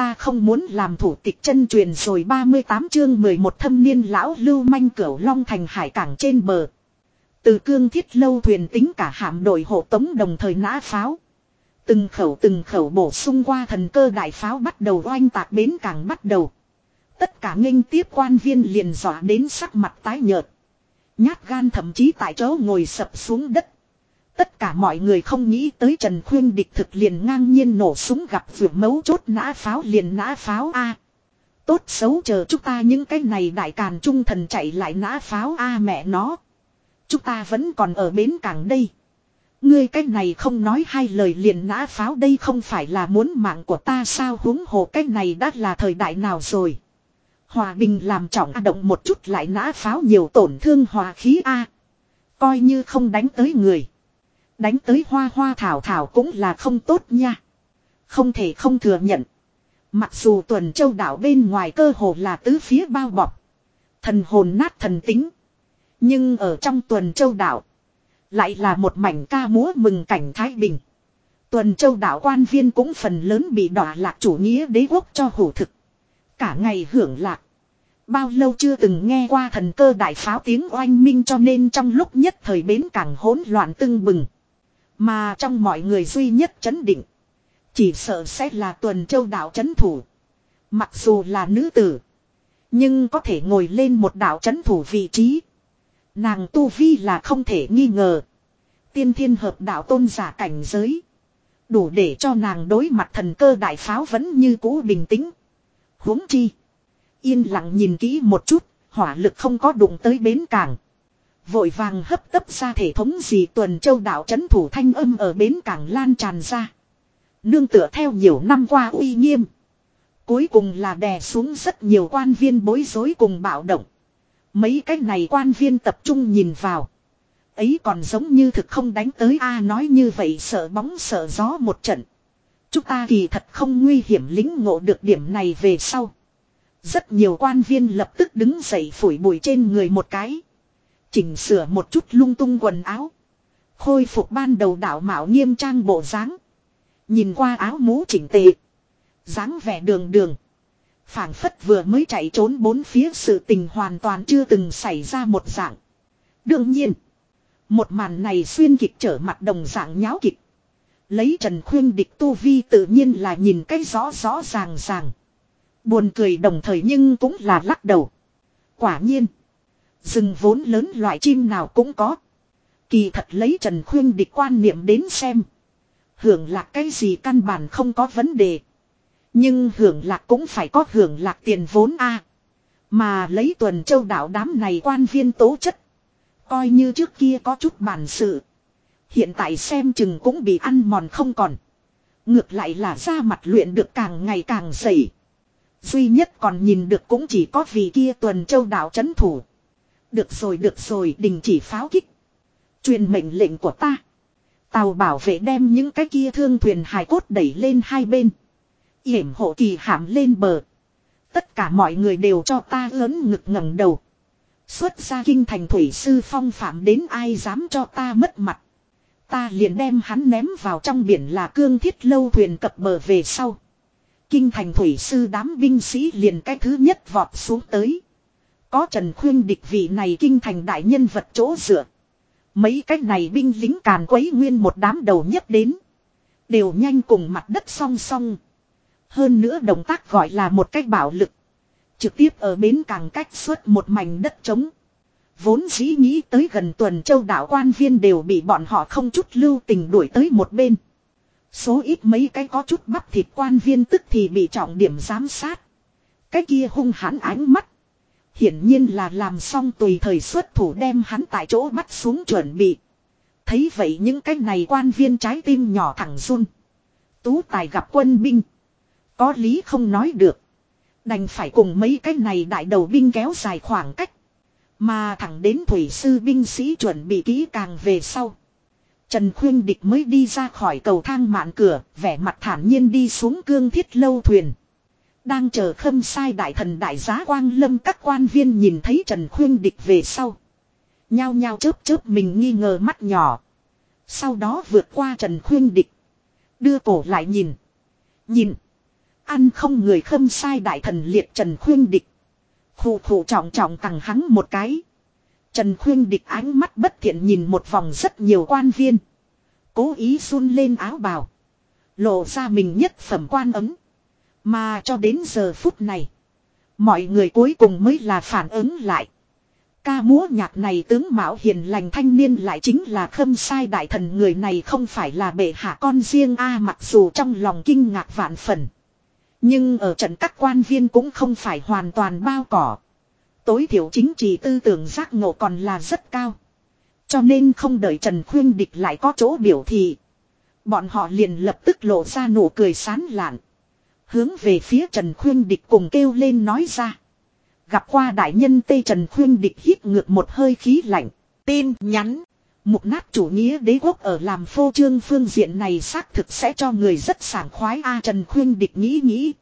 ta không muốn làm thủ tịch chân truyền rồi 38 chương 11 thâm niên lão lưu manh cửu long thành hải cảng trên bờ. Từ cương thiết lâu thuyền tính cả hạm đội hộ tống đồng thời nã pháo. Từng khẩu từng khẩu bổ sung qua thần cơ đại pháo bắt đầu oanh tạc bến cảng bắt đầu. Tất cả nghênh tiếp quan viên liền dọa đến sắc mặt tái nhợt. Nhát gan thậm chí tại chỗ ngồi sập xuống đất. Tất cả mọi người không nghĩ tới Trần Khuyên địch thực liền ngang nhiên nổ súng gặp vượt mấu chốt nã pháo liền nã pháo A. Tốt xấu chờ chúng ta những cái này đại càn trung thần chạy lại nã pháo A mẹ nó. Chúng ta vẫn còn ở bến cảng đây. Ngươi cái này không nói hai lời liền nã pháo đây không phải là muốn mạng của ta sao huống hồ cái này đã là thời đại nào rồi. Hòa bình làm trọng à động một chút lại nã pháo nhiều tổn thương hòa khí A. Coi như không đánh tới người. Đánh tới hoa hoa thảo thảo cũng là không tốt nha. Không thể không thừa nhận. Mặc dù tuần châu đảo bên ngoài cơ hồ là tứ phía bao bọc. Thần hồn nát thần tính. Nhưng ở trong tuần châu đảo. Lại là một mảnh ca múa mừng cảnh Thái Bình. Tuần châu đảo quan viên cũng phần lớn bị đọa lạc chủ nghĩa đế quốc cho hủ thực. Cả ngày hưởng lạc. Bao lâu chưa từng nghe qua thần cơ đại pháo tiếng oanh minh cho nên trong lúc nhất thời bến cảng hỗn loạn tưng bừng. Mà trong mọi người duy nhất chấn định. Chỉ sợ sẽ là tuần châu đạo chấn thủ. Mặc dù là nữ tử. Nhưng có thể ngồi lên một đạo chấn thủ vị trí. Nàng tu vi là không thể nghi ngờ. Tiên thiên hợp đạo tôn giả cảnh giới. Đủ để cho nàng đối mặt thần cơ đại pháo vẫn như cũ bình tĩnh. huống chi. Yên lặng nhìn kỹ một chút, hỏa lực không có đụng tới bến cảng. Vội vàng hấp tấp ra thể thống gì tuần châu đạo chấn thủ thanh âm ở bến cảng lan tràn ra. Nương tựa theo nhiều năm qua uy nghiêm. Cuối cùng là đè xuống rất nhiều quan viên bối rối cùng bạo động. Mấy cái này quan viên tập trung nhìn vào. Ấy còn giống như thực không đánh tới a nói như vậy sợ bóng sợ gió một trận. Chúng ta kỳ thật không nguy hiểm lính ngộ được điểm này về sau. Rất nhiều quan viên lập tức đứng dậy phủi bụi trên người một cái. Chỉnh sửa một chút lung tung quần áo. Khôi phục ban đầu đạo mạo nghiêm trang bộ dáng. Nhìn qua áo mũ chỉnh tề. dáng vẻ đường đường. phảng phất vừa mới chạy trốn bốn phía sự tình hoàn toàn chưa từng xảy ra một dạng. Đương nhiên. Một màn này xuyên kịch trở mặt đồng dạng nháo kịch. Lấy Trần Khuyên địch tu vi tự nhiên là nhìn cái rõ rõ ràng ràng. Buồn cười đồng thời nhưng cũng là lắc đầu. Quả nhiên. Rừng vốn lớn loại chim nào cũng có. Kỳ thật lấy Trần Khuyên địch quan niệm đến xem. Hưởng lạc cái gì căn bản không có vấn đề. Nhưng hưởng lạc cũng phải có hưởng lạc tiền vốn a Mà lấy tuần châu đảo đám này quan viên tố chất. Coi như trước kia có chút bản sự. Hiện tại xem chừng cũng bị ăn mòn không còn. Ngược lại là ra mặt luyện được càng ngày càng dày. Duy nhất còn nhìn được cũng chỉ có vì kia tuần châu đảo chấn thủ. Được rồi được rồi, đình chỉ pháo kích. Truyền mệnh lệnh của ta. Tàu bảo vệ đem những cái kia thương thuyền hài cốt đẩy lên hai bên. yểm hộ kỳ hạm lên bờ. Tất cả mọi người đều cho ta lớn ngực ngẩng đầu. Xuất ra kinh thành thủy sư phong phạm đến ai dám cho ta mất mặt. Ta liền đem hắn ném vào trong biển là cương thiết lâu thuyền cập bờ về sau. Kinh thành thủy sư đám binh sĩ liền cái thứ nhất vọt xuống tới. Có Trần Khuyên địch vị này kinh thành đại nhân vật chỗ dựa. Mấy cái này binh lính càn quấy nguyên một đám đầu nhất đến. Đều nhanh cùng mặt đất song song. Hơn nữa động tác gọi là một cách bạo lực. Trực tiếp ở bến càng cách suốt một mảnh đất trống. Vốn dĩ nghĩ tới gần tuần châu đảo quan viên đều bị bọn họ không chút lưu tình đuổi tới một bên. Số ít mấy cái có chút bắp thịt quan viên tức thì bị trọng điểm giám sát. Cái kia hung hãn ánh mắt. Hiển nhiên là làm xong tùy thời xuất thủ đem hắn tại chỗ bắt xuống chuẩn bị. Thấy vậy những cái này quan viên trái tim nhỏ thẳng run. Tú tài gặp quân binh. Có lý không nói được. Đành phải cùng mấy cái này đại đầu binh kéo dài khoảng cách. Mà thẳng đến thủy sư binh sĩ chuẩn bị kỹ càng về sau. Trần Khuyên Địch mới đi ra khỏi cầu thang mạn cửa, vẻ mặt thản nhiên đi xuống cương thiết lâu thuyền. Đang chờ khâm sai đại thần đại giá quang lâm các quan viên nhìn thấy Trần Khuyên Địch về sau. Nhao nhao chớp chớp mình nghi ngờ mắt nhỏ. Sau đó vượt qua Trần Khuyên Địch. Đưa cổ lại nhìn. Nhìn. Ăn không người khâm sai đại thần liệt Trần Khuyên Địch. Khủ khủ trọng trọng tặng hắn một cái. Trần Khuyên Địch ánh mắt bất thiện nhìn một vòng rất nhiều quan viên. Cố ý run lên áo bào. Lộ ra mình nhất phẩm quan ấm. Mà cho đến giờ phút này. Mọi người cuối cùng mới là phản ứng lại. Ca múa nhạc này tướng Mạo hiền lành thanh niên lại chính là khâm sai đại thần người này không phải là bệ hạ con riêng a, mặc dù trong lòng kinh ngạc vạn phần. Nhưng ở trận các quan viên cũng không phải hoàn toàn bao cỏ. Tối thiểu chính trị tư tưởng giác ngộ còn là rất cao. Cho nên không đợi Trần Khuyên Địch lại có chỗ biểu thị. Bọn họ liền lập tức lộ ra nụ cười sán lạn. Hướng về phía Trần Khuyên Địch cùng kêu lên nói ra. Gặp qua đại nhân Tây Trần Khuyên Địch hít ngược một hơi khí lạnh. Tin nhắn. Mục nát chủ nghĩa đế quốc ở làm phô trương phương diện này xác thực sẽ cho người rất sảng khoái a Trần Khuyên Địch nghĩ nghĩ.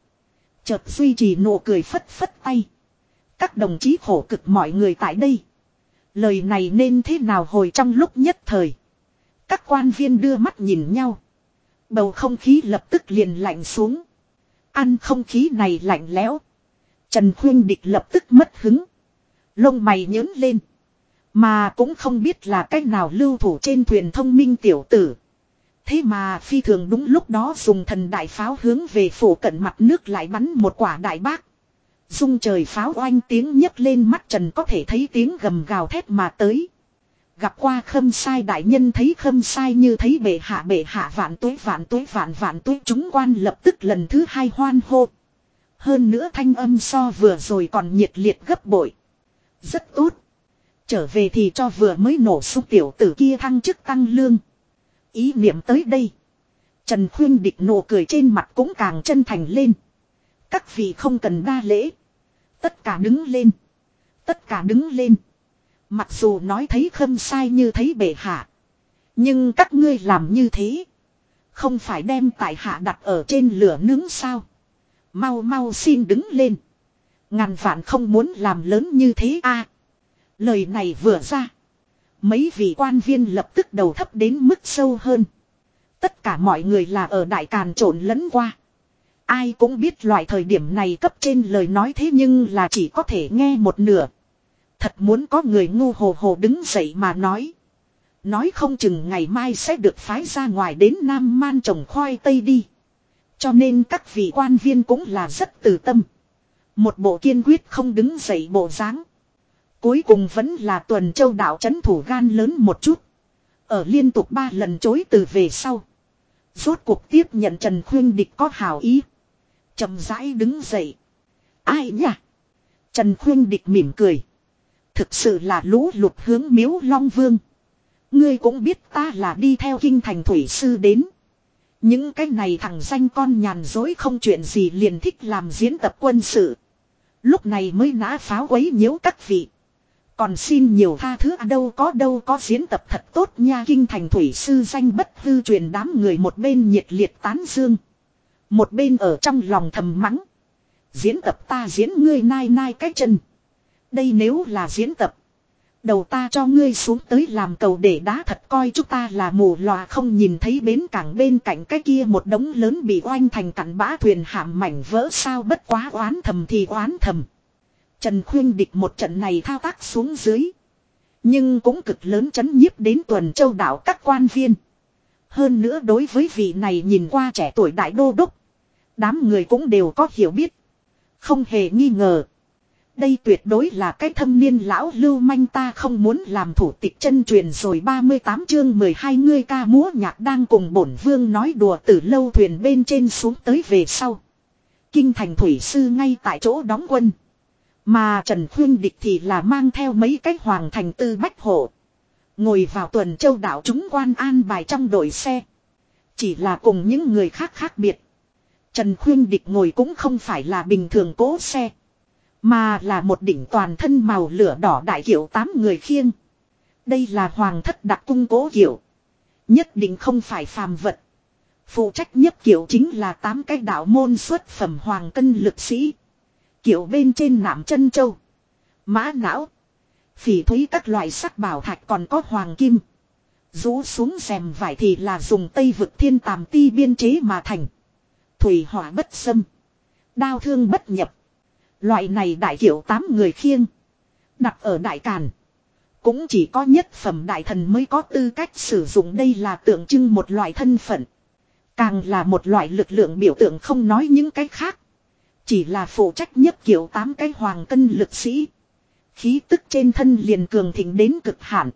Chợt duy trì nụ cười phất phất tay. Các đồng chí khổ cực mọi người tại đây. Lời này nên thế nào hồi trong lúc nhất thời. Các quan viên đưa mắt nhìn nhau. Bầu không khí lập tức liền lạnh xuống. Ăn không khí này lạnh lẽo. Trần Khuyên Địch lập tức mất hứng. Lông mày nhớn lên. Mà cũng không biết là cách nào lưu thủ trên thuyền thông minh tiểu tử. Thế mà phi thường đúng lúc đó dùng thần đại pháo hướng về phủ cận mặt nước lại bắn một quả đại bác. Dung trời pháo oanh tiếng nhấc lên mắt trần có thể thấy tiếng gầm gào thét mà tới. Gặp qua khâm sai đại nhân thấy khâm sai như thấy bệ hạ bệ hạ vạn tuế vạn tuế, vạn vạn tuế chúng quan lập tức lần thứ hai hoan hô. Hơn nữa thanh âm so vừa rồi còn nhiệt liệt gấp bội. Rất tốt. Trở về thì cho vừa mới nổ xúc tiểu tử kia thăng chức tăng lương. Ý niệm tới đây. Trần Khuyên địch nụ cười trên mặt cũng càng chân thành lên. Các vị không cần đa lễ. Tất cả đứng lên. Tất cả đứng lên. Mặc dù nói thấy khâm sai như thấy bệ hạ. Nhưng các ngươi làm như thế. Không phải đem tại hạ đặt ở trên lửa nướng sao. Mau mau xin đứng lên. Ngàn vạn không muốn làm lớn như thế a. lời này vừa ra. Mấy vị quan viên lập tức đầu thấp đến mức sâu hơn. Tất cả mọi người là ở đại càn trộn lẫn qua. Ai cũng biết loại thời điểm này cấp trên lời nói thế nhưng là chỉ có thể nghe một nửa. Thật muốn có người ngu hồ hồ đứng dậy mà nói. Nói không chừng ngày mai sẽ được phái ra ngoài đến Nam Man trồng khoai tây đi. Cho nên các vị quan viên cũng là rất từ tâm. Một bộ kiên quyết không đứng dậy bộ dáng. Cuối cùng vẫn là tuần châu đạo chấn thủ gan lớn một chút. Ở liên tục ba lần chối từ về sau. Rốt cuộc tiếp nhận Trần Khuyên Địch có hảo ý chậm rãi đứng dậy. Ai nhỉ? Trần Khuyên Địch mỉm cười. Thực sự là lũ lụt hướng miếu Long Vương. Ngươi cũng biết ta là đi theo kinh thành thủy sư đến. Những cái này thằng danh con nhàn dối không chuyện gì liền thích làm diễn tập quân sự. Lúc này mới nã pháo quấy nhiễu các vị. Còn xin nhiều tha thứ, đâu có đâu có diễn tập thật tốt nha kinh thành thủy sư danh bất hư truyền đám người một bên nhiệt liệt tán dương. Một bên ở trong lòng thầm mắng. Diễn tập ta diễn ngươi nai nai cái chân. Đây nếu là diễn tập. Đầu ta cho ngươi xuống tới làm cầu để đá thật coi chúng ta là mù lòa không nhìn thấy bến cảng bên cạnh cái kia một đống lớn bị oanh thành cặn bã thuyền hạm mảnh vỡ sao bất quá oán thầm thì oán thầm. Trần khuyên địch một trận này thao tác xuống dưới. Nhưng cũng cực lớn chấn nhiếp đến tuần châu đảo các quan viên. Hơn nữa đối với vị này nhìn qua trẻ tuổi đại đô đốc. Đám người cũng đều có hiểu biết. Không hề nghi ngờ. Đây tuyệt đối là cái thâm niên lão lưu manh ta không muốn làm thủ tịch chân truyền rồi 38 chương 12 ngươi ca múa nhạc đang cùng bổn vương nói đùa từ lâu thuyền bên trên xuống tới về sau. Kinh thành thủy sư ngay tại chỗ đóng quân. Mà Trần Khuyên Địch thì là mang theo mấy cái hoàng thành tư bách hộ. Ngồi vào tuần châu đảo chúng quan an bài trong đội xe. Chỉ là cùng những người khác khác biệt. Trần Khuyên Địch ngồi cũng không phải là bình thường cố xe. Mà là một đỉnh toàn thân màu lửa đỏ đại kiểu tám người khiêng. Đây là hoàng thất đặc cung cố kiểu. Nhất định không phải phàm vật. Phụ trách nhất kiểu chính là tám cái đạo môn xuất phẩm hoàng cân lực sĩ. Kiểu bên trên nạm chân châu. Mã não. Phỉ thúy các loại sắc bảo thạch còn có hoàng kim. Rũ xuống xem vải thì là dùng tây vực thiên tàm ti biên chế mà thành. Thủy hỏa bất xâm. Đao thương bất nhập. Loại này đại kiểu tám người khiêng. Đặt ở đại càn. Cũng chỉ có nhất phẩm đại thần mới có tư cách sử dụng đây là tượng trưng một loại thân phận. Càng là một loại lực lượng biểu tượng không nói những cái khác. Chỉ là phụ trách nhất kiểu tám cái hoàng cân lực sĩ. Khí tức trên thân liền cường thịnh đến cực hạn.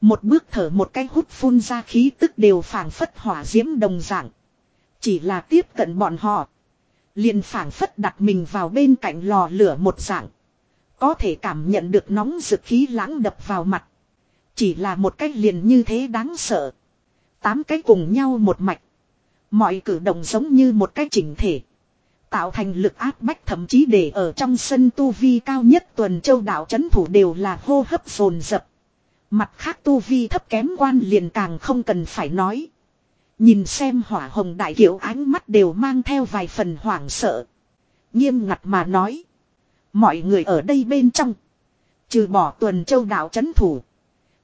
Một bước thở một cái hút phun ra khí tức đều phảng phất hỏa diễm đồng dạng. Chỉ là tiếp cận bọn họ. Liền phảng phất đặt mình vào bên cạnh lò lửa một dạng. Có thể cảm nhận được nóng rực khí lãng đập vào mặt. Chỉ là một cách liền như thế đáng sợ. Tám cái cùng nhau một mạch. Mọi cử động giống như một cái chỉnh thể. Tạo thành lực áp bách thậm chí để ở trong sân tu vi cao nhất tuần châu đạo chấn thủ đều là hô hấp rồn rập. Mặt khác tu vi thấp kém quan liền càng không cần phải nói. Nhìn xem hỏa hồng đại kiểu ánh mắt đều mang theo vài phần hoảng sợ. Nghiêm ngặt mà nói. Mọi người ở đây bên trong. Trừ bỏ tuần châu đảo chấn thủ.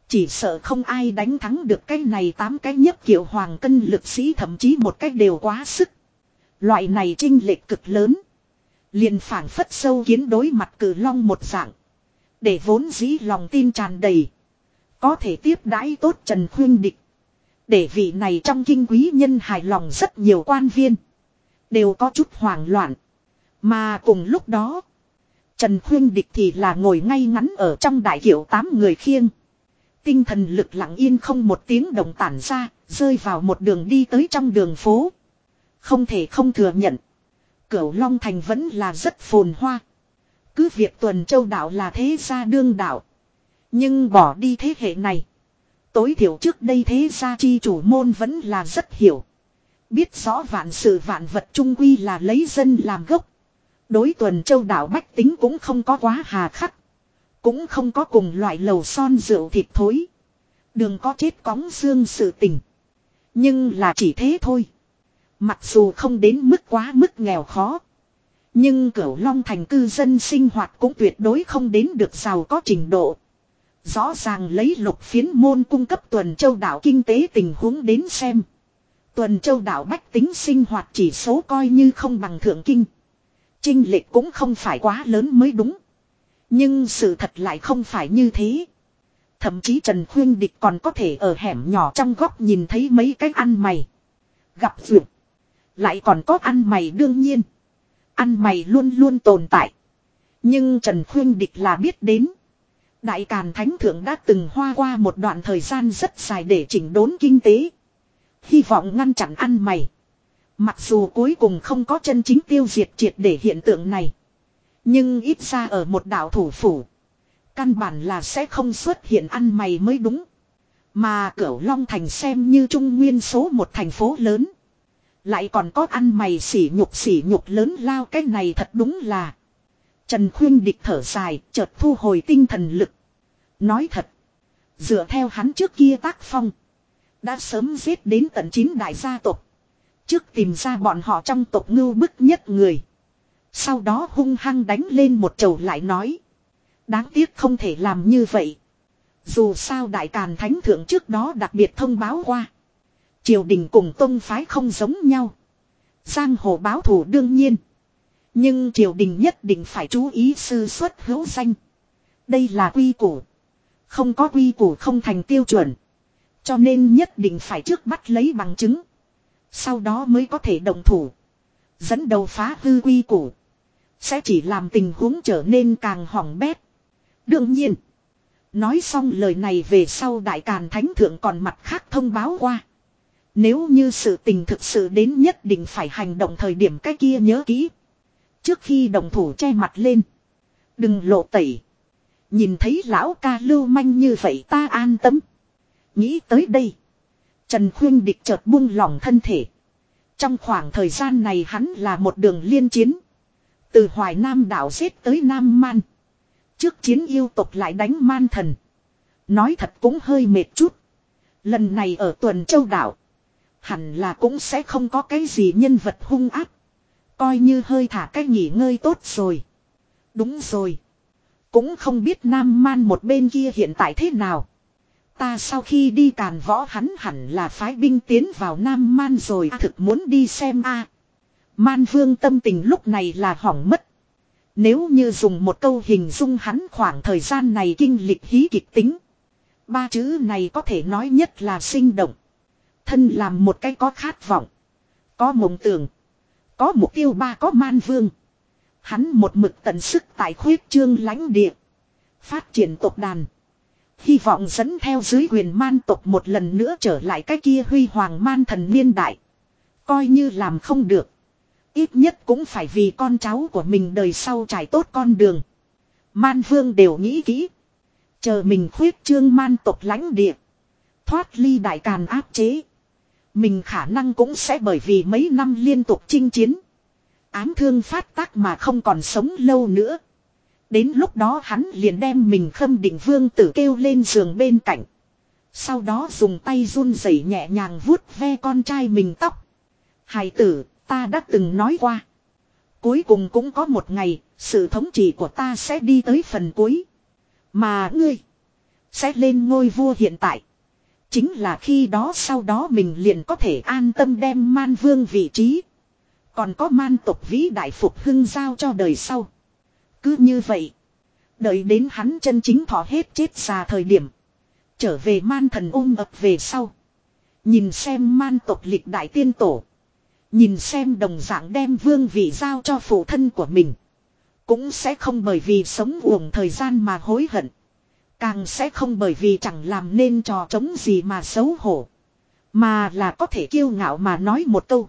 Chỉ sợ không ai đánh thắng được cái này tám cái nhất kiểu hoàng cân lực sĩ thậm chí một cách đều quá sức. Loại này trinh lệch cực lớn. liền phảng phất sâu kiến đối mặt cử long một dạng. Để vốn dĩ lòng tin tràn đầy. Có thể tiếp đãi tốt Trần Khuyên Địch. Để vị này trong kinh quý nhân hài lòng rất nhiều quan viên. Đều có chút hoảng loạn. Mà cùng lúc đó. Trần Khuyên Địch thì là ngồi ngay ngắn ở trong đại hiệu tám người khiêng. Tinh thần lực lặng yên không một tiếng động tản ra, rơi vào một đường đi tới trong đường phố. Không thể không thừa nhận. Cửu Long Thành vẫn là rất phồn hoa. Cứ việc tuần châu đạo là thế gia đương đạo. Nhưng bỏ đi thế hệ này. Tối thiểu trước đây thế gia chi chủ môn vẫn là rất hiểu. Biết rõ vạn sự vạn vật trung quy là lấy dân làm gốc. Đối tuần châu đảo bách tính cũng không có quá hà khắc. Cũng không có cùng loại lầu son rượu thịt thối. Đường có chết cóng xương sự tình. Nhưng là chỉ thế thôi. Mặc dù không đến mức quá mức nghèo khó. Nhưng cửu long thành cư dân sinh hoạt cũng tuyệt đối không đến được giàu có trình độ. Rõ ràng lấy lục phiến môn cung cấp tuần châu đảo kinh tế tình huống đến xem. Tuần châu đảo bách tính sinh hoạt chỉ số coi như không bằng thượng kinh. Trinh lệch cũng không phải quá lớn mới đúng. Nhưng sự thật lại không phải như thế. Thậm chí Trần Khuyên Địch còn có thể ở hẻm nhỏ trong góc nhìn thấy mấy cái ăn mày. Gặp duyệt. Lại còn có ăn mày đương nhiên. Ăn mày luôn luôn tồn tại. Nhưng Trần Khuyên Địch là biết đến. Đại Càn Thánh Thượng đã từng hoa qua một đoạn thời gian rất dài để chỉnh đốn kinh tế. Hy vọng ngăn chặn ăn mày. Mặc dù cuối cùng không có chân chính tiêu diệt triệt để hiện tượng này. Nhưng ít ra ở một đảo thủ phủ. Căn bản là sẽ không xuất hiện ăn mày mới đúng. Mà Cửu Long Thành xem như trung nguyên số một thành phố lớn. Lại còn có ăn mày xỉ nhục xỉ nhục lớn lao cái này thật đúng là. Trần Khuyên địch thở dài, chợt thu hồi tinh thần lực. Nói thật. Dựa theo hắn trước kia tác phong. Đã sớm giết đến tận chín đại gia tộc. Trước tìm ra bọn họ trong tộc ngưu bức nhất người. Sau đó hung hăng đánh lên một chầu lại nói. Đáng tiếc không thể làm như vậy. Dù sao Đại Càn Thánh Thượng trước đó đặc biệt thông báo qua. Triều đình cùng tông phái không giống nhau. Giang hồ báo thủ đương nhiên. Nhưng triều đình nhất định phải chú ý sư xuất hữu danh. Đây là quy củ. Không có quy củ không thành tiêu chuẩn. Cho nên nhất định phải trước bắt lấy bằng chứng. Sau đó mới có thể động thủ. Dẫn đầu phá hư quy củ. Sẽ chỉ làm tình huống trở nên càng hỏng bét. Đương nhiên. Nói xong lời này về sau Đại Càn Thánh Thượng còn mặt khác thông báo qua. Nếu như sự tình thực sự đến nhất định phải hành động thời điểm cái kia nhớ kỹ. Trước khi đồng thủ che mặt lên. Đừng lộ tẩy. Nhìn thấy lão ca lưu manh như vậy ta an tâm. Nghĩ tới đây. Trần Khuyên Địch chợt buông lỏng thân thể. Trong khoảng thời gian này hắn là một đường liên chiến. Từ Hoài Nam đảo xếp tới Nam Man. Trước chiến yêu tộc lại đánh man thần. Nói thật cũng hơi mệt chút. Lần này ở tuần châu đảo. Hẳn là cũng sẽ không có cái gì nhân vật hung áp. Coi như hơi thả cách nghỉ ngơi tốt rồi. Đúng rồi. Cũng không biết Nam Man một bên kia hiện tại thế nào. Ta sau khi đi càn võ hắn hẳn là phái binh tiến vào Nam Man rồi à, thực muốn đi xem a Man vương tâm tình lúc này là hỏng mất. Nếu như dùng một câu hình dung hắn khoảng thời gian này kinh lịch hí kịch tính. Ba chữ này có thể nói nhất là sinh động. Thân làm một cái có khát vọng. Có mộng tưởng. Có mục tiêu ba có man vương. Hắn một mực tận sức tại khuyết trương lãnh địa. Phát triển tộc đàn. Hy vọng dẫn theo dưới quyền man tộc một lần nữa trở lại cái kia huy hoàng man thần niên đại. Coi như làm không được. Ít nhất cũng phải vì con cháu của mình đời sau trải tốt con đường. Man vương đều nghĩ kỹ. Chờ mình khuyết trương man tộc lãnh địa. Thoát ly đại càn áp chế. Mình khả năng cũng sẽ bởi vì mấy năm liên tục chinh chiến. Ám thương phát tác mà không còn sống lâu nữa. Đến lúc đó hắn liền đem mình khâm định vương tử kêu lên giường bên cạnh. Sau đó dùng tay run rẩy nhẹ nhàng vuốt ve con trai mình tóc. Hài tử, ta đã từng nói qua. Cuối cùng cũng có một ngày, sự thống trị của ta sẽ đi tới phần cuối. Mà ngươi, sẽ lên ngôi vua hiện tại. Chính là khi đó sau đó mình liền có thể an tâm đem man vương vị trí. Còn có man tộc vĩ đại phục hưng giao cho đời sau. Cứ như vậy. Đợi đến hắn chân chính thọ hết chết già thời điểm. Trở về man thần ôm ập về sau. Nhìn xem man tộc lịch đại tiên tổ. Nhìn xem đồng dạng đem vương vị giao cho phụ thân của mình. Cũng sẽ không bởi vì sống uổng thời gian mà hối hận. Càng sẽ không bởi vì chẳng làm nên trò chống gì mà xấu hổ. Mà là có thể kiêu ngạo mà nói một câu.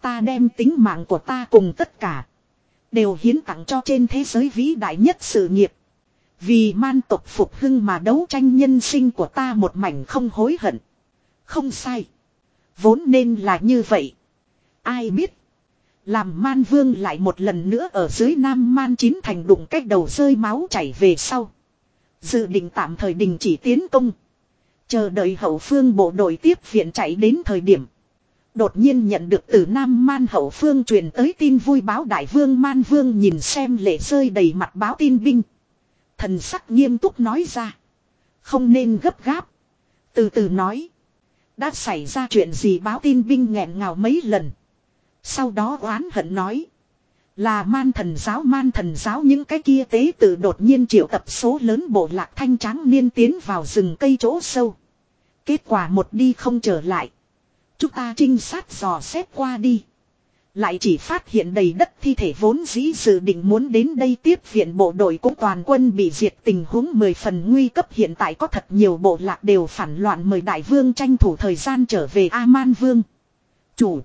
Ta đem tính mạng của ta cùng tất cả. Đều hiến tặng cho trên thế giới vĩ đại nhất sự nghiệp. Vì man tộc phục hưng mà đấu tranh nhân sinh của ta một mảnh không hối hận. Không sai. Vốn nên là như vậy. Ai biết. Làm man vương lại một lần nữa ở dưới nam man chín thành đụng cách đầu rơi máu chảy về sau. Dự định tạm thời đình chỉ tiến công. Chờ đợi hậu phương bộ đội tiếp viện chạy đến thời điểm. Đột nhiên nhận được từ Nam Man hậu phương truyền tới tin vui báo đại vương Man Vương nhìn xem lệ rơi đầy mặt báo tin binh. Thần sắc nghiêm túc nói ra. Không nên gấp gáp. Từ từ nói. Đã xảy ra chuyện gì báo tin binh nghẹn ngào mấy lần. Sau đó oán hận nói. Là man thần giáo, man thần giáo những cái kia tế tự đột nhiên triệu tập số lớn bộ lạc thanh tráng niên tiến vào rừng cây chỗ sâu. Kết quả một đi không trở lại. Chúng ta trinh sát dò xét qua đi. Lại chỉ phát hiện đầy đất thi thể vốn dĩ dự định muốn đến đây tiếp viện bộ đội cũng toàn quân bị diệt tình huống mười phần nguy cấp hiện tại có thật nhiều bộ lạc đều phản loạn mời đại vương tranh thủ thời gian trở về A-man vương. Chủ.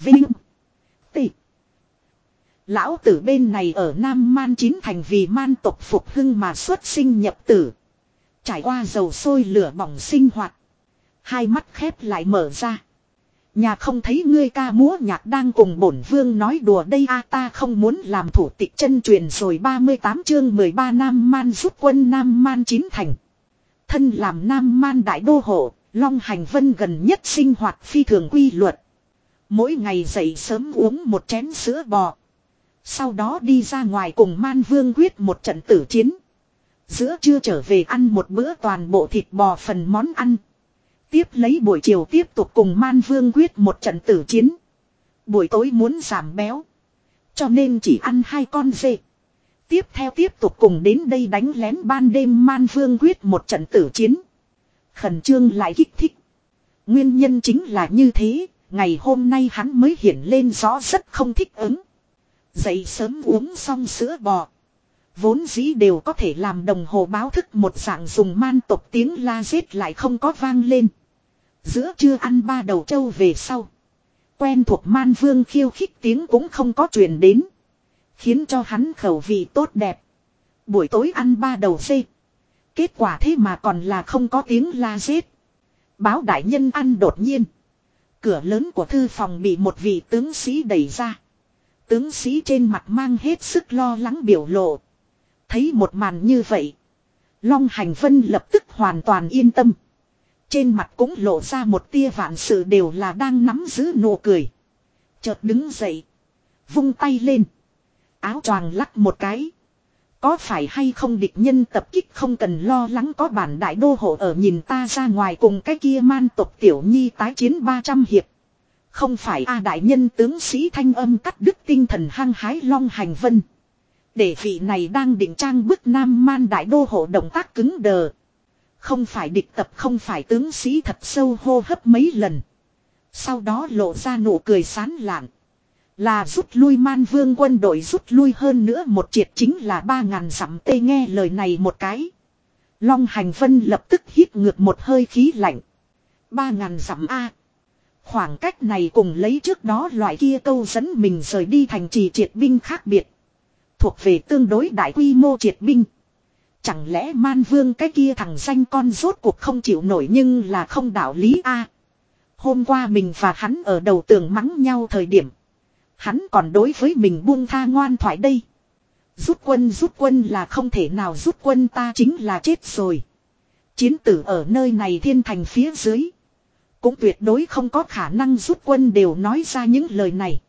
Vinh. Tịch. Lão tử bên này ở Nam Man chín thành vì man tộc phục hưng mà xuất sinh nhập tử. Trải qua dầu sôi lửa bỏng sinh hoạt. Hai mắt khép lại mở ra. Nhà không thấy ngươi ca múa nhạc đang cùng bổn vương nói đùa đây a ta không muốn làm thủ tịch chân truyền rồi 38 chương 13 Nam Man giúp quân Nam Man chín thành. Thân làm Nam Man đại đô hộ, Long Hành Vân gần nhất sinh hoạt phi thường quy luật. Mỗi ngày dậy sớm uống một chén sữa bò. Sau đó đi ra ngoài cùng Man Vương quyết một trận tử chiến. Giữa trưa trở về ăn một bữa toàn bộ thịt bò phần món ăn. Tiếp lấy buổi chiều tiếp tục cùng Man Vương quyết một trận tử chiến. Buổi tối muốn giảm béo. Cho nên chỉ ăn hai con dê. Tiếp theo tiếp tục cùng đến đây đánh lén ban đêm Man Vương quyết một trận tử chiến. Khẩn trương lại kích thích. Nguyên nhân chính là như thế, ngày hôm nay hắn mới hiện lên rõ rất không thích ứng. Dậy sớm uống xong sữa bò. Vốn dĩ đều có thể làm đồng hồ báo thức một dạng dùng man tộc tiếng la giết lại không có vang lên. Giữa trưa ăn ba đầu trâu về sau. Quen thuộc man vương khiêu khích tiếng cũng không có truyền đến. Khiến cho hắn khẩu vị tốt đẹp. Buổi tối ăn ba đầu dê. Kết quả thế mà còn là không có tiếng la giết. Báo đại nhân ăn đột nhiên. Cửa lớn của thư phòng bị một vị tướng sĩ đẩy ra. Tướng sĩ trên mặt mang hết sức lo lắng biểu lộ. Thấy một màn như vậy. Long hành vân lập tức hoàn toàn yên tâm. Trên mặt cũng lộ ra một tia vạn sự đều là đang nắm giữ nụ cười. Chợt đứng dậy. Vung tay lên. Áo choàng lắc một cái. Có phải hay không địch nhân tập kích không cần lo lắng có bản đại đô hộ ở nhìn ta ra ngoài cùng cái kia man tộc tiểu nhi tái chiến 300 hiệp. Không phải A đại nhân tướng sĩ thanh âm cắt đứt tinh thần hăng hái long hành vân. Để vị này đang định trang bức nam man đại đô hộ động tác cứng đờ. Không phải địch tập, không phải tướng sĩ thật sâu hô hấp mấy lần. Sau đó lộ ra nụ cười sán lạn. Là rút lui man vương quân đội rút lui hơn nữa một triệt chính là ba ngàn dặm tê nghe lời này một cái. Long hành vân lập tức hít ngược một hơi khí lạnh. Ba ngàn dặm A. Khoảng cách này cùng lấy trước đó loại kia câu dẫn mình rời đi thành trì triệt binh khác biệt. Thuộc về tương đối đại quy mô triệt binh. Chẳng lẽ man vương cái kia thằng danh con rốt cuộc không chịu nổi nhưng là không đạo lý a Hôm qua mình và hắn ở đầu tường mắng nhau thời điểm. Hắn còn đối với mình buông tha ngoan thoại đây. Rút quân rút quân là không thể nào rút quân ta chính là chết rồi. Chiến tử ở nơi này thiên thành phía dưới. Cũng tuyệt đối không có khả năng rút quân đều nói ra những lời này.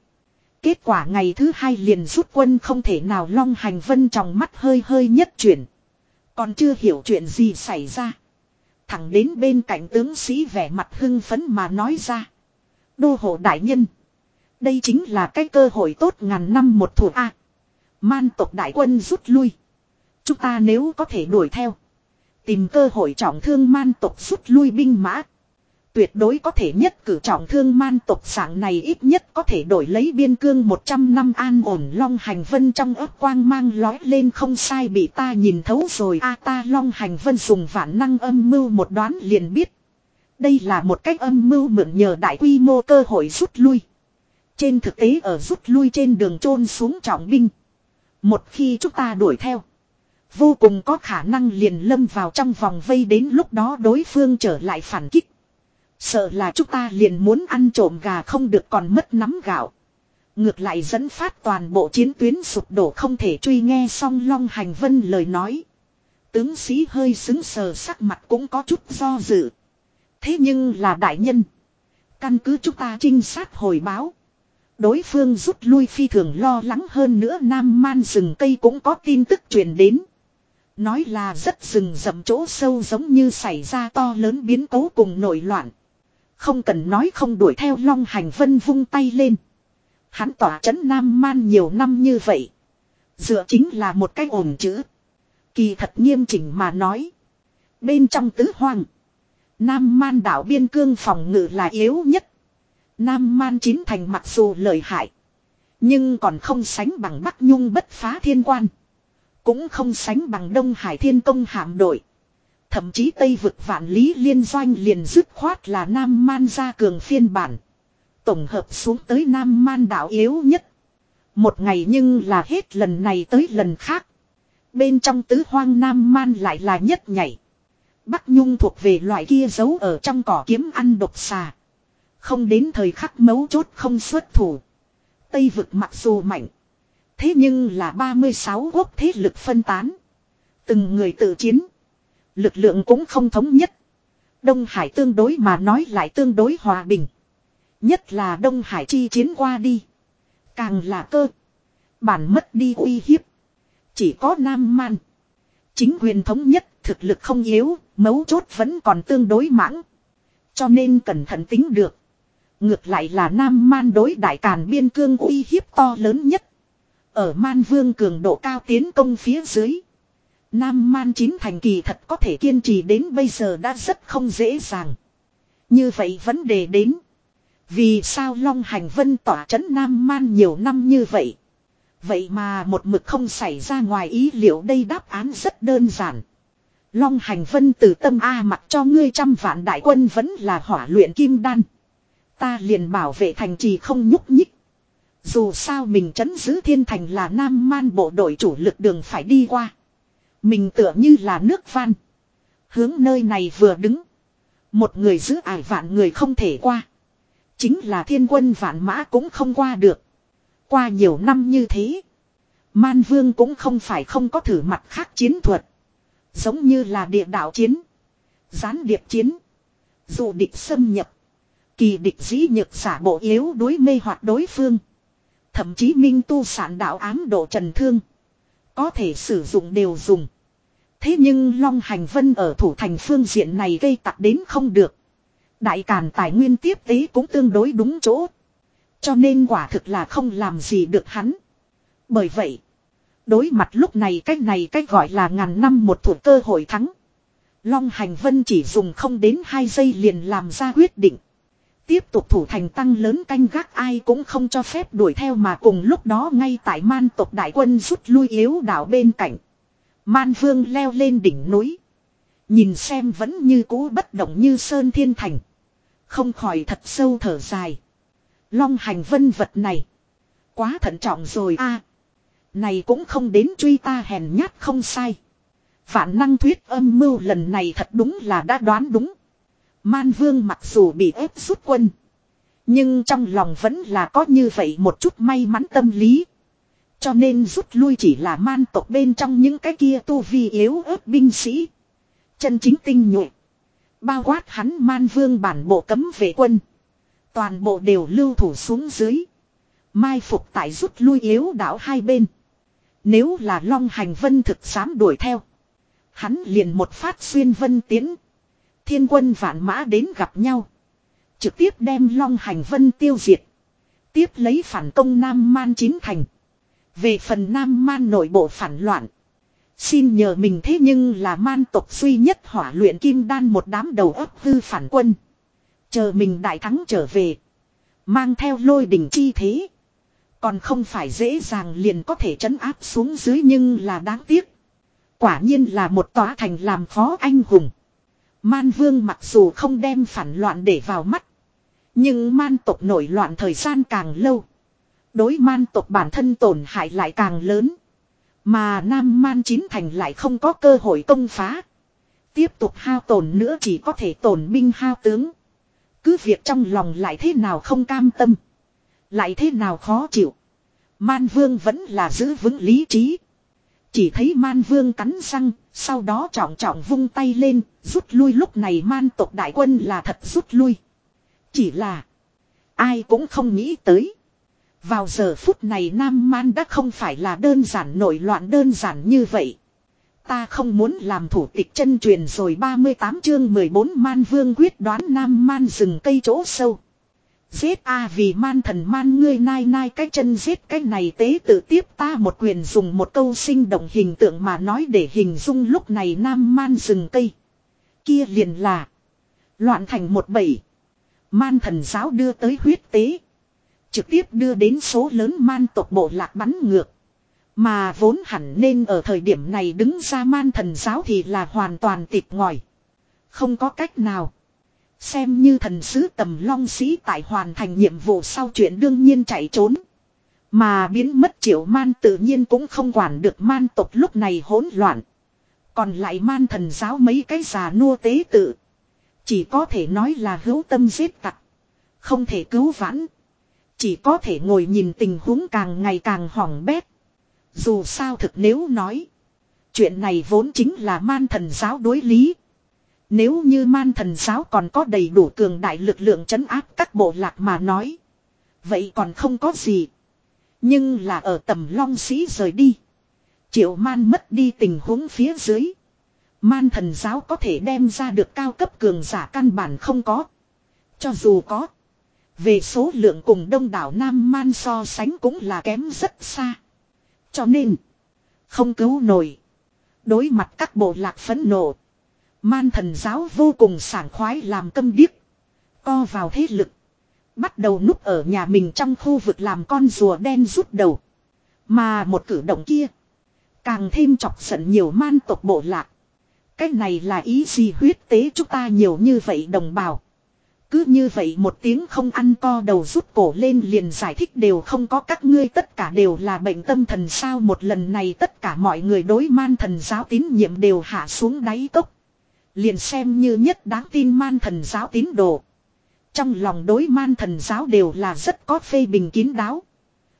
Kết quả ngày thứ hai liền rút quân không thể nào long hành vân trong mắt hơi hơi nhất chuyển. Còn chưa hiểu chuyện gì xảy ra. Thẳng đến bên cạnh tướng sĩ vẻ mặt hưng phấn mà nói ra. Đô hộ đại nhân. Đây chính là cái cơ hội tốt ngàn năm một thủ A. man tộc đại quân rút lui. Chúng ta nếu có thể đuổi theo. Tìm cơ hội trọng thương man tộc rút lui binh mã. Tuyệt đối có thể nhất cử trọng thương man tộc dạng này ít nhất có thể đổi lấy biên cương 100 năm an ổn long hành vân trong ớt quang mang lói lên không sai bị ta nhìn thấu rồi a ta long hành vân dùng vạn năng âm mưu một đoán liền biết. Đây là một cách âm mưu mượn nhờ đại quy mô cơ hội rút lui. Trên thực tế ở rút lui trên đường chôn xuống trọng binh. Một khi chúng ta đuổi theo. Vô cùng có khả năng liền lâm vào trong vòng vây đến lúc đó đối phương trở lại phản kích. Sợ là chúng ta liền muốn ăn trộm gà không được còn mất nắm gạo. Ngược lại dẫn phát toàn bộ chiến tuyến sụp đổ không thể truy nghe xong Long Hành Vân lời nói. Tướng sĩ hơi xứng sờ sắc mặt cũng có chút do dự. Thế nhưng là đại nhân. Căn cứ chúng ta trinh sát hồi báo. Đối phương rút lui phi thường lo lắng hơn nữa Nam Man rừng cây cũng có tin tức truyền đến. Nói là rất rừng rậm chỗ sâu giống như xảy ra to lớn biến cố cùng nổi loạn. Không cần nói không đuổi theo Long Hành Vân vung tay lên. Hắn tỏa chấn Nam Man nhiều năm như vậy. Dựa chính là một cái ổn chữ. Kỳ thật nghiêm chỉnh mà nói. Bên trong tứ hoang. Nam Man đảo biên cương phòng ngự là yếu nhất. Nam Man chín thành mặc dù lợi hại. Nhưng còn không sánh bằng Bắc Nhung bất phá thiên quan. Cũng không sánh bằng Đông Hải thiên công hạm đội. Thậm chí Tây vực vạn lý liên doanh liền dứt khoát là Nam Man gia cường phiên bản. Tổng hợp xuống tới Nam Man đảo yếu nhất. Một ngày nhưng là hết lần này tới lần khác. Bên trong tứ hoang Nam Man lại là nhất nhảy. Bắc Nhung thuộc về loại kia giấu ở trong cỏ kiếm ăn độc xà. Không đến thời khắc mấu chốt không xuất thủ. Tây vực mặc dù mạnh. Thế nhưng là 36 quốc thế lực phân tán. Từng người tự chiến. Lực lượng cũng không thống nhất. Đông Hải tương đối mà nói lại tương đối hòa bình. Nhất là Đông Hải chi chiến qua đi. Càng là cơ. Bản mất đi uy hiếp. Chỉ có Nam Man. Chính quyền thống nhất, thực lực không yếu. Mấu chốt vẫn còn tương đối mãng. Cho nên cẩn thận tính được. Ngược lại là Nam Man đối đại càn biên cương uy hiếp to lớn nhất. Ở Man Vương cường độ cao tiến công phía dưới. Nam Man chín thành kỳ thật có thể kiên trì đến bây giờ đã rất không dễ dàng. Như vậy vấn đề đến. Vì sao Long Hành Vân tỏa chấn Nam Man nhiều năm như vậy? Vậy mà một mực không xảy ra ngoài ý liệu đây đáp án rất đơn giản. Long Hành Vân từ tâm A mặc cho ngươi trăm vạn đại quân vẫn là hỏa luyện kim đan. Ta liền bảo vệ thành trì không nhúc nhích. Dù sao mình chấn giữ thiên thành là Nam Man bộ đội chủ lực đường phải đi qua. Mình tựa như là nước van. Hướng nơi này vừa đứng. Một người giữ ải vạn người không thể qua. Chính là thiên quân vạn mã cũng không qua được. Qua nhiều năm như thế. Man vương cũng không phải không có thử mặt khác chiến thuật. Giống như là địa đạo chiến. Gián điệp chiến. dù địch xâm nhập. Kỳ địch dĩ nhược giả bộ yếu đối mê hoặc đối phương. Thậm chí minh tu sản đạo ám độ trần thương. Có thể sử dụng đều dùng. Thế nhưng Long Hành Vân ở thủ thành phương diện này gây tặc đến không được. Đại Càn tài nguyên tiếp tế cũng tương đối đúng chỗ. Cho nên quả thực là không làm gì được hắn. Bởi vậy, đối mặt lúc này cách này cách gọi là ngàn năm một thủ cơ hội thắng. Long Hành Vân chỉ dùng không đến 2 giây liền làm ra quyết định. Tiếp tục thủ thành tăng lớn canh gác ai cũng không cho phép đuổi theo mà cùng lúc đó ngay tại man tộc đại quân rút lui yếu đảo bên cạnh. Man vương leo lên đỉnh núi. Nhìn xem vẫn như cũ bất động như sơn thiên thành. Không khỏi thật sâu thở dài. Long hành vân vật này. Quá thận trọng rồi a Này cũng không đến truy ta hèn nhát không sai. Vạn năng thuyết âm mưu lần này thật đúng là đã đoán đúng. Man vương mặc dù bị ép rút quân. Nhưng trong lòng vẫn là có như vậy một chút may mắn tâm lý. Cho nên rút lui chỉ là man tộc bên trong những cái kia tu vi yếu ớt binh sĩ. Chân chính tinh nhuệ. Bao quát hắn man vương bản bộ cấm vệ quân. Toàn bộ đều lưu thủ xuống dưới. Mai phục tại rút lui yếu đảo hai bên. Nếu là Long Hành Vân thực dám đuổi theo. Hắn liền một phát xuyên vân tiến. Thiên quân vạn mã đến gặp nhau. Trực tiếp đem Long Hành Vân tiêu diệt. Tiếp lấy phản công Nam Man chín thành. Về phần Nam Man nội bộ phản loạn. Xin nhờ mình thế nhưng là man tộc duy nhất hỏa luyện kim đan một đám đầu ấp hư phản quân. Chờ mình đại thắng trở về. Mang theo lôi đỉnh chi thế. Còn không phải dễ dàng liền có thể trấn áp xuống dưới nhưng là đáng tiếc. Quả nhiên là một tòa thành làm phó anh hùng. Man vương mặc dù không đem phản loạn để vào mắt. Nhưng man tộc nổi loạn thời gian càng lâu. Đối man tộc bản thân tổn hại lại càng lớn. Mà Nam Man chín thành lại không có cơ hội công phá. Tiếp tục hao tổn nữa chỉ có thể tổn binh hao tướng. Cứ việc trong lòng lại thế nào không cam tâm. Lại thế nào khó chịu. Man Vương vẫn là giữ vững lý trí. Chỉ thấy Man Vương cắn răng, sau đó trọng trọng vung tay lên, rút lui lúc này Man tộc đại quân là thật rút lui. Chỉ là, ai cũng không nghĩ tới. Vào giờ phút này Nam Man đã không phải là đơn giản nổi loạn đơn giản như vậy. Ta không muốn làm thủ tịch chân truyền rồi 38 chương 14 Man Vương quyết đoán Nam Man rừng cây chỗ sâu. Giết a vì man thần man ngươi nai nai cái chân giết cái này tế tự tiếp ta một quyền dùng một câu sinh động hình tượng mà nói để hình dung lúc này nam man rừng cây. Kia liền là. Loạn thành một bảy Man thần giáo đưa tới huyết tế. Trực tiếp đưa đến số lớn man tộc bộ lạc bắn ngược. Mà vốn hẳn nên ở thời điểm này đứng ra man thần giáo thì là hoàn toàn tịt ngòi. Không có cách nào. Xem như thần sứ tầm long sĩ tại hoàn thành nhiệm vụ sau chuyện đương nhiên chạy trốn. Mà biến mất triệu man tự nhiên cũng không quản được man tộc lúc này hỗn loạn. Còn lại man thần giáo mấy cái già nua tế tự. Chỉ có thể nói là hữu tâm giết tặc. Không thể cứu vãn. Chỉ có thể ngồi nhìn tình huống càng ngày càng hỏng bét. Dù sao thực nếu nói. Chuyện này vốn chính là man thần giáo đối lý. Nếu như man thần giáo còn có đầy đủ cường đại lực lượng chấn áp các bộ lạc mà nói. Vậy còn không có gì. Nhưng là ở tầm long sĩ rời đi. Triệu man mất đi tình huống phía dưới. Man thần giáo có thể đem ra được cao cấp cường giả căn bản không có. Cho dù có. Về số lượng cùng đông đảo Nam Man so sánh cũng là kém rất xa. Cho nên. Không cứu nổi. Đối mặt các bộ lạc phấn nộ. Man thần giáo vô cùng sảng khoái làm câm điếc. Co vào thế lực. Bắt đầu núp ở nhà mình trong khu vực làm con rùa đen rút đầu. Mà một cử động kia. Càng thêm chọc giận nhiều man tộc bộ lạc. Cái này là ý gì huyết tế chúng ta nhiều như vậy đồng bào. Cứ như vậy một tiếng không ăn co đầu rút cổ lên liền giải thích đều không có các ngươi tất cả đều là bệnh tâm thần sao một lần này tất cả mọi người đối man thần giáo tín nhiệm đều hạ xuống đáy cốc. Liền xem như nhất đáng tin man thần giáo tín đồ. Trong lòng đối man thần giáo đều là rất có phê bình kín đáo.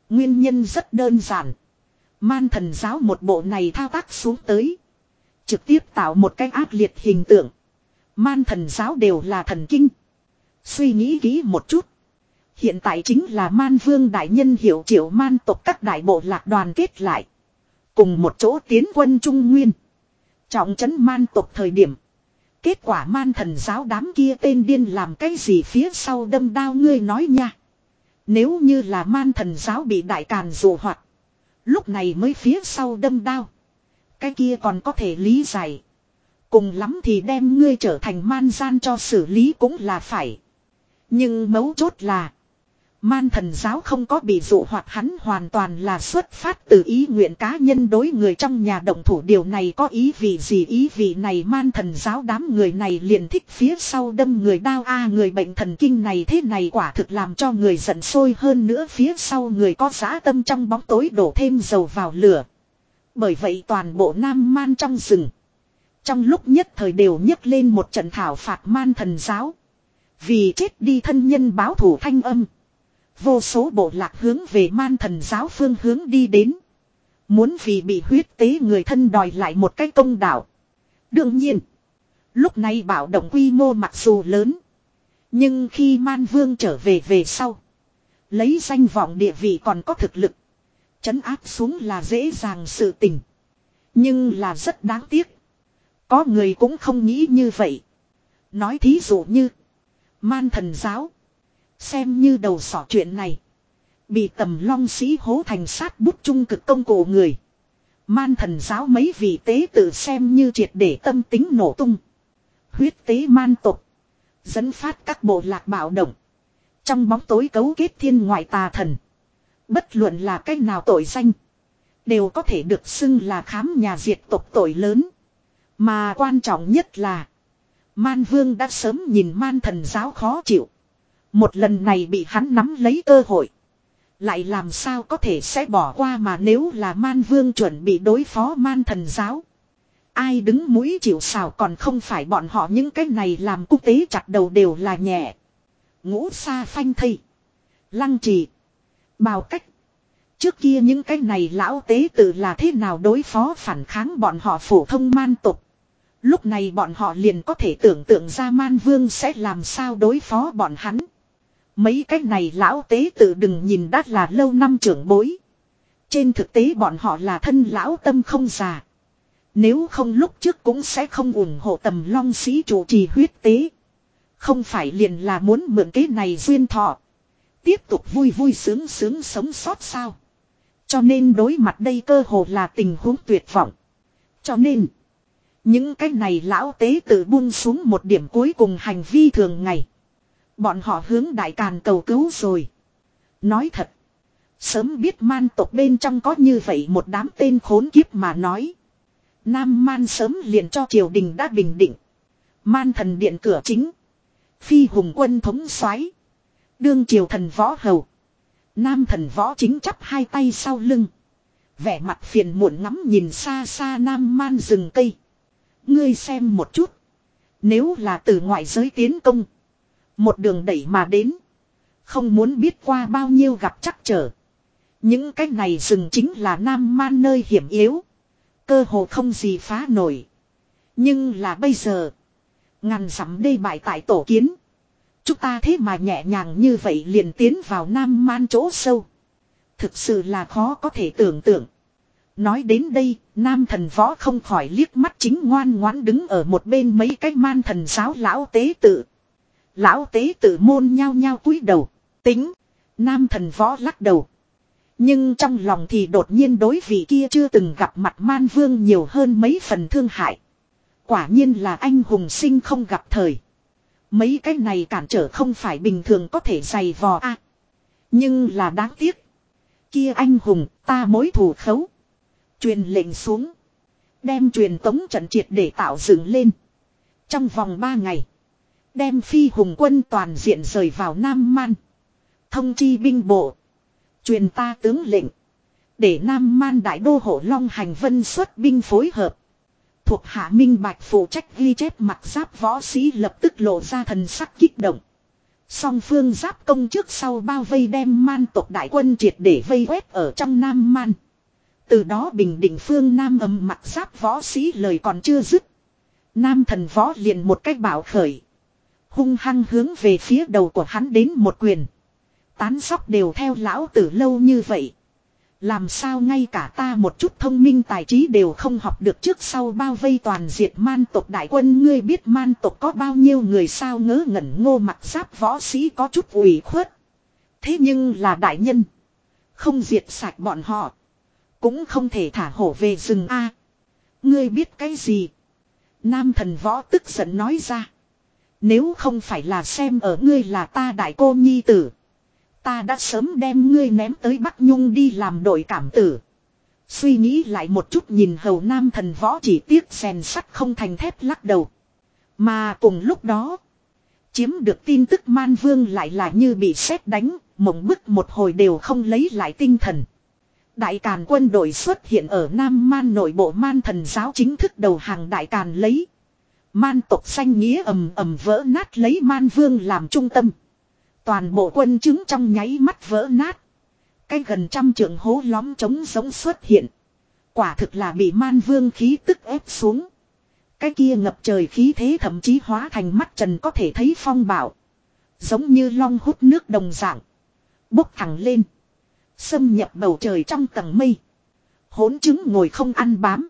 Nguyên nhân rất đơn giản. Man thần giáo một bộ này thao tác xuống tới. Trực tiếp tạo một cái ác liệt hình tượng. Man thần giáo đều là thần kinh. Suy nghĩ kỹ một chút. Hiện tại chính là man vương đại nhân hiệu triệu man tộc các đại bộ lạc đoàn kết lại. Cùng một chỗ tiến quân Trung Nguyên. Trọng trấn man tộc thời điểm. Kết quả man thần giáo đám kia tên điên làm cái gì phía sau đâm đao ngươi nói nha. Nếu như là man thần giáo bị đại càn dụ hoạt. Lúc này mới phía sau đâm đao. Cái kia còn có thể lý giải. Cùng lắm thì đem ngươi trở thành man gian cho xử lý cũng là phải. Nhưng mấu chốt là. Man thần giáo không có bị dụ hoặc hắn hoàn toàn là xuất phát từ ý nguyện cá nhân đối người trong nhà động thủ điều này có ý vì gì ý vì này man thần giáo đám người này liền thích phía sau đâm người đau a, người bệnh thần kinh này thế này quả thực làm cho người giận sôi hơn nữa phía sau người có giá tâm trong bóng tối đổ thêm dầu vào lửa. Bởi vậy toàn bộ nam man trong rừng. Trong lúc nhất thời đều nhấc lên một trận thảo phạt man thần giáo. Vì chết đi thân nhân báo thủ thanh âm. Vô số bộ lạc hướng về man thần giáo phương hướng đi đến. Muốn vì bị huyết tế người thân đòi lại một cái công đạo. Đương nhiên. Lúc này bảo động quy mô mặc dù lớn. Nhưng khi man vương trở về về sau. Lấy danh vọng địa vị còn có thực lực. Chấn áp xuống là dễ dàng sự tình. Nhưng là rất đáng tiếc. Có người cũng không nghĩ như vậy. Nói thí dụ như. Man thần giáo. Xem như đầu sỏ chuyện này. Bị tầm long sĩ hố thành sát bút trung cực công cổ người. Man thần giáo mấy vị tế tự xem như triệt để tâm tính nổ tung. Huyết tế man tục. Dẫn phát các bộ lạc bạo động. Trong bóng tối cấu kết thiên ngoại tà thần. Bất luận là cách nào tội danh. Đều có thể được xưng là khám nhà diệt tộc tội lớn. Mà quan trọng nhất là. Man vương đã sớm nhìn man thần giáo khó chịu. Một lần này bị hắn nắm lấy cơ hội. Lại làm sao có thể sẽ bỏ qua mà nếu là man vương chuẩn bị đối phó man thần giáo. Ai đứng mũi chịu xào còn không phải bọn họ những cái này làm quốc tế chặt đầu đều là nhẹ. Ngũ sa phanh thây. Lăng trì. Bào cách. Trước kia những cái này lão tế tự là thế nào đối phó phản kháng bọn họ phổ thông man tục. Lúc này bọn họ liền có thể tưởng tượng ra man vương sẽ làm sao đối phó bọn hắn. Mấy cái này lão tế tự đừng nhìn đắt là lâu năm trưởng bối. Trên thực tế bọn họ là thân lão tâm không già. Nếu không lúc trước cũng sẽ không ủng hộ tầm long sĩ chủ trì huyết tế. Không phải liền là muốn mượn cái này duyên thọ. Tiếp tục vui vui sướng sướng sống sót sao. Cho nên đối mặt đây cơ hồ là tình huống tuyệt vọng. Cho nên. Những cái này lão tế tự buông xuống một điểm cuối cùng hành vi thường ngày. Bọn họ hướng đại càn cầu cứu rồi. Nói thật. Sớm biết man tộc bên trong có như vậy một đám tên khốn kiếp mà nói. Nam man sớm liền cho triều đình đã bình định. Man thần điện cửa chính. Phi hùng quân thống soái Đương triều thần võ hầu. Nam thần võ chính chắp hai tay sau lưng. Vẻ mặt phiền muộn ngắm nhìn xa xa nam man rừng cây. Ngươi xem một chút. Nếu là từ ngoại giới tiến công. Một đường đẩy mà đến. Không muốn biết qua bao nhiêu gặp chắc trở. Những cái này rừng chính là nam man nơi hiểm yếu. Cơ hồ không gì phá nổi. Nhưng là bây giờ. Ngàn sắm đây bại tại tổ kiến. Chúng ta thế mà nhẹ nhàng như vậy liền tiến vào nam man chỗ sâu. Thực sự là khó có thể tưởng tượng. Nói đến đây, nam thần võ không khỏi liếc mắt chính ngoan ngoãn đứng ở một bên mấy cái man thần giáo lão tế tự. Lão tế tự môn nhao nhao cúi đầu. Tính. Nam thần võ lắc đầu. Nhưng trong lòng thì đột nhiên đối vị kia chưa từng gặp mặt man vương nhiều hơn mấy phần thương hại. Quả nhiên là anh hùng sinh không gặp thời. Mấy cái này cản trở không phải bình thường có thể dày vò a Nhưng là đáng tiếc. Kia anh hùng, ta mối thủ khấu. Truyền lệnh xuống. Đem truyền tống trận triệt để tạo dựng lên. Trong vòng ba ngày. Đem phi hùng quân toàn diện rời vào Nam Man. Thông chi binh bộ. Truyền ta tướng lệnh. Để Nam Man đại đô hộ Long hành vân xuất binh phối hợp. Thuộc hạ minh bạch phụ trách ghi chép mặt giáp võ sĩ lập tức lộ ra thần sắc kích động. Song phương giáp công trước sau bao vây đem man tộc đại quân triệt để vây quét ở trong Nam Man. Từ đó bình định phương Nam ầm mặt giáp võ sĩ lời còn chưa dứt. Nam thần võ liền một cách bảo khởi. Hung hăng hướng về phía đầu của hắn đến một quyền. Tán sóc đều theo lão tử lâu như vậy. Làm sao ngay cả ta một chút thông minh tài trí đều không học được trước sau bao vây toàn diệt man tộc đại quân ngươi biết man tộc có bao nhiêu người sao ngớ ngẩn ngô mặt giáp võ sĩ có chút ủy khuất. Thế nhưng là đại nhân. Không diệt sạch bọn họ. Cũng không thể thả hổ về rừng A. Ngươi biết cái gì? Nam thần võ tức giận nói ra. Nếu không phải là xem ở ngươi là ta đại cô nhi tử. Ta đã sớm đem ngươi ném tới Bắc Nhung đi làm đội cảm tử. Suy nghĩ lại một chút nhìn hầu nam thần võ chỉ tiếc rèn sắt không thành thép lắc đầu. Mà cùng lúc đó. Chiếm được tin tức man vương lại là như bị sét đánh, mộng bức một hồi đều không lấy lại tinh thần. Đại Càn quân đội xuất hiện ở Nam Man nội bộ man thần giáo chính thức đầu hàng Đại Càn lấy. Man tộc xanh nghĩa ầm ầm vỡ nát lấy man vương làm trung tâm. Toàn bộ quân chứng trong nháy mắt vỡ nát. Cái gần trăm trường hố lõm trống giống xuất hiện. Quả thực là bị man vương khí tức ép xuống. Cái kia ngập trời khí thế thậm chí hóa thành mắt trần có thể thấy phong bảo. Giống như long hút nước đồng dạng. Bốc thẳng lên. Xâm nhập bầu trời trong tầng mây. Hốn chứng ngồi không ăn bám.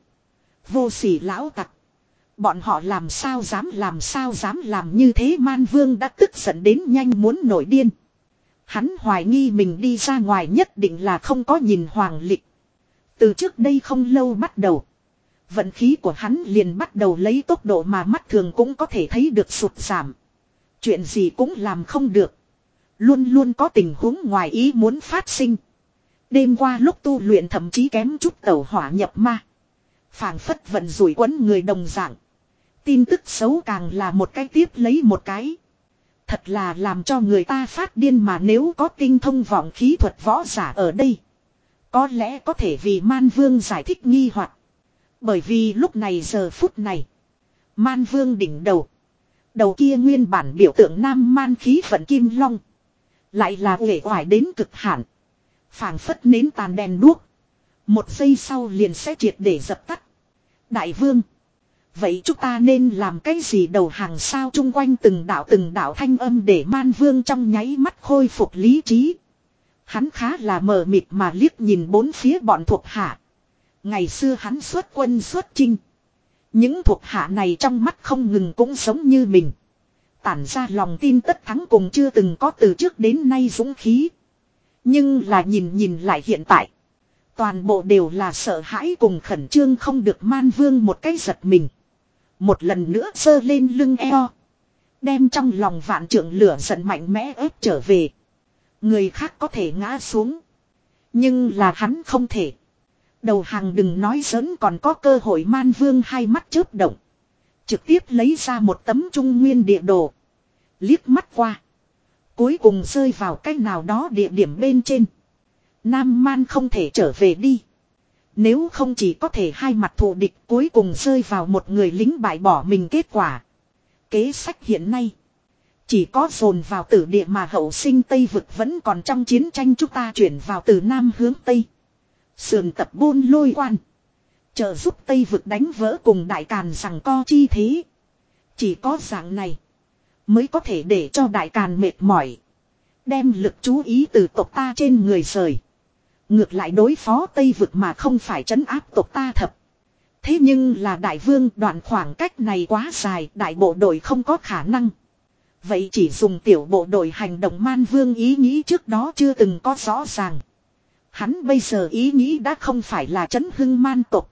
Vô sỉ lão tặc. Bọn họ làm sao dám làm sao dám làm như thế man vương đã tức giận đến nhanh muốn nổi điên. Hắn hoài nghi mình đi ra ngoài nhất định là không có nhìn hoàng lịch. Từ trước đây không lâu bắt đầu. Vận khí của hắn liền bắt đầu lấy tốc độ mà mắt thường cũng có thể thấy được sụt giảm. Chuyện gì cũng làm không được. Luôn luôn có tình huống ngoài ý muốn phát sinh. Đêm qua lúc tu luyện thậm chí kém chút tẩu hỏa nhập ma. phảng phất vận rủi quấn người đồng dạng. Tin tức xấu càng là một cái tiếp lấy một cái. Thật là làm cho người ta phát điên mà nếu có tinh thông vọng khí thuật võ giả ở đây. Có lẽ có thể vì Man Vương giải thích nghi hoặc Bởi vì lúc này giờ phút này. Man Vương đỉnh đầu. Đầu kia nguyên bản biểu tượng nam man khí vận kim long. Lại là uể oải đến cực hạn. phảng phất nến tàn đèn đuốc. Một giây sau liền sẽ triệt để dập tắt. Đại vương. Vậy chúng ta nên làm cái gì đầu hàng sao chung quanh từng đạo từng đạo thanh âm để man vương trong nháy mắt khôi phục lý trí. Hắn khá là mờ mịt mà liếc nhìn bốn phía bọn thuộc hạ. Ngày xưa hắn xuất quân xuất chinh. Những thuộc hạ này trong mắt không ngừng cũng giống như mình. Tản ra lòng tin tất thắng cùng chưa từng có từ trước đến nay dũng khí. Nhưng là nhìn nhìn lại hiện tại. Toàn bộ đều là sợ hãi cùng khẩn trương không được man vương một cái giật mình. Một lần nữa sơ lên lưng eo. Đem trong lòng vạn trượng lửa giận mạnh mẽ ép trở về. Người khác có thể ngã xuống. Nhưng là hắn không thể. Đầu hàng đừng nói giỡn còn có cơ hội man vương hai mắt chớp động. Trực tiếp lấy ra một tấm trung nguyên địa đồ. Liếc mắt qua. Cuối cùng rơi vào cách nào đó địa điểm bên trên. Nam man không thể trở về đi. Nếu không chỉ có thể hai mặt thù địch cuối cùng rơi vào một người lính bại bỏ mình kết quả. Kế sách hiện nay. Chỉ có dồn vào tử địa mà hậu sinh Tây vực vẫn còn trong chiến tranh chúng ta chuyển vào từ Nam hướng Tây. Sườn tập buôn lôi quan. Trợ giúp Tây vực đánh vỡ cùng đại càn rằng co chi thế. Chỉ có dạng này. Mới có thể để cho đại càn mệt mỏi. Đem lực chú ý từ tộc ta trên người rời. Ngược lại đối phó Tây vực mà không phải trấn áp tộc ta thập. Thế nhưng là đại vương đoạn khoảng cách này quá dài, đại bộ đội không có khả năng. Vậy chỉ dùng tiểu bộ đội hành động man vương ý nghĩ trước đó chưa từng có rõ ràng. Hắn bây giờ ý nghĩ đã không phải là chấn hưng man tộc.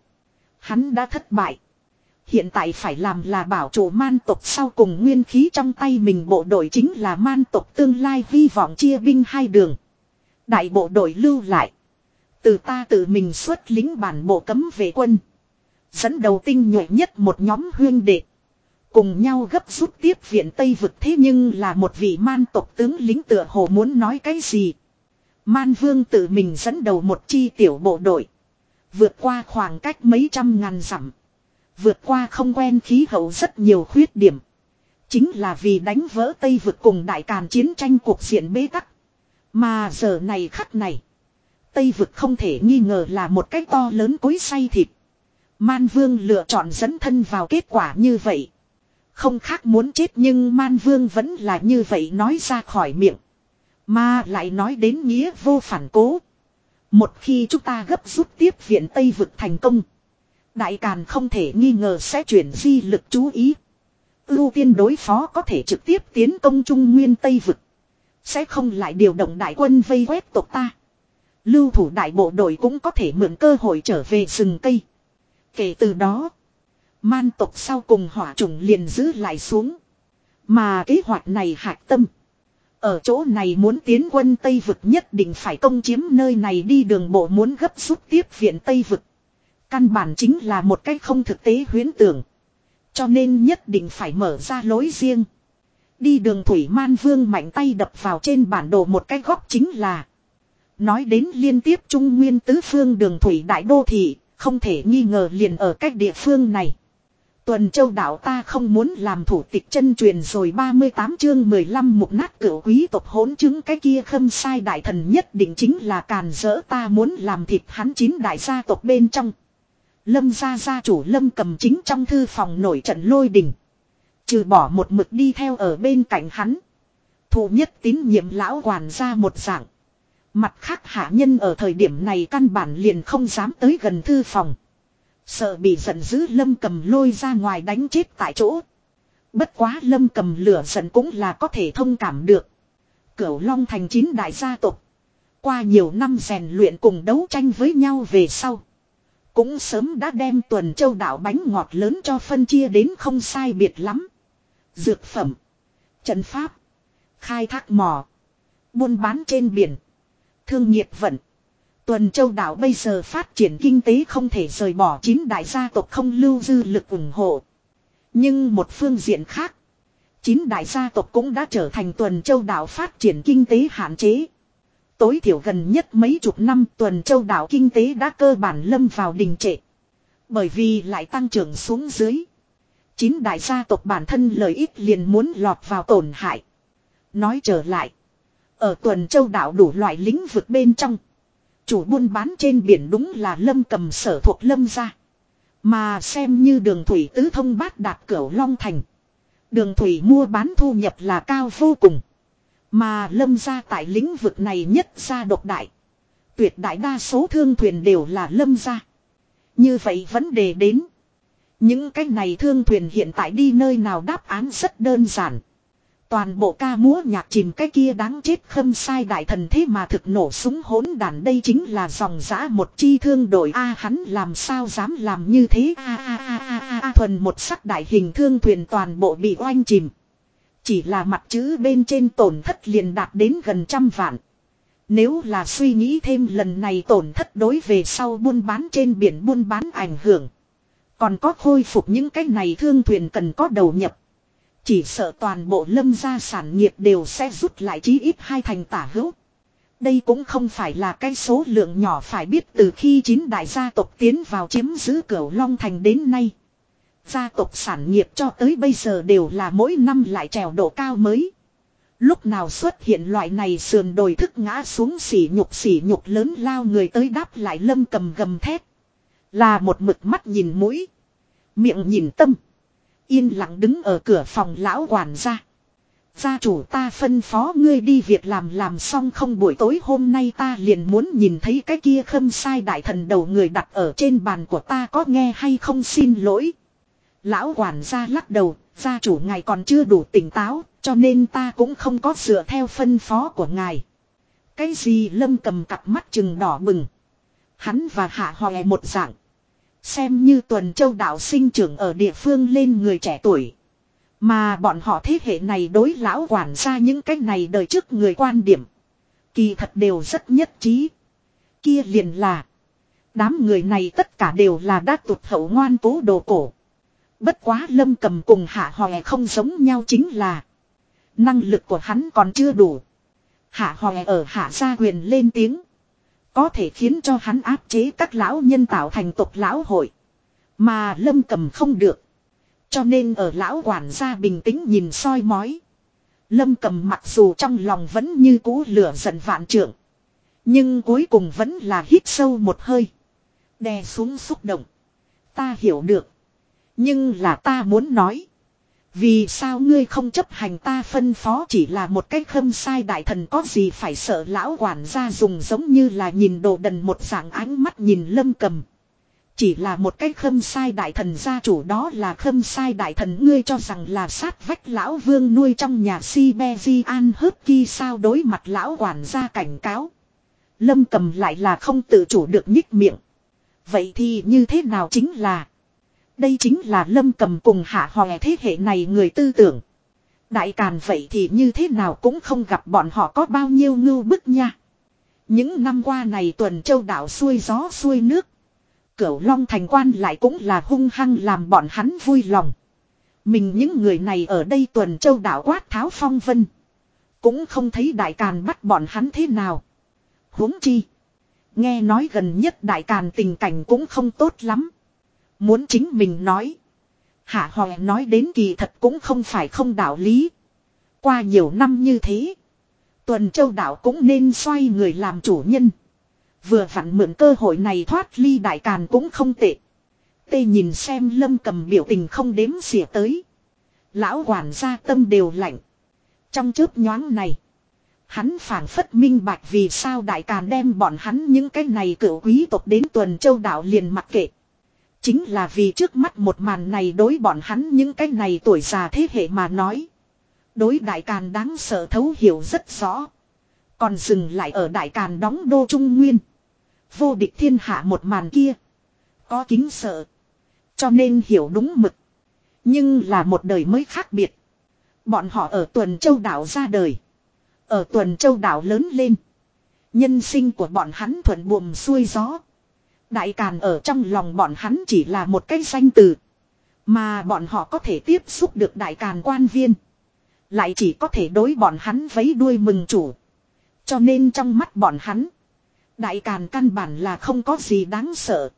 Hắn đã thất bại. Hiện tại phải làm là bảo chủ man tộc sau cùng nguyên khí trong tay mình bộ đội chính là man tộc tương lai hy vọng chia binh hai đường. Đại bộ đội lưu lại. Từ ta tự mình xuất lính bản bộ cấm về quân. Dẫn đầu tinh nhuệ nhất một nhóm huyên đệ. Cùng nhau gấp rút tiếp viện Tây vực thế nhưng là một vị man tộc tướng lính tựa hồ muốn nói cái gì. Man vương tự mình dẫn đầu một chi tiểu bộ đội. Vượt qua khoảng cách mấy trăm ngàn dặm. Vượt qua không quen khí hậu rất nhiều khuyết điểm. Chính là vì đánh vỡ Tây vực cùng đại càn chiến tranh cuộc diện bế tắc. Mà giờ này khắc này. Tây vực không thể nghi ngờ là một cái to lớn cối say thịt. Man Vương lựa chọn dẫn thân vào kết quả như vậy. Không khác muốn chết nhưng Man Vương vẫn là như vậy nói ra khỏi miệng. Mà lại nói đến nghĩa vô phản cố. Một khi chúng ta gấp rút tiếp viện Tây vực thành công. Đại Càn không thể nghi ngờ sẽ chuyển di lực chú ý. Ưu tiên đối phó có thể trực tiếp tiến công Trung Nguyên Tây vực. Sẽ không lại điều động đại quân vây quét tộc ta. Lưu thủ đại bộ đội cũng có thể mượn cơ hội trở về rừng cây. Kể từ đó. Man tộc sau cùng hỏa trùng liền giữ lại xuống. Mà kế hoạch này hạc tâm. Ở chỗ này muốn tiến quân Tây Vực nhất định phải công chiếm nơi này đi đường bộ muốn gấp rút tiếp viện Tây Vực. Căn bản chính là một cách không thực tế huyến tưởng. Cho nên nhất định phải mở ra lối riêng. Đi đường Thủy Man Vương mạnh tay đập vào trên bản đồ một cái góc chính là. Nói đến liên tiếp Trung Nguyên tứ phương đường Thủy Đại Đô Thị, không thể nghi ngờ liền ở cách địa phương này. Tuần châu đảo ta không muốn làm thủ tịch chân truyền rồi 38 chương 15 mục nát cửu quý tộc hỗn chứng cái kia khâm sai đại thần nhất định chính là càn rỡ ta muốn làm thịt hắn chín đại gia tộc bên trong. Lâm gia gia chủ lâm cầm chính trong thư phòng nổi trận lôi đình. Trừ bỏ một mực đi theo ở bên cạnh hắn. Thủ nhất tín nhiệm lão quản gia một dạng. Mặt khác hạ nhân ở thời điểm này căn bản liền không dám tới gần thư phòng. Sợ bị giận dữ lâm cầm lôi ra ngoài đánh chết tại chỗ. Bất quá lâm cầm lửa giận cũng là có thể thông cảm được. Cửu Long thành chín đại gia tộc. Qua nhiều năm rèn luyện cùng đấu tranh với nhau về sau. Cũng sớm đã đem tuần châu đảo bánh ngọt lớn cho phân chia đến không sai biệt lắm. Dược phẩm. Trận pháp. Khai thác mỏ. Buôn bán trên biển. Thương nghiệp vận. Tuần châu đảo bây giờ phát triển kinh tế không thể rời bỏ chín đại gia tộc không lưu dư lực ủng hộ. Nhưng một phương diện khác. Chín đại gia tộc cũng đã trở thành tuần châu đảo phát triển kinh tế hạn chế. Tối thiểu gần nhất mấy chục năm tuần châu đảo kinh tế đã cơ bản lâm vào đình trệ. Bởi vì lại tăng trưởng xuống dưới. Chín đại gia tộc bản thân lợi ích liền muốn lọt vào tổn hại. Nói trở lại. Ở tuần châu đảo đủ loại lĩnh vực bên trong. Chủ buôn bán trên biển đúng là lâm cầm sở thuộc lâm gia. Mà xem như đường thủy tứ thông bát đạt cửu Long Thành. Đường thủy mua bán thu nhập là cao vô cùng. Mà lâm gia tại lĩnh vực này nhất gia độc đại. Tuyệt đại đa số thương thuyền đều là lâm gia. Như vậy vấn đề đến. Những cái này thương thuyền hiện tại đi nơi nào đáp án rất đơn giản. Toàn bộ ca múa nhạc chìm cái kia đáng chết khâm sai đại thần thế mà thực nổ súng hỗn đàn đây chính là dòng giã một chi thương đội a, hắn làm sao dám làm như thế a a a a a, thuần một sắc đại hình thương thuyền toàn bộ bị oanh chìm. Chỉ là mặt chữ bên trên tổn thất liền đạt đến gần trăm vạn. Nếu là suy nghĩ thêm lần này tổn thất đối về sau buôn bán trên biển buôn bán ảnh hưởng. Còn có khôi phục những cái này thương thuyền cần có đầu nhập. Chỉ sợ toàn bộ lâm gia sản nghiệp đều sẽ rút lại chí ít hai thành tả hữu. Đây cũng không phải là cái số lượng nhỏ phải biết từ khi chín đại gia tộc tiến vào chiếm giữ cửu Long Thành đến nay. Gia tộc sản nghiệp cho tới bây giờ đều là mỗi năm lại trèo độ cao mới. Lúc nào xuất hiện loại này sườn đồi thức ngã xuống xỉ nhục xỉ nhục lớn lao người tới đáp lại lâm cầm gầm thét. Là một mực mắt nhìn mũi. Miệng nhìn tâm. Yên lặng đứng ở cửa phòng lão quản gia. Gia chủ ta phân phó ngươi đi việc làm làm xong không buổi tối hôm nay ta liền muốn nhìn thấy cái kia khâm sai đại thần đầu người đặt ở trên bàn của ta có nghe hay không xin lỗi. Lão quản gia lắc đầu, gia chủ ngài còn chưa đủ tỉnh táo, cho nên ta cũng không có dựa theo phân phó của ngài. Cái gì lâm cầm cặp mắt chừng đỏ bừng. Hắn và hạ hòe một dạng. Xem như tuần châu đạo sinh trưởng ở địa phương lên người trẻ tuổi. Mà bọn họ thế hệ này đối lão quản ra những cái này đời trước người quan điểm. Kỳ thật đều rất nhất trí. Kia liền là. Đám người này tất cả đều là đã tụt hậu ngoan cố đồ cổ. Bất quá lâm cầm cùng hạ hòe không giống nhau chính là. Năng lực của hắn còn chưa đủ. Hạ hòe ở hạ gia quyền lên tiếng. Có thể khiến cho hắn áp chế các lão nhân tạo thành tộc lão hội. Mà lâm cầm không được. Cho nên ở lão quản gia bình tĩnh nhìn soi mói. Lâm cầm mặc dù trong lòng vẫn như cũ lửa giận vạn trượng. Nhưng cuối cùng vẫn là hít sâu một hơi. Đè xuống xúc động. Ta hiểu được. Nhưng là ta muốn nói. Vì sao ngươi không chấp hành ta phân phó chỉ là một cách khâm sai đại thần có gì phải sợ lão quản gia dùng giống như là nhìn đồ đần một dạng ánh mắt nhìn lâm cầm. Chỉ là một cái khâm sai đại thần gia chủ đó là khâm sai đại thần ngươi cho rằng là sát vách lão vương nuôi trong nhà si be di an hớp ki sao đối mặt lão quản gia cảnh cáo. Lâm cầm lại là không tự chủ được nhích miệng. Vậy thì như thế nào chính là. Đây chính là lâm cầm cùng hạ hòe thế hệ này người tư tưởng. Đại càn vậy thì như thế nào cũng không gặp bọn họ có bao nhiêu ngưu bức nha. Những năm qua này tuần châu đảo xuôi gió xuôi nước. Cửu Long thành quan lại cũng là hung hăng làm bọn hắn vui lòng. Mình những người này ở đây tuần châu đảo quát tháo phong vân. Cũng không thấy đại càn bắt bọn hắn thế nào. huống chi. Nghe nói gần nhất đại càn tình cảnh cũng không tốt lắm. Muốn chính mình nói. Hạ hòe nói đến kỳ thật cũng không phải không đạo lý. Qua nhiều năm như thế. Tuần châu đảo cũng nên xoay người làm chủ nhân. Vừa vặn mượn cơ hội này thoát ly đại càn cũng không tệ. Tê nhìn xem lâm cầm biểu tình không đếm xỉa tới. Lão quản gia tâm đều lạnh. Trong chớp nhoáng này. Hắn phảng phất minh bạch vì sao đại càn đem bọn hắn những cái này cựu quý tộc đến tuần châu đảo liền mặc kệ. Chính là vì trước mắt một màn này đối bọn hắn những cái này tuổi già thế hệ mà nói. Đối đại càn đáng sợ thấu hiểu rất rõ. Còn dừng lại ở đại càn đóng đô trung nguyên. Vô địch thiên hạ một màn kia. Có kính sợ. Cho nên hiểu đúng mực. Nhưng là một đời mới khác biệt. Bọn họ ở tuần châu đảo ra đời. Ở tuần châu đảo lớn lên. Nhân sinh của bọn hắn thuận buồm xuôi gió. Đại Càn ở trong lòng bọn hắn chỉ là một cái danh từ. Mà bọn họ có thể tiếp xúc được Đại Càn quan viên. Lại chỉ có thể đối bọn hắn vấy đuôi mừng chủ. Cho nên trong mắt bọn hắn. Đại Càn căn bản là không có gì đáng sợ.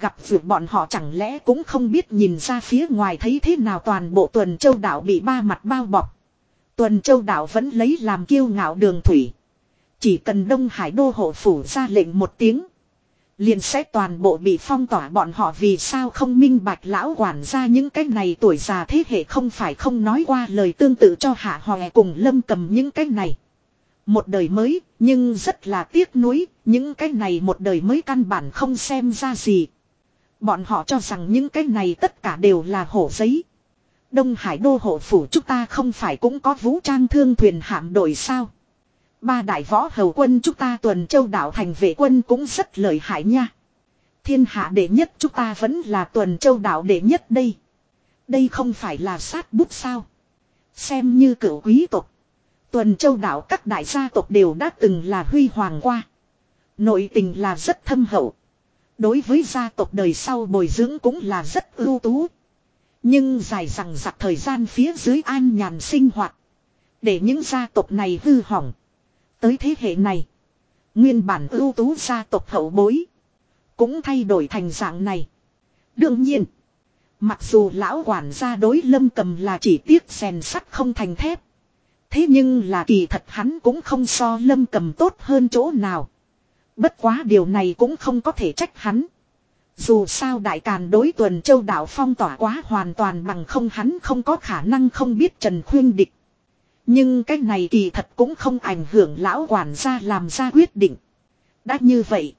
Gặp việc bọn họ chẳng lẽ cũng không biết nhìn ra phía ngoài thấy thế nào toàn bộ tuần châu đảo bị ba mặt bao bọc. Tuần châu đảo vẫn lấy làm kiêu ngạo đường thủy. Chỉ cần Đông Hải đô hộ phủ ra lệnh một tiếng. Liền sẽ toàn bộ bị phong tỏa bọn họ vì sao không minh bạch lão quản ra những cái này tuổi già thế hệ không phải không nói qua lời tương tự cho hạ hòe cùng lâm cầm những cái này. Một đời mới, nhưng rất là tiếc nuối, những cái này một đời mới căn bản không xem ra gì. Bọn họ cho rằng những cái này tất cả đều là hổ giấy. Đông Hải đô hộ phủ chúng ta không phải cũng có vũ trang thương thuyền hạm đội sao. Ba đại võ hầu quân chúng ta tuần châu đảo thành vệ quân cũng rất lợi hại nha. Thiên hạ đệ nhất chúng ta vẫn là tuần châu đảo đệ nhất đây. Đây không phải là sát bút sao. Xem như cửu quý tộc. Tuần châu đảo các đại gia tộc đều đã từng là huy hoàng qua. Nội tình là rất thâm hậu. Đối với gia tộc đời sau bồi dưỡng cũng là rất ưu tú. Nhưng dài rằng giặc thời gian phía dưới an nhàn sinh hoạt. Để những gia tộc này hư hỏng. Tới thế hệ này. Nguyên bản ưu tú gia tộc hậu bối. Cũng thay đổi thành dạng này. Đương nhiên. Mặc dù lão quản gia đối lâm cầm là chỉ tiếc rèn sắt không thành thép. Thế nhưng là kỳ thật hắn cũng không so lâm cầm tốt hơn chỗ nào. Bất quá điều này cũng không có thể trách hắn. Dù sao đại càn đối tuần châu đảo phong tỏa quá hoàn toàn bằng không hắn không có khả năng không biết Trần Khuyên Địch. Nhưng cái này kỳ thật cũng không ảnh hưởng lão quản gia làm ra quyết định. Đã như vậy.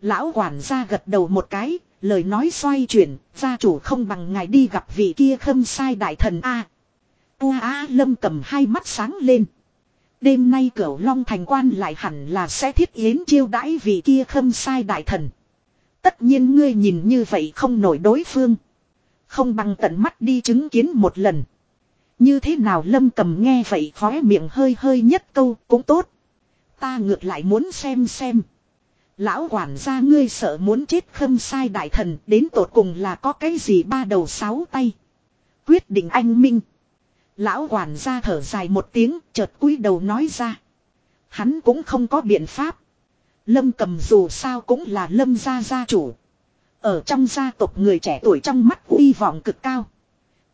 Lão quản gia gật đầu một cái, lời nói xoay chuyển, gia chủ không bằng ngài đi gặp vị kia khâm sai đại thần A. u A lâm cầm hai mắt sáng lên. Đêm nay cửu long thành quan lại hẳn là sẽ thiết yến chiêu đãi vị kia khâm sai đại thần. Tất nhiên ngươi nhìn như vậy không nổi đối phương. Không bằng tận mắt đi chứng kiến một lần. Như thế nào lâm cầm nghe vậy khóe miệng hơi hơi nhất câu cũng tốt. Ta ngược lại muốn xem xem. Lão quản gia ngươi sợ muốn chết khâm sai đại thần, đến tột cùng là có cái gì ba đầu sáu tay. Quyết định anh minh. Lão quản gia thở dài một tiếng, chợt cúi đầu nói ra. Hắn cũng không có biện pháp. Lâm cầm dù sao cũng là lâm gia gia chủ. Ở trong gia tộc người trẻ tuổi trong mắt uy vọng cực cao.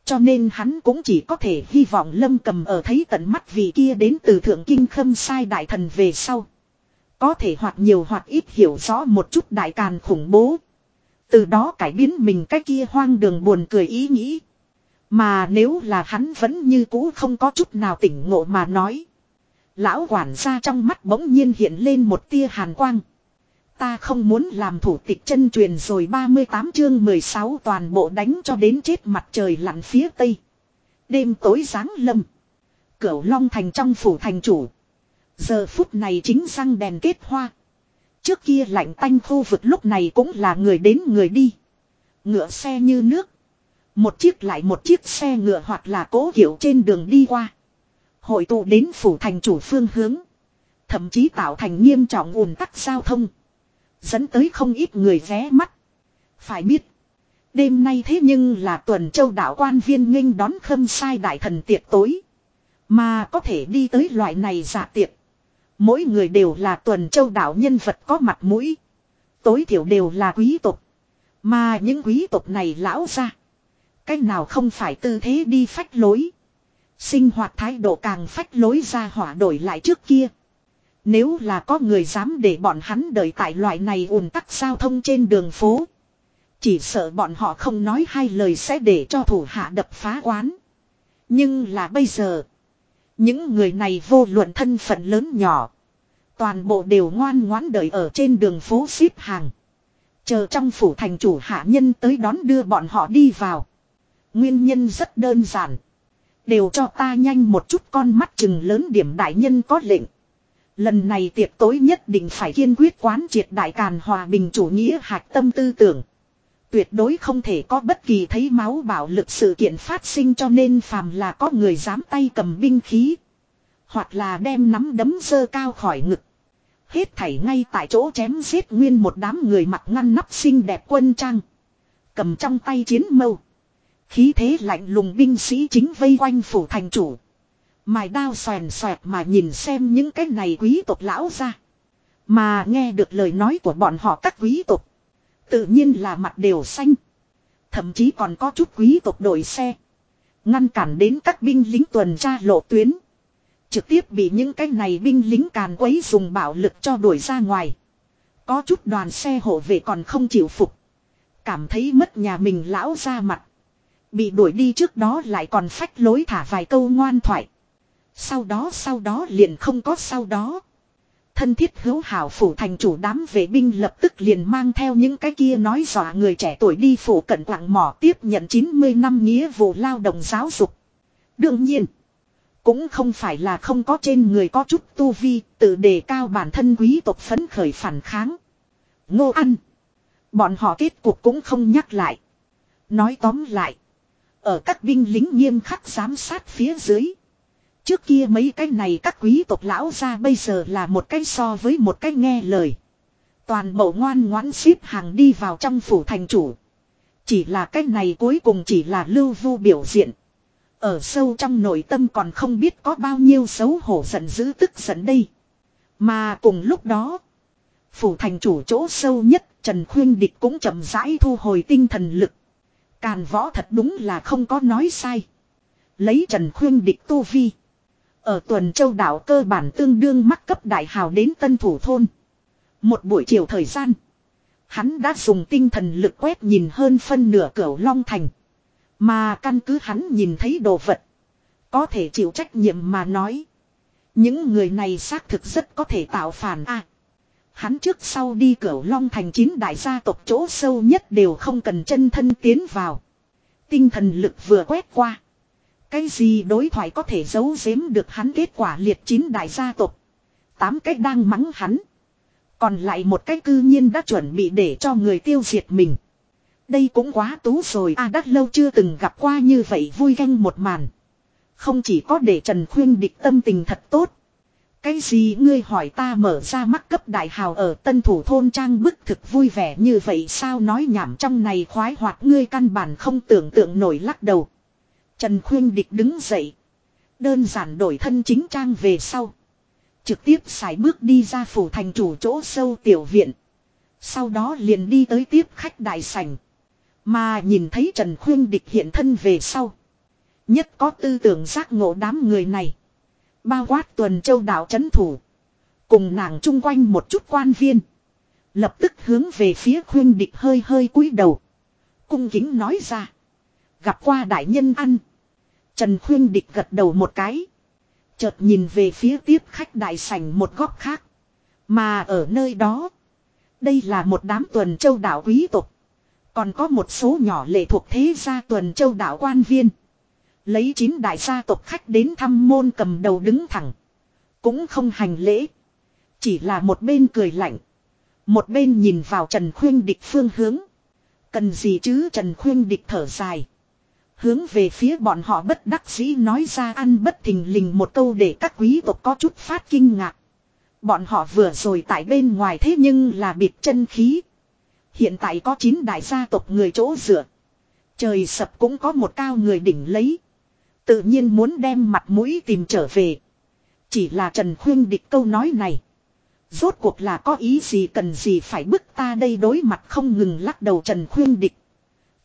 Cho nên hắn cũng chỉ có thể hy vọng lâm cầm ở thấy tận mắt vì kia đến từ thượng kinh khâm sai đại thần về sau. Có thể hoặc nhiều hoặc ít hiểu rõ một chút đại càn khủng bố. Từ đó cải biến mình cái kia hoang đường buồn cười ý nghĩ. Mà nếu là hắn vẫn như cũ không có chút nào tỉnh ngộ mà nói. Lão quản gia trong mắt bỗng nhiên hiện lên một tia hàn quang. Ta không muốn làm thủ tịch chân truyền rồi 38 chương 16 toàn bộ đánh cho đến chết mặt trời lặn phía tây. Đêm tối sáng lâm. Cửu Long thành trong phủ thành chủ. Giờ phút này chính răng đèn kết hoa. Trước kia lạnh tanh khu vực lúc này cũng là người đến người đi. Ngựa xe như nước. Một chiếc lại một chiếc xe ngựa hoặc là cố hiểu trên đường đi qua. Hội tụ đến phủ thành chủ phương hướng. Thậm chí tạo thành nghiêm trọng ùn tắc giao thông. Dẫn tới không ít người ghé mắt. Phải biết. Đêm nay thế nhưng là tuần châu đạo quan viên nghênh đón khâm sai đại thần tiệc tối. Mà có thể đi tới loại này giả tiệc. Mỗi người đều là tuần châu đạo nhân vật có mặt mũi. Tối thiểu đều là quý tộc. Mà những quý tộc này lão ra. Cách nào không phải tư thế đi phách lối. Sinh hoạt thái độ càng phách lối ra hỏa đổi lại trước kia. Nếu là có người dám để bọn hắn đợi tại loại này ùn tắc giao thông trên đường phố. Chỉ sợ bọn họ không nói hai lời sẽ để cho thủ hạ đập phá quán. Nhưng là bây giờ. Những người này vô luận thân phận lớn nhỏ. Toàn bộ đều ngoan ngoãn đợi ở trên đường phố xếp hàng. Chờ trong phủ thành chủ hạ nhân tới đón đưa bọn họ đi vào. Nguyên nhân rất đơn giản. Đều cho ta nhanh một chút con mắt chừng lớn điểm đại nhân có lệnh. Lần này tiệc tối nhất định phải kiên quyết quán triệt đại càn hòa bình chủ nghĩa hạch tâm tư tưởng. Tuyệt đối không thể có bất kỳ thấy máu bạo lực sự kiện phát sinh cho nên phàm là có người dám tay cầm binh khí. Hoặc là đem nắm đấm sơ cao khỏi ngực. Hết thảy ngay tại chỗ chém giết nguyên một đám người mặc ngăn nắp xinh đẹp quân trang. Cầm trong tay chiến mâu. Khí thế lạnh lùng binh sĩ chính vây quanh phủ thành chủ. Mài đao xoèn xoẹt mà nhìn xem những cái này quý tộc lão ra. Mà nghe được lời nói của bọn họ các quý tộc. Tự nhiên là mặt đều xanh. Thậm chí còn có chút quý tộc đổi xe. Ngăn cản đến các binh lính tuần tra lộ tuyến. Trực tiếp bị những cái này binh lính càn quấy dùng bạo lực cho đuổi ra ngoài. Có chút đoàn xe hộ vệ còn không chịu phục. Cảm thấy mất nhà mình lão ra mặt. Bị đuổi đi trước đó lại còn phách lối thả vài câu ngoan thoại. Sau đó sau đó liền không có sau đó. Thân thiết hữu hảo phủ thành chủ đám vệ binh lập tức liền mang theo những cái kia nói dọa người trẻ tuổi đi phủ cận quảng mỏ tiếp nhận 90 năm nghĩa vụ lao động giáo dục. Đương nhiên, cũng không phải là không có trên người có chút tu vi, tự đề cao bản thân quý tộc phấn khởi phản kháng. Ngô ăn. Bọn họ kết cuộc cũng không nhắc lại. Nói tóm lại. Ở các binh lính nghiêm khắc giám sát phía dưới. Trước kia mấy cái này các quý tộc lão ra bây giờ là một cái so với một cái nghe lời. Toàn bộ ngoan ngoãn xếp hàng đi vào trong phủ thành chủ. Chỉ là cái này cuối cùng chỉ là lưu vu biểu diện. Ở sâu trong nội tâm còn không biết có bao nhiêu xấu hổ giận dữ tức giận đây. Mà cùng lúc đó. Phủ thành chủ chỗ sâu nhất Trần Khuyên Địch cũng chậm rãi thu hồi tinh thần lực. Càn võ thật đúng là không có nói sai. Lấy Trần Khuyên Địch tu vi. Ở tuần châu đảo cơ bản tương đương mắc cấp đại hào đến tân thủ thôn. Một buổi chiều thời gian. Hắn đã dùng tinh thần lực quét nhìn hơn phân nửa cửa long thành. Mà căn cứ hắn nhìn thấy đồ vật. Có thể chịu trách nhiệm mà nói. Những người này xác thực rất có thể tạo phản a. hắn trước sau đi cửa long thành chín đại gia tộc chỗ sâu nhất đều không cần chân thân tiến vào. Tinh thần lực vừa quét qua. Cái gì đối thoại có thể giấu giếm được hắn kết quả liệt chín đại gia tộc. Tám cách đang mắng hắn. Còn lại một cái cư nhiên đã chuẩn bị để cho người tiêu diệt mình. Đây cũng quá tú rồi a à, đã lâu chưa từng gặp qua như vậy vui ganh một màn. Không chỉ có để Trần Khuyên địch tâm tình thật tốt. Cái gì ngươi hỏi ta mở ra mắt cấp đại hào ở tân thủ thôn trang bức thực vui vẻ như vậy sao nói nhảm trong này khoái hoạt ngươi căn bản không tưởng tượng nổi lắc đầu. Trần Khuyên Địch đứng dậy. Đơn giản đổi thân chính trang về sau. Trực tiếp xài bước đi ra phủ thành chủ chỗ sâu tiểu viện. Sau đó liền đi tới tiếp khách đại sảnh. Mà nhìn thấy Trần Khuyên Địch hiện thân về sau. Nhất có tư tưởng giác ngộ đám người này. Bao quát tuần châu đảo chấn thủ. Cùng nàng chung quanh một chút quan viên. Lập tức hướng về phía Khuyên Địch hơi hơi cúi đầu. Cung kính nói ra. Gặp qua đại nhân ăn. Trần Khuyên Địch gật đầu một cái. Chợt nhìn về phía tiếp khách đại sảnh một góc khác. Mà ở nơi đó. Đây là một đám tuần châu đảo quý tộc. Còn có một số nhỏ lệ thuộc thế gia tuần châu đảo quan viên. Lấy chín đại gia tộc khách đến thăm môn cầm đầu đứng thẳng. Cũng không hành lễ. Chỉ là một bên cười lạnh. Một bên nhìn vào Trần Khuyên Địch phương hướng. Cần gì chứ Trần Khuyên Địch thở dài. Hướng về phía bọn họ bất đắc dĩ nói ra ăn bất thình lình một câu để các quý tộc có chút phát kinh ngạc. Bọn họ vừa rồi tại bên ngoài thế nhưng là bịt chân khí. Hiện tại có 9 đại gia tộc người chỗ dựa. Trời sập cũng có một cao người đỉnh lấy. Tự nhiên muốn đem mặt mũi tìm trở về. Chỉ là Trần Khuyên địch câu nói này. Rốt cuộc là có ý gì cần gì phải bức ta đây đối mặt không ngừng lắc đầu Trần Khuyên địch.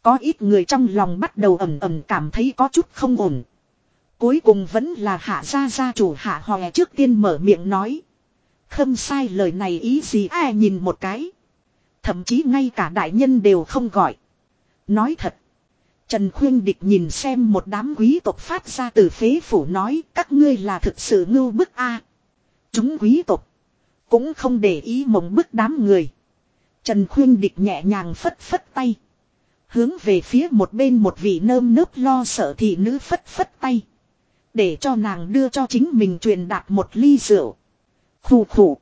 Có ít người trong lòng bắt đầu ẩm ẩm cảm thấy có chút không ổn. Cuối cùng vẫn là hạ gia gia chủ hạ hòe trước tiên mở miệng nói. Không sai lời này ý gì ai nhìn một cái. Thậm chí ngay cả đại nhân đều không gọi. Nói thật. Trần Khuyên Địch nhìn xem một đám quý tộc phát ra từ phế phủ nói, các ngươi là thực sự ngưu bức a. Chúng quý tộc. Cũng không để ý mộng bức đám người. Trần Khuyên Địch nhẹ nhàng phất phất tay. Hướng về phía một bên một vị nơm nớp lo sợ thị nữ phất phất tay. Để cho nàng đưa cho chính mình truyền đạt một ly rượu. Khủ khủ.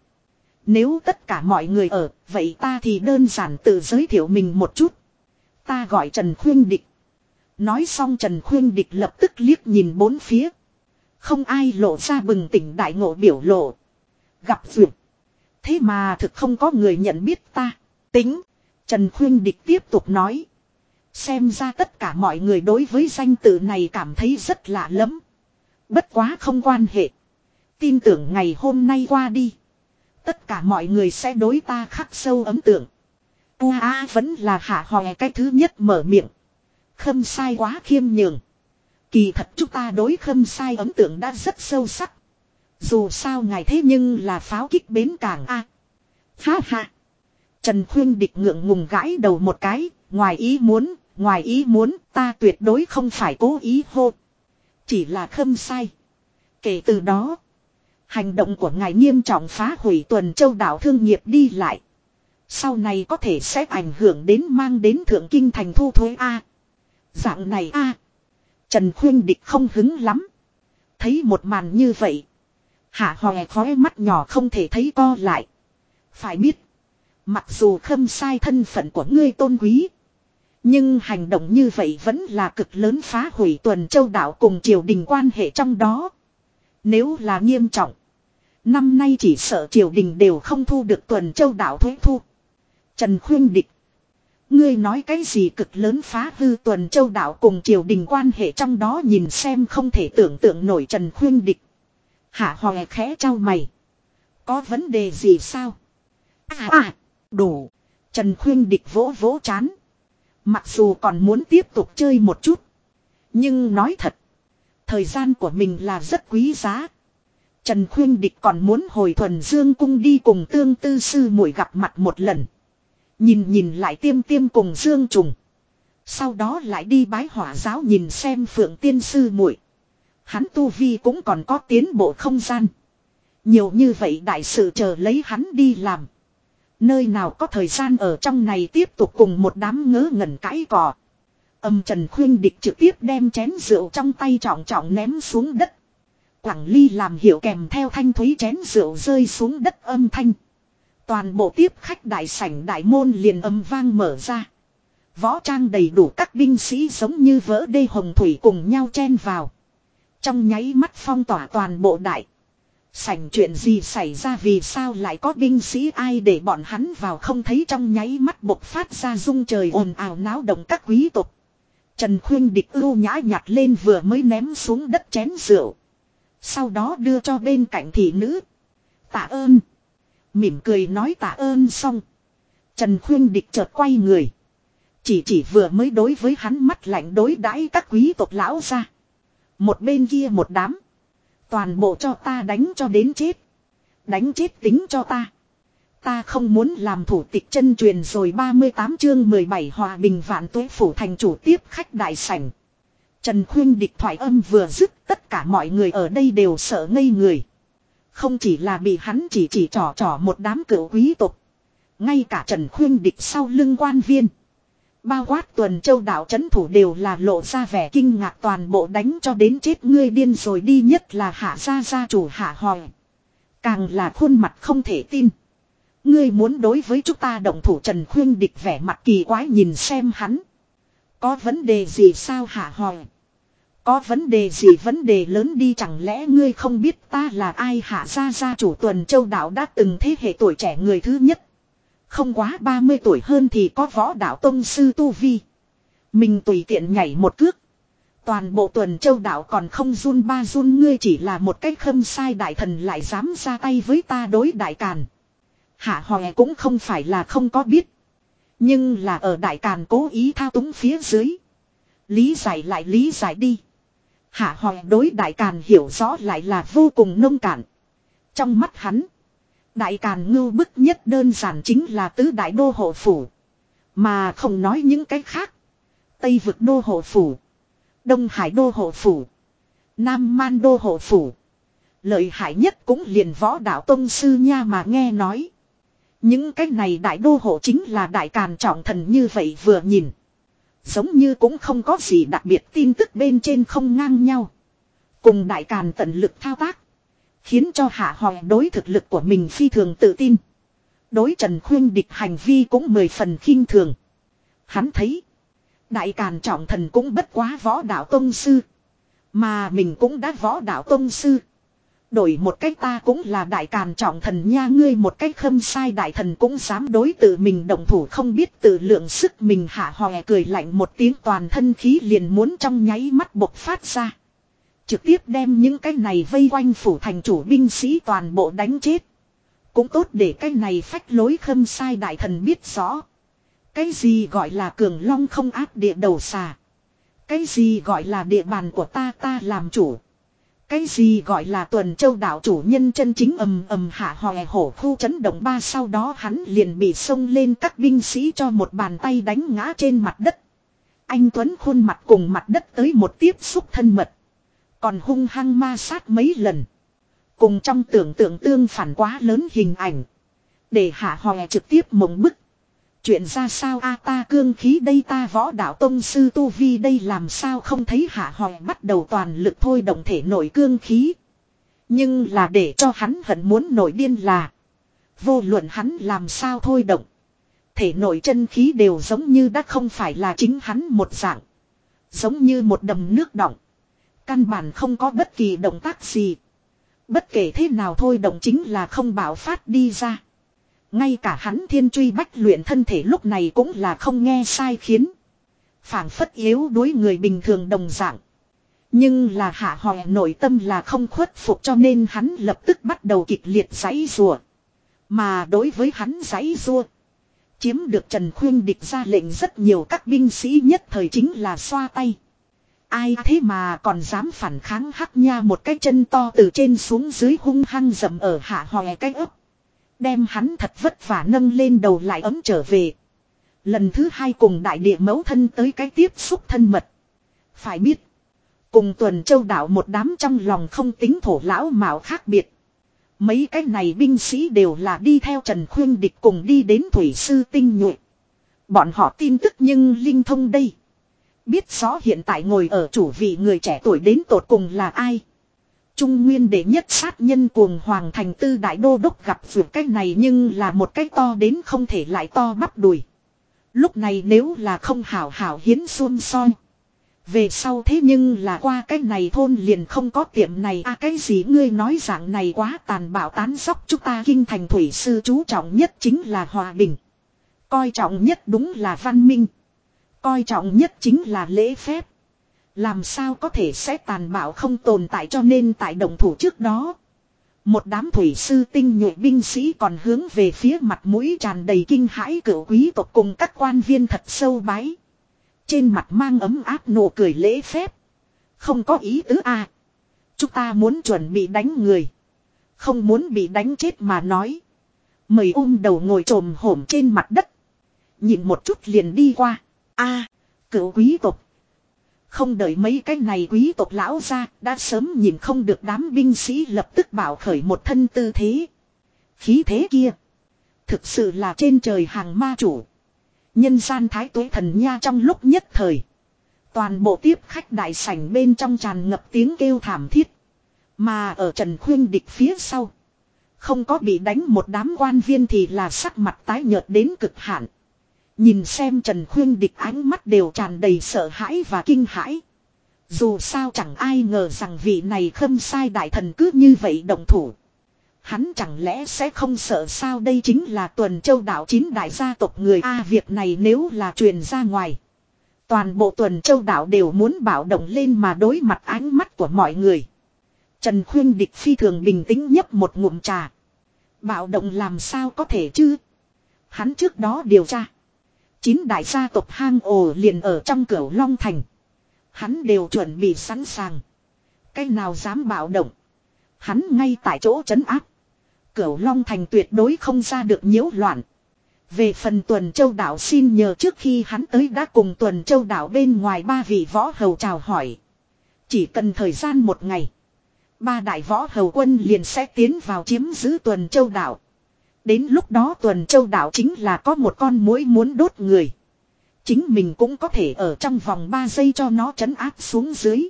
Nếu tất cả mọi người ở, vậy ta thì đơn giản tự giới thiệu mình một chút. Ta gọi Trần Khuyên Địch. Nói xong Trần Khuyên Địch lập tức liếc nhìn bốn phía. Không ai lộ ra bừng tỉnh đại ngộ biểu lộ. Gặp duyệt. Thế mà thực không có người nhận biết ta. Tính. Trần Khuyên Địch tiếp tục nói. Xem ra tất cả mọi người đối với danh tự này cảm thấy rất lạ lắm. Bất quá không quan hệ. Tin tưởng ngày hôm nay qua đi. Tất cả mọi người sẽ đối ta khắc sâu ấn tượng. Ua a vẫn là hạ hòe cái thứ nhất mở miệng. Khâm sai quá khiêm nhường. Kỳ thật chúng ta đối khâm sai ấn tượng đã rất sâu sắc. Dù sao ngài thế nhưng là pháo kích bến cảng a. Ha ha. Trần Khuyên địch ngượng ngùng gãi đầu một cái, ngoài ý muốn, ngoài ý muốn, ta tuyệt đối không phải cố ý hô. Chỉ là khâm sai. Kể từ đó, hành động của ngài nghiêm trọng phá hủy tuần châu đảo thương nghiệp đi lại. Sau này có thể sẽ ảnh hưởng đến mang đến thượng kinh thành thu thuế A. Dạng này A. Trần Khuyên Địch không hứng lắm. Thấy một màn như vậy. Hạ hòe khói mắt nhỏ không thể thấy co lại. Phải biết. Mặc dù khâm sai thân phận của ngươi tôn quý. Nhưng hành động như vậy vẫn là cực lớn phá hủy tuần châu đảo cùng triều đình quan hệ trong đó. Nếu là nghiêm trọng. Năm nay chỉ sợ triều đình đều không thu được tuần châu đảo thuế thu. Trần Khuyên Địch. Ngươi nói cái gì cực lớn phá hư tuần châu đảo cùng triều đình quan hệ trong đó nhìn xem không thể tưởng tượng nổi Trần Khuyên Địch. Hạ hòe khẽ trao mày. Có vấn đề gì sao? À à, đủ. Trần Khuyên Địch vỗ vỗ chán. Mặc dù còn muốn tiếp tục chơi một chút. Nhưng nói thật. Thời gian của mình là rất quý giá. Trần Khuyên Địch còn muốn hồi thuần dương cung đi cùng tương tư sư muội gặp mặt một lần. Nhìn nhìn lại tiêm tiêm cùng dương trùng. Sau đó lại đi bái hỏa giáo nhìn xem phượng tiên sư muội Hắn tu vi cũng còn có tiến bộ không gian. Nhiều như vậy đại sự chờ lấy hắn đi làm. Nơi nào có thời gian ở trong này tiếp tục cùng một đám ngớ ngẩn cãi cỏ. Âm Trần Khuyên Địch trực tiếp đem chén rượu trong tay trọng trọng ném xuống đất. Quảng ly làm hiệu kèm theo thanh thúy chén rượu rơi xuống đất âm thanh. Toàn bộ tiếp khách đại sảnh đại môn liền âm vang mở ra. Võ trang đầy đủ các binh sĩ giống như vỡ đê hồng thủy cùng nhau chen vào. Trong nháy mắt phong tỏa toàn bộ đại. Sảnh chuyện gì xảy ra vì sao lại có binh sĩ ai để bọn hắn vào không thấy trong nháy mắt bộc phát ra rung trời ồn ào náo động các quý tộc. Trần Khuyên địch ưu nhã nhặt lên vừa mới ném xuống đất chén rượu. Sau đó đưa cho bên cạnh thị nữ. Tạ ơn. Mỉm cười nói tạ ơn xong. Trần Khuyên địch chợt quay người. Chỉ chỉ vừa mới đối với hắn mắt lạnh đối đãi các quý tộc lão ra. Một bên kia một đám. Toàn bộ cho ta đánh cho đến chết. Đánh chết tính cho ta. Ta không muốn làm thủ tịch chân truyền rồi 38 chương 17 hòa bình vạn tuế phủ thành chủ tiếp khách đại sảnh. Trần Khuyên địch thoại âm vừa dứt, tất cả mọi người ở đây đều sợ ngây người. Không chỉ là bị hắn chỉ chỉ trò trò một đám cựu quý tộc. Ngay cả Trần Khuyên địch sau lưng quan viên. Bao quát tuần châu đảo chấn thủ đều là lộ ra vẻ kinh ngạc toàn bộ đánh cho đến chết ngươi điên rồi đi nhất là hạ gia gia chủ hạ hòi. Càng là khuôn mặt không thể tin. Ngươi muốn đối với chúng ta động thủ Trần Khuyên địch vẻ mặt kỳ quái nhìn xem hắn. Có vấn đề gì sao hạ hòi? Có vấn đề gì vấn đề lớn đi chẳng lẽ ngươi không biết ta là ai hạ gia gia chủ tuần châu đảo đã từng thế hệ tuổi trẻ người thứ nhất. Không quá 30 tuổi hơn thì có võ đạo tông sư Tu Vi. Mình tùy tiện nhảy một cước. Toàn bộ tuần châu đảo còn không run ba run, ngươi chỉ là một cách khâm sai đại thần lại dám ra tay với ta đối đại càn. Hạ hòe cũng không phải là không có biết. Nhưng là ở đại càn cố ý thao túng phía dưới. Lý giải lại lý giải đi. Hạ hòe đối đại càn hiểu rõ lại là vô cùng nông cạn. Trong mắt hắn. Đại càn ngưu bức nhất đơn giản chính là tứ đại đô hộ phủ. Mà không nói những cái khác. Tây vực đô hộ phủ. Đông hải đô hộ phủ. Nam man đô hộ phủ. Lợi hại nhất cũng liền võ đạo tông sư nha mà nghe nói. Những cái này đại đô hộ chính là đại càn trọng thần như vậy vừa nhìn. Giống như cũng không có gì đặc biệt tin tức bên trên không ngang nhau. Cùng đại càn tận lực thao tác. Khiến cho hạ hoàng đối thực lực của mình phi thường tự tin. Đối Trần Khuyên địch hành vi cũng mười phần khinh thường. Hắn thấy. Đại Càn trọng thần cũng bất quá võ đạo tông sư. Mà mình cũng đã võ đạo tông sư. Đổi một cách ta cũng là đại càn trọng thần nha, ngươi một cách khâm sai đại thần cũng dám đối tự mình động thủ, không biết tự lượng sức mình hạ hòe cười lạnh một tiếng toàn thân khí liền muốn trong nháy mắt bộc phát ra. Trực tiếp đem những cái này vây quanh phủ thành chủ binh sĩ toàn bộ đánh chết. Cũng tốt để cái này phách lối khâm sai đại thần biết rõ. Cái gì gọi là cường long không áp địa đầu xà. Cái gì gọi là địa bàn của ta ta làm chủ. Cái gì gọi là tuần châu đảo chủ nhân chân chính ầm ầm hạ hòe hổ khu chấn động ba sau đó hắn liền bị xông lên các binh sĩ cho một bàn tay đánh ngã trên mặt đất. Anh Tuấn khuôn mặt cùng mặt đất tới một tiếp xúc thân mật. Còn hung hăng ma sát mấy lần. Cùng trong tưởng tượng tương phản quá lớn hình ảnh. Để hạ hòe trực tiếp mộng bức. Chuyện ra sao a ta cương khí đây ta võ đạo tông sư tu vi đây làm sao không thấy hạ hòe bắt đầu toàn lực thôi động thể nổi cương khí. Nhưng là để cho hắn hận muốn nổi điên là. Vô luận hắn làm sao thôi động. Thể nổi chân khí đều giống như đã không phải là chính hắn một dạng. Giống như một đầm nước động. Căn bản không có bất kỳ động tác gì. Bất kể thế nào thôi động chính là không bảo phát đi ra. Ngay cả hắn thiên truy bách luyện thân thể lúc này cũng là không nghe sai khiến. phảng phất yếu đối người bình thường đồng dạng. Nhưng là hạ hòe nội tâm là không khuất phục cho nên hắn lập tức bắt đầu kịch liệt giấy rùa. Mà đối với hắn giấy rùa. Chiếm được Trần Khuyên địch ra lệnh rất nhiều các binh sĩ nhất thời chính là xoa tay. Ai thế mà còn dám phản kháng hắc nha một cái chân to từ trên xuống dưới hung hăng dầm ở hạ hòe cái ấp. Đem hắn thật vất vả nâng lên đầu lại ấm trở về. Lần thứ hai cùng đại địa mẫu thân tới cái tiếp xúc thân mật. Phải biết. Cùng tuần châu đảo một đám trong lòng không tính thổ lão mạo khác biệt. Mấy cái này binh sĩ đều là đi theo Trần Khuyên Địch cùng đi đến Thủy Sư Tinh nhuệ. Bọn họ tin tức nhưng linh thông đây. Biết rõ hiện tại ngồi ở chủ vị người trẻ tuổi đến tột cùng là ai. Trung nguyên đệ nhất sát nhân cuồng hoàng thành tư đại đô đốc gặp vượt cái này nhưng là một cái to đến không thể lại to bắp đùi. Lúc này nếu là không hảo hảo hiến xuân soi Về sau thế nhưng là qua cái này thôn liền không có tiệm này à cái gì ngươi nói dạng này quá tàn bạo tán sóc chúng ta kinh thành thủy sư chú trọng nhất chính là hòa bình. Coi trọng nhất đúng là văn minh. Coi trọng nhất chính là lễ phép. Làm sao có thể sẽ tàn bạo không tồn tại cho nên tại đồng thủ trước đó. Một đám thủy sư tinh nhuệ binh sĩ còn hướng về phía mặt mũi tràn đầy kinh hãi cửu quý tộc cùng các quan viên thật sâu bái. Trên mặt mang ấm áp nụ cười lễ phép. Không có ý tứ a Chúng ta muốn chuẩn bị đánh người. Không muốn bị đánh chết mà nói. Mời ôm đầu ngồi trồm hổm trên mặt đất. Nhìn một chút liền đi qua a cửu quý tộc không đợi mấy cái này quý tộc lão ra, đã sớm nhìn không được đám binh sĩ lập tức bảo khởi một thân tư thế. Khí thế kia. Thực sự là trên trời hàng ma chủ. Nhân gian thái tuế thần nha trong lúc nhất thời. Toàn bộ tiếp khách đại sảnh bên trong tràn ngập tiếng kêu thảm thiết. Mà ở Trần Khuyên địch phía sau. Không có bị đánh một đám quan viên thì là sắc mặt tái nhợt đến cực hạn. Nhìn xem Trần Khuyên địch ánh mắt đều tràn đầy sợ hãi và kinh hãi. Dù sao chẳng ai ngờ rằng vị này khâm sai đại thần cứ như vậy động thủ. Hắn chẳng lẽ sẽ không sợ sao đây chính là tuần châu đảo chín đại gia tộc người A việc này nếu là truyền ra ngoài. Toàn bộ tuần châu đảo đều muốn bảo động lên mà đối mặt ánh mắt của mọi người. Trần Khuyên Địch phi thường bình tĩnh nhấp một ngụm trà. Bảo động làm sao có thể chứ? Hắn trước đó điều tra. Chín đại gia tộc hang ổ liền ở trong cửa Long Thành. Hắn đều chuẩn bị sẵn sàng. Cái nào dám bạo động. Hắn ngay tại chỗ trấn áp. Cửu Long Thành tuyệt đối không ra được nhiễu loạn. Về phần tuần châu đảo xin nhờ trước khi hắn tới đã cùng tuần châu đảo bên ngoài ba vị võ hầu chào hỏi. Chỉ cần thời gian một ngày. Ba đại võ hầu quân liền sẽ tiến vào chiếm giữ tuần châu đảo. Đến lúc đó tuần châu đảo chính là có một con mũi muốn đốt người. Chính mình cũng có thể ở trong vòng 3 giây cho nó chấn áp xuống dưới.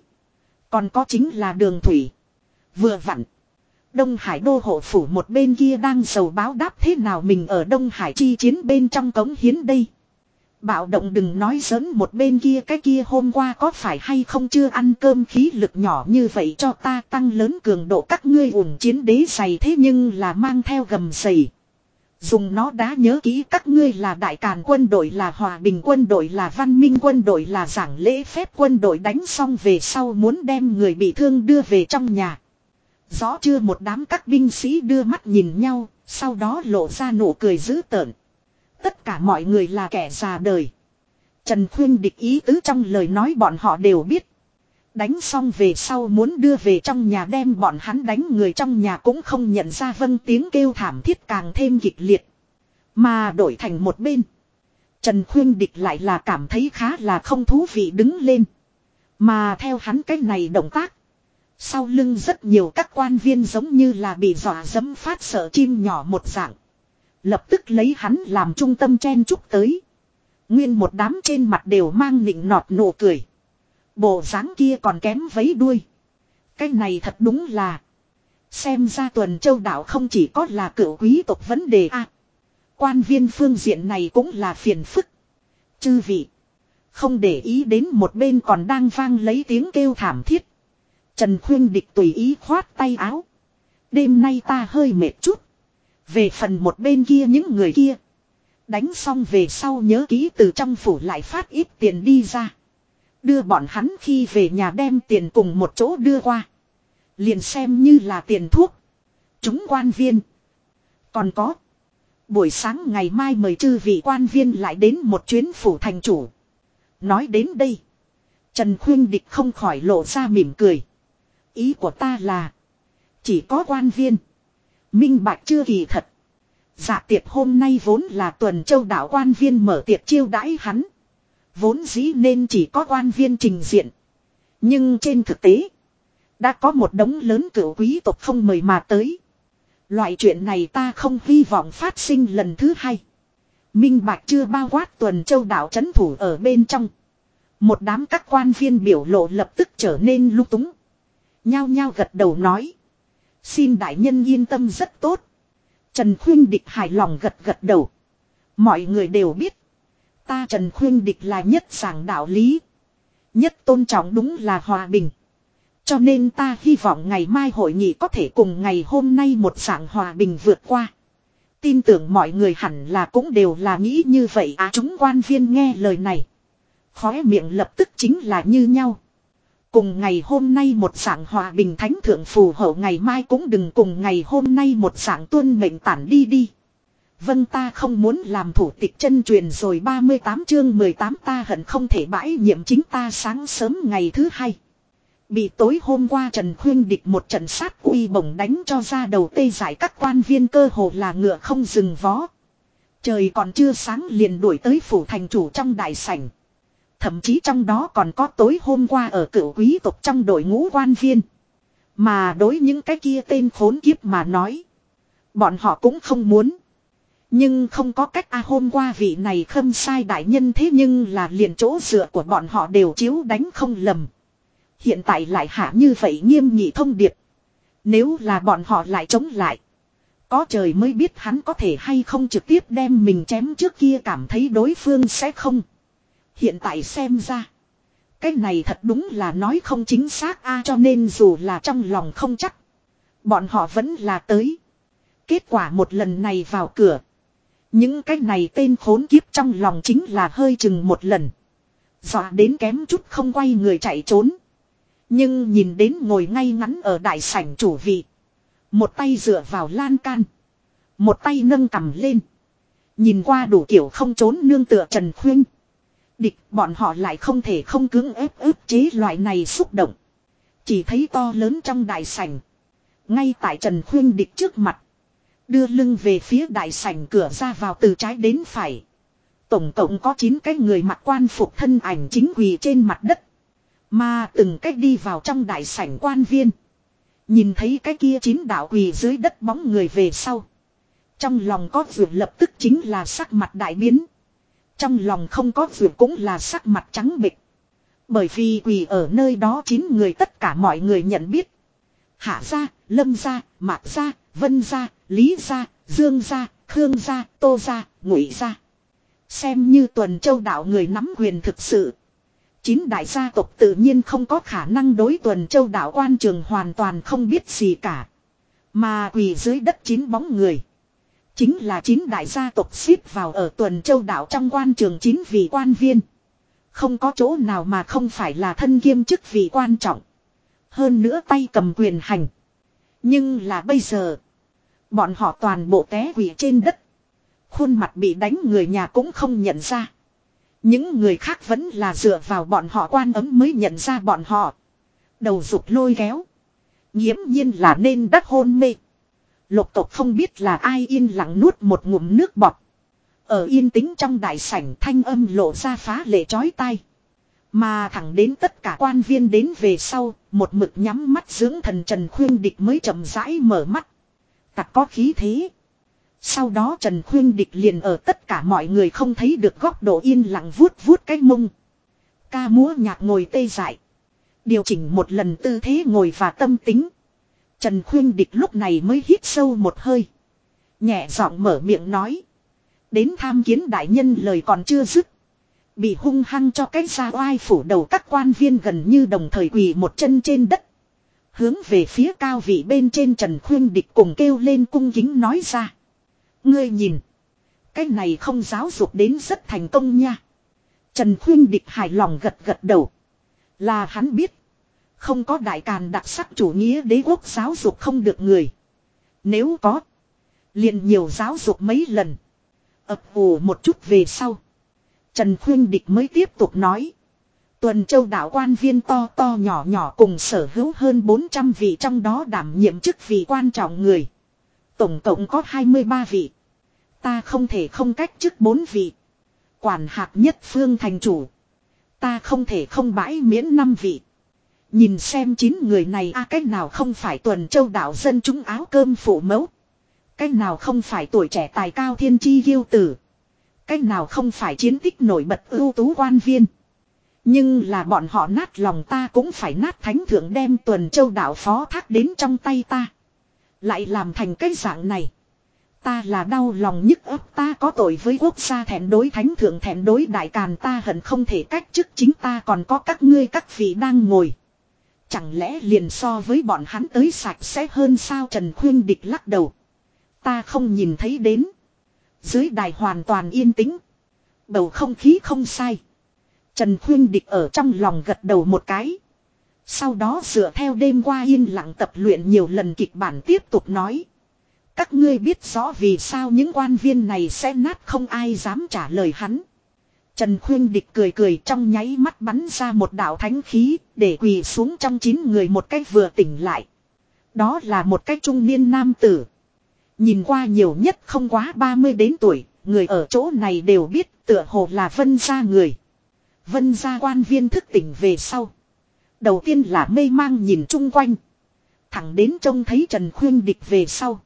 Còn có chính là đường thủy. Vừa vặn. Đông Hải đô hộ phủ một bên kia đang sầu báo đáp thế nào mình ở Đông Hải chi chiến bên trong cống hiến đây. Bạo động đừng nói giỡn một bên kia cái kia hôm qua có phải hay không chưa ăn cơm khí lực nhỏ như vậy cho ta tăng lớn cường độ các ngươi ủng chiến đế dày thế nhưng là mang theo gầm dày. Dùng nó đã nhớ kỹ các ngươi là đại càn quân đội là hòa bình quân đội là văn minh quân đội là giảng lễ phép quân đội đánh xong về sau muốn đem người bị thương đưa về trong nhà. Rõ chưa một đám các binh sĩ đưa mắt nhìn nhau, sau đó lộ ra nụ cười dữ tợn. Tất cả mọi người là kẻ già đời. Trần Khuyên địch ý tứ trong lời nói bọn họ đều biết. Đánh xong về sau muốn đưa về trong nhà đem bọn hắn đánh người trong nhà cũng không nhận ra vâng tiếng kêu thảm thiết càng thêm kịch liệt. Mà đổi thành một bên. Trần Khuyên Địch lại là cảm thấy khá là không thú vị đứng lên. Mà theo hắn cái này động tác. Sau lưng rất nhiều các quan viên giống như là bị dọa dẫm phát sợ chim nhỏ một dạng. Lập tức lấy hắn làm trung tâm chen chúc tới. Nguyên một đám trên mặt đều mang nịnh nọt nụ cười. Bộ dáng kia còn kém vấy đuôi. Cái này thật đúng là. Xem ra tuần châu đảo không chỉ có là cựu quý tộc vấn đề a Quan viên phương diện này cũng là phiền phức. Chư vị. Không để ý đến một bên còn đang vang lấy tiếng kêu thảm thiết. Trần Khuyên Địch tùy ý khoát tay áo. Đêm nay ta hơi mệt chút. Về phần một bên kia những người kia. Đánh xong về sau nhớ ký từ trong phủ lại phát ít tiền đi ra. Đưa bọn hắn khi về nhà đem tiền cùng một chỗ đưa qua. Liền xem như là tiền thuốc. Chúng quan viên. Còn có. Buổi sáng ngày mai mời chư vị quan viên lại đến một chuyến phủ thành chủ. Nói đến đây. Trần Khuyên Địch không khỏi lộ ra mỉm cười. Ý của ta là. Chỉ có quan viên. Minh bạch chưa kỳ thật. Dạ tiệc hôm nay vốn là tuần châu đảo quan viên mở tiệc chiêu đãi hắn. Vốn dĩ nên chỉ có quan viên trình diện. Nhưng trên thực tế. Đã có một đống lớn cửu quý tộc không mời mà tới. Loại chuyện này ta không hy vọng phát sinh lần thứ hai. Minh Bạch chưa bao quát tuần châu đảo chấn thủ ở bên trong. Một đám các quan viên biểu lộ lập tức trở nên lung túng. Nhao nhao gật đầu nói. Xin đại nhân yên tâm rất tốt. Trần Khuyên Địch hài lòng gật gật đầu. Mọi người đều biết. Ta Trần Khuyên Địch là nhất giảng đạo lý. Nhất tôn trọng đúng là hòa bình. Cho nên ta hy vọng ngày mai hội nghị có thể cùng ngày hôm nay một dạng hòa bình vượt qua. Tin tưởng mọi người hẳn là cũng đều là nghĩ như vậy à chúng quan viên nghe lời này. Khóe miệng lập tức chính là như nhau. Cùng ngày hôm nay một dạng hòa bình thánh thượng phù hộ ngày mai cũng đừng cùng ngày hôm nay một dạng tuân mệnh tản đi đi. Vâng ta không muốn làm thủ tịch chân truyền rồi 38 chương 18 ta hận không thể bãi nhiệm chính ta sáng sớm ngày thứ hai. Bị tối hôm qua Trần Khuyên địch một trận sát uy bổng đánh cho ra đầu tê giải các quan viên cơ hồ là ngựa không dừng vó. Trời còn chưa sáng liền đuổi tới phủ thành chủ trong đại sảnh. Thậm chí trong đó còn có tối hôm qua ở cựu quý tộc trong đội ngũ quan viên. Mà đối những cái kia tên khốn kiếp mà nói. Bọn họ cũng không muốn. Nhưng không có cách a hôm qua vị này khâm sai đại nhân thế nhưng là liền chỗ dựa của bọn họ đều chiếu đánh không lầm. Hiện tại lại hạ như vậy nghiêm nghị thông điệp. Nếu là bọn họ lại chống lại. Có trời mới biết hắn có thể hay không trực tiếp đem mình chém trước kia cảm thấy đối phương sẽ không. Hiện tại xem ra. Cái này thật đúng là nói không chính xác a cho nên dù là trong lòng không chắc. Bọn họ vẫn là tới. Kết quả một lần này vào cửa. Những cái này tên khốn kiếp trong lòng chính là hơi chừng một lần. Dọa đến kém chút không quay người chạy trốn. Nhưng nhìn đến ngồi ngay ngắn ở đại sảnh chủ vị. Một tay dựa vào lan can. Một tay nâng cầm lên. Nhìn qua đủ kiểu không trốn nương tựa Trần Khuyên. Địch bọn họ lại không thể không cưỡng ép ức chế loại này xúc động. Chỉ thấy to lớn trong đại sảnh. Ngay tại Trần Khuyên địch trước mặt. Đưa lưng về phía đại sảnh cửa ra vào từ trái đến phải. Tổng cộng có 9 cái người mặc quan phục thân ảnh chính quỳ trên mặt đất. Mà từng cách đi vào trong đại sảnh quan viên. Nhìn thấy cái kia chín đạo quỳ dưới đất bóng người về sau. Trong lòng có vượt lập tức chính là sắc mặt đại biến. Trong lòng không có vượt cũng là sắc mặt trắng bịch. Bởi vì quỳ ở nơi đó chín người tất cả mọi người nhận biết. Hạ gia, lâm gia, mạc gia, vân gia, lý gia, dương gia, khương gia, tô gia, ngụy gia. Xem như tuần châu đạo người nắm quyền thực sự. Chín đại gia tộc tự nhiên không có khả năng đối tuần châu đạo quan trường hoàn toàn không biết gì cả. Mà quỳ dưới đất chín bóng người. Chính là chín đại gia tộc xếp vào ở tuần châu đạo trong quan trường chín vị quan viên. Không có chỗ nào mà không phải là thân kiêm chức vị quan trọng. Hơn nữa tay cầm quyền hành. Nhưng là bây giờ. Bọn họ toàn bộ té quỷ trên đất. Khuôn mặt bị đánh người nhà cũng không nhận ra. Những người khác vẫn là dựa vào bọn họ quan ấm mới nhận ra bọn họ. Đầu rụt lôi kéo. Nghiễm nhiên là nên đắc hôn mê. Lục tộc không biết là ai yên lặng nuốt một ngụm nước bọt. Ở yên tĩnh trong đại sảnh thanh âm lộ ra phá lệ chói tai. Mà thẳng đến tất cả quan viên đến về sau, một mực nhắm mắt dưỡng thần Trần Khuyên Địch mới chậm rãi mở mắt. Tặc có khí thế. Sau đó Trần Khuyên Địch liền ở tất cả mọi người không thấy được góc độ yên lặng vuốt vuốt cái mông. Ca múa nhạc ngồi tê dại. Điều chỉnh một lần tư thế ngồi và tâm tính. Trần Khuyên Địch lúc này mới hít sâu một hơi. Nhẹ giọng mở miệng nói. Đến tham kiến đại nhân lời còn chưa dứt. Bị hung hăng cho cách ra oai phủ đầu các quan viên gần như đồng thời quỳ một chân trên đất. Hướng về phía cao vị bên trên Trần Khuyên Địch cùng kêu lên cung kính nói ra. Ngươi nhìn. Cái này không giáo dục đến rất thành công nha. Trần Khuyên Địch hài lòng gật gật đầu. Là hắn biết. Không có đại càn đặc sắc chủ nghĩa đế quốc giáo dục không được người. Nếu có. liền nhiều giáo dục mấy lần. ập ủ một chút về sau. Trần Khuyên Địch mới tiếp tục nói. Tuần châu đạo quan viên to to nhỏ nhỏ cùng sở hữu hơn 400 vị trong đó đảm nhiệm chức vị quan trọng người. Tổng cộng có 23 vị. Ta không thể không cách chức bốn vị. Quản hạt nhất phương thành chủ. Ta không thể không bãi miễn năm vị. Nhìn xem chín người này a à, cách nào không phải tuần châu đạo dân chúng áo cơm phụ mẫu. Cách nào không phải tuổi trẻ tài cao thiên chi ghiêu tử. Cách nào không phải chiến tích nổi bật ưu tú quan viên. Nhưng là bọn họ nát lòng ta cũng phải nát thánh thượng đem tuần châu đạo phó thác đến trong tay ta. Lại làm thành cái dạng này. Ta là đau lòng nhức ấp ta có tội với quốc gia thẹn đối thánh thượng thẹn đối đại càn ta hận không thể cách chức chính ta còn có các ngươi các vị đang ngồi. Chẳng lẽ liền so với bọn hắn tới sạch sẽ hơn sao Trần Khuyên Địch lắc đầu. Ta không nhìn thấy đến. Dưới đài hoàn toàn yên tĩnh. Bầu không khí không sai. Trần Khuyên Địch ở trong lòng gật đầu một cái. Sau đó dựa theo đêm qua yên lặng tập luyện nhiều lần kịch bản tiếp tục nói. Các ngươi biết rõ vì sao những quan viên này sẽ nát không ai dám trả lời hắn. Trần Khuyên Địch cười cười trong nháy mắt bắn ra một đạo thánh khí để quỳ xuống trong chín người một cách vừa tỉnh lại. Đó là một cách trung niên nam tử. Nhìn qua nhiều nhất không quá 30 đến tuổi, người ở chỗ này đều biết tựa hồ là vân gia người. Vân gia quan viên thức tỉnh về sau. Đầu tiên là mê mang nhìn chung quanh. Thẳng đến trông thấy Trần Khuyên Địch về sau.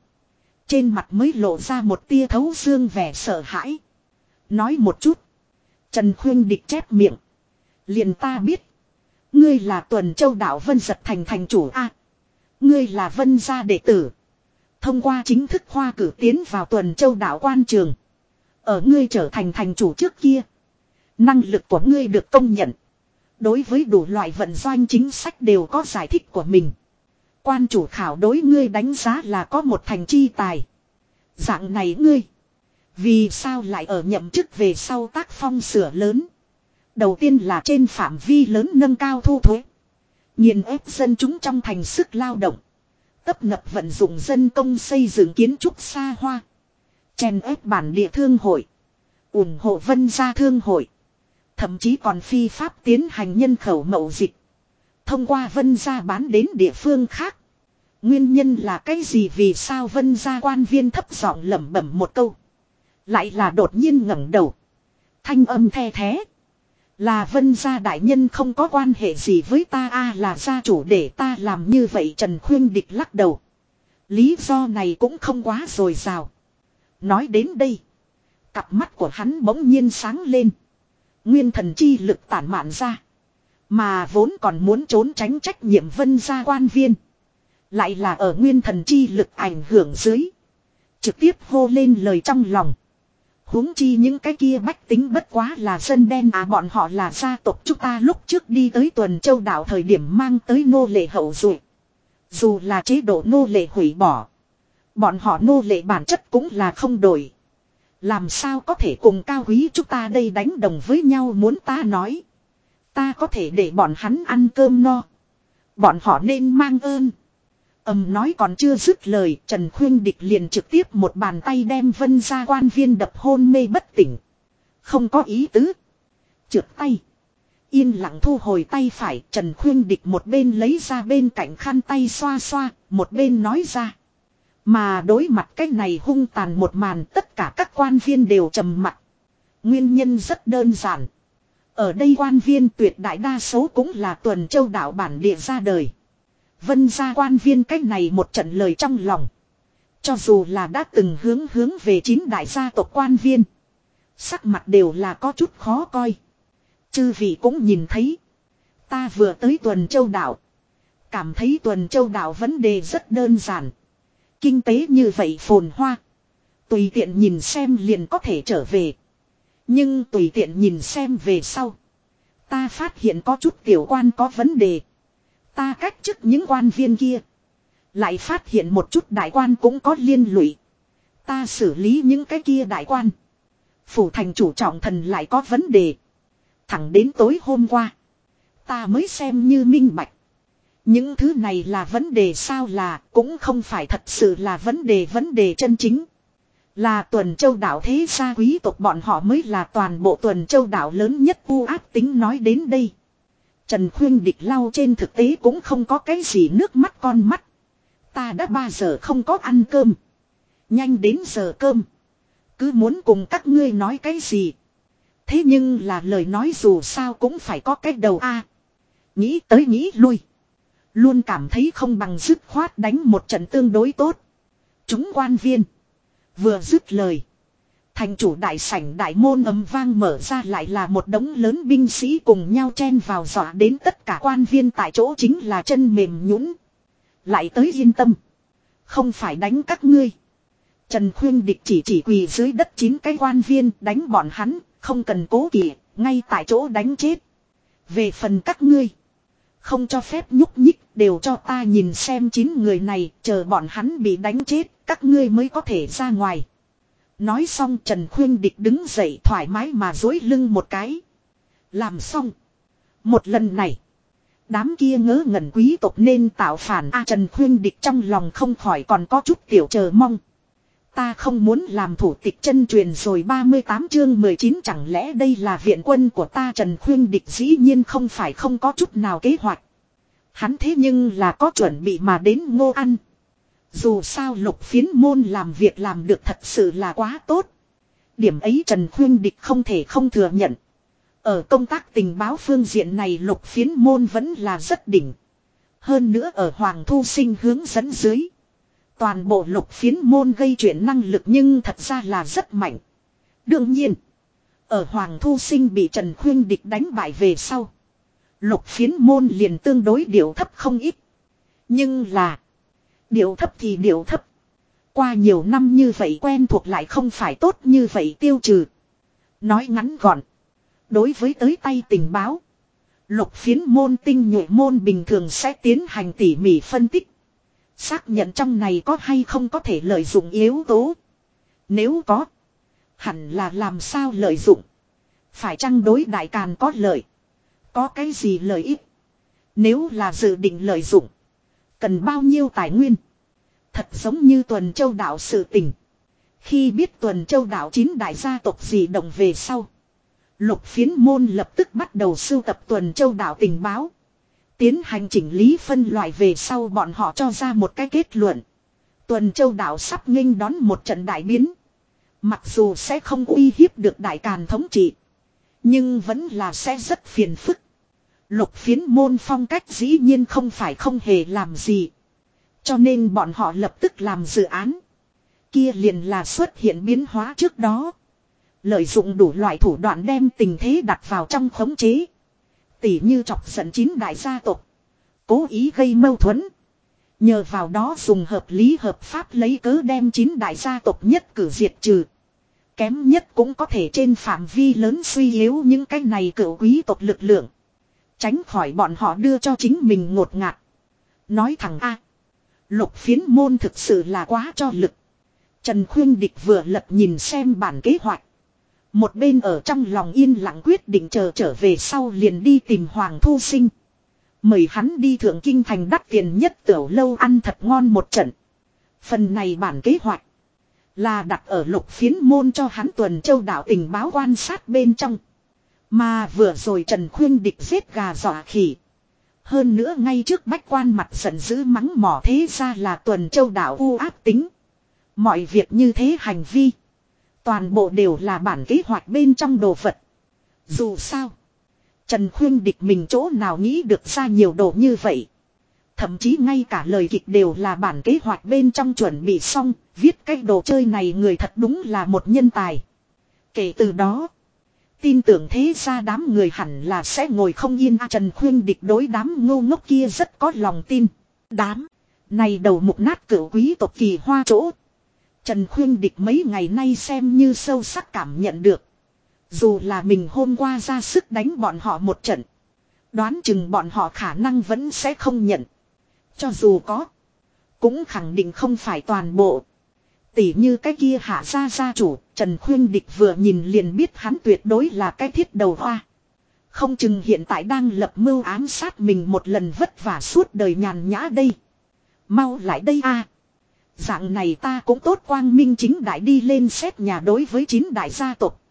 Trên mặt mới lộ ra một tia thấu xương vẻ sợ hãi. Nói một chút. Trần Khuyên địch chép miệng. Liền ta biết. Ngươi là tuần châu đạo vân giật thành thành chủ A. ngươi là vân gia đệ tử. Thông qua chính thức khoa cử tiến vào tuần châu đạo quan trường. Ở ngươi trở thành thành chủ trước kia. Năng lực của ngươi được công nhận. Đối với đủ loại vận doanh chính sách đều có giải thích của mình. Quan chủ khảo đối ngươi đánh giá là có một thành chi tài. Dạng này ngươi. Vì sao lại ở nhậm chức về sau tác phong sửa lớn. Đầu tiên là trên phạm vi lớn nâng cao thu thuế. Nhìn ép dân chúng trong thành sức lao động. Tấp nập vận dụng dân công xây dựng kiến trúc xa hoa. Chèn ép bản địa thương hội. ủng hộ vân gia thương hội. Thậm chí còn phi pháp tiến hành nhân khẩu mậu dịch. Thông qua vân gia bán đến địa phương khác. Nguyên nhân là cái gì vì sao vân gia quan viên thấp giọng lẩm bẩm một câu. Lại là đột nhiên ngẩng đầu. Thanh âm the thế. Là vân gia đại nhân không có quan hệ gì với ta a là gia chủ để ta làm như vậy Trần Khuyên Địch lắc đầu. Lý do này cũng không quá rồi rào. Nói đến đây. Cặp mắt của hắn bỗng nhiên sáng lên. Nguyên thần chi lực tản mạn ra. Mà vốn còn muốn trốn tránh trách nhiệm vân gia quan viên. Lại là ở nguyên thần chi lực ảnh hưởng dưới. Trực tiếp hô lên lời trong lòng huống chi những cái kia bách tính bất quá là dân đen à bọn họ là gia tộc chúng ta lúc trước đi tới tuần châu đảo thời điểm mang tới nô lệ hậu duệ Dù là chế độ nô lệ hủy bỏ. Bọn họ nô lệ bản chất cũng là không đổi. Làm sao có thể cùng cao quý chúng ta đây đánh đồng với nhau muốn ta nói. Ta có thể để bọn hắn ăn cơm no. Bọn họ nên mang ơn. Ầm nói còn chưa dứt lời, Trần Khuyên Địch liền trực tiếp một bàn tay đem vân ra quan viên đập hôn mê bất tỉnh. Không có ý tứ. Trượt tay. Yên lặng thu hồi tay phải, Trần Khuyên Địch một bên lấy ra bên cạnh khăn tay xoa xoa, một bên nói ra. Mà đối mặt cái này hung tàn một màn tất cả các quan viên đều trầm mặt. Nguyên nhân rất đơn giản. Ở đây quan viên tuyệt đại đa số cũng là tuần châu đảo bản địa ra đời. Vân ra quan viên cách này một trận lời trong lòng. Cho dù là đã từng hướng hướng về chín đại gia tộc quan viên. Sắc mặt đều là có chút khó coi. Chư vị cũng nhìn thấy. Ta vừa tới tuần châu đảo. Cảm thấy tuần châu đảo vấn đề rất đơn giản. Kinh tế như vậy phồn hoa. Tùy tiện nhìn xem liền có thể trở về. Nhưng tùy tiện nhìn xem về sau. Ta phát hiện có chút tiểu quan có vấn đề. Ta cách chức những quan viên kia. Lại phát hiện một chút đại quan cũng có liên lụy. Ta xử lý những cái kia đại quan. Phủ thành chủ trọng thần lại có vấn đề. Thẳng đến tối hôm qua. Ta mới xem như minh bạch. Những thứ này là vấn đề sao là, cũng không phải thật sự là vấn đề vấn đề chân chính. Là tuần châu đảo thế gia quý tộc bọn họ mới là toàn bộ tuần châu đảo lớn nhất u áp tính nói đến đây. Trần Khuyên địch lau trên thực tế cũng không có cái gì nước mắt con mắt. Ta đã ba giờ không có ăn cơm. Nhanh đến giờ cơm. Cứ muốn cùng các ngươi nói cái gì. Thế nhưng là lời nói dù sao cũng phải có cái đầu a. nghĩ tới nghĩ lui. Luôn cảm thấy không bằng dứt khoát đánh một trận tương đối tốt. Chúng quan viên. Vừa dứt lời. Thành chủ đại sảnh đại môn ấm vang mở ra lại là một đống lớn binh sĩ cùng nhau chen vào dọa đến tất cả quan viên tại chỗ chính là chân mềm nhũn Lại tới yên tâm. Không phải đánh các ngươi. Trần Khuyên Địch chỉ chỉ quỳ dưới đất chín cái quan viên đánh bọn hắn, không cần cố kỵ, ngay tại chỗ đánh chết. Về phần các ngươi, không cho phép nhúc nhích, đều cho ta nhìn xem chín người này, chờ bọn hắn bị đánh chết, các ngươi mới có thể ra ngoài. Nói xong Trần Khuyên Địch đứng dậy thoải mái mà dối lưng một cái. Làm xong. Một lần này. Đám kia ngớ ngẩn quý tộc nên tạo phản a Trần Khuyên Địch trong lòng không khỏi còn có chút tiểu chờ mong. Ta không muốn làm thủ tịch chân truyền rồi 38 chương 19 chẳng lẽ đây là viện quân của ta Trần Khuyên Địch dĩ nhiên không phải không có chút nào kế hoạch. Hắn thế nhưng là có chuẩn bị mà đến ngô ăn. Dù sao lục phiến môn làm việc làm được thật sự là quá tốt. Điểm ấy Trần Khuyên Địch không thể không thừa nhận. Ở công tác tình báo phương diện này lục phiến môn vẫn là rất đỉnh. Hơn nữa ở Hoàng Thu Sinh hướng dẫn dưới. Toàn bộ lục phiến môn gây chuyện năng lực nhưng thật ra là rất mạnh. Đương nhiên. Ở Hoàng Thu Sinh bị Trần Khuyên Địch đánh bại về sau. Lục phiến môn liền tương đối điệu thấp không ít. Nhưng là. Điệu thấp thì điệu thấp. Qua nhiều năm như vậy quen thuộc lại không phải tốt như vậy tiêu trừ. Nói ngắn gọn. Đối với tới tay tình báo. Lục phiến môn tinh nhuệ môn bình thường sẽ tiến hành tỉ mỉ phân tích. Xác nhận trong này có hay không có thể lợi dụng yếu tố. Nếu có. Hẳn là làm sao lợi dụng. Phải chăng đối đại càn có lợi. Có cái gì lợi ích. Nếu là dự định lợi dụng. Cần bao nhiêu tài nguyên. Thật giống như tuần châu đạo sự tình. Khi biết tuần châu đạo chín đại gia tộc gì động về sau. Lục phiến môn lập tức bắt đầu sưu tập tuần châu đạo tình báo. Tiến hành chỉnh lý phân loại về sau bọn họ cho ra một cái kết luận. Tuần châu đạo sắp nghênh đón một trận đại biến. Mặc dù sẽ không uy hiếp được đại càn thống trị. Nhưng vẫn là sẽ rất phiền phức. Lục phiến môn phong cách dĩ nhiên không phải không hề làm gì. Cho nên bọn họ lập tức làm dự án. Kia liền là xuất hiện biến hóa trước đó. Lợi dụng đủ loại thủ đoạn đem tình thế đặt vào trong khống chế. Tỉ như chọc giận chín đại gia tộc. Cố ý gây mâu thuẫn. Nhờ vào đó dùng hợp lý hợp pháp lấy cớ đem chín đại gia tộc nhất cử diệt trừ. Kém nhất cũng có thể trên phạm vi lớn suy yếu những cái này cựu quý tộc lực lượng. Tránh khỏi bọn họ đưa cho chính mình ngột ngạt. Nói thẳng A. Lục phiến môn thực sự là quá cho lực. Trần Khuyên Địch vừa lật nhìn xem bản kế hoạch. Một bên ở trong lòng yên lặng quyết định chờ trở về sau liền đi tìm Hoàng Thu Sinh. Mời hắn đi thượng kinh thành đắt tiền nhất tiểu lâu ăn thật ngon một trận. Phần này bản kế hoạch. Là đặt ở lục phiến môn cho hắn tuần châu đạo tình báo quan sát bên trong. Mà vừa rồi Trần Khuyên địch giết gà dọa khỉ. Hơn nữa ngay trước bách quan mặt giận dữ mắng mỏ thế ra là tuần châu đạo u áp tính. Mọi việc như thế hành vi. Toàn bộ đều là bản kế hoạch bên trong đồ vật. Dù sao. Trần Khuyên địch mình chỗ nào nghĩ được ra nhiều đồ như vậy. Thậm chí ngay cả lời kịch đều là bản kế hoạch bên trong chuẩn bị xong, viết cái đồ chơi này người thật đúng là một nhân tài. Kể từ đó, tin tưởng thế ra đám người hẳn là sẽ ngồi không yên Trần Khuyên địch đối đám ngô ngốc kia rất có lòng tin. Đám, này đầu mục nát cửu quý tộc kỳ hoa chỗ. Trần Khuyên địch mấy ngày nay xem như sâu sắc cảm nhận được. Dù là mình hôm qua ra sức đánh bọn họ một trận. Đoán chừng bọn họ khả năng vẫn sẽ không nhận. Cho dù có. Cũng khẳng định không phải toàn bộ. Tỷ như cái kia hạ gia gia chủ, Trần Khuyên Địch vừa nhìn liền biết hắn tuyệt đối là cái thiết đầu hoa. Không chừng hiện tại đang lập mưu ám sát mình một lần vất vả suốt đời nhàn nhã đây. Mau lại đây a Dạng này ta cũng tốt quang minh chính đại đi lên xét nhà đối với chín đại gia tộc.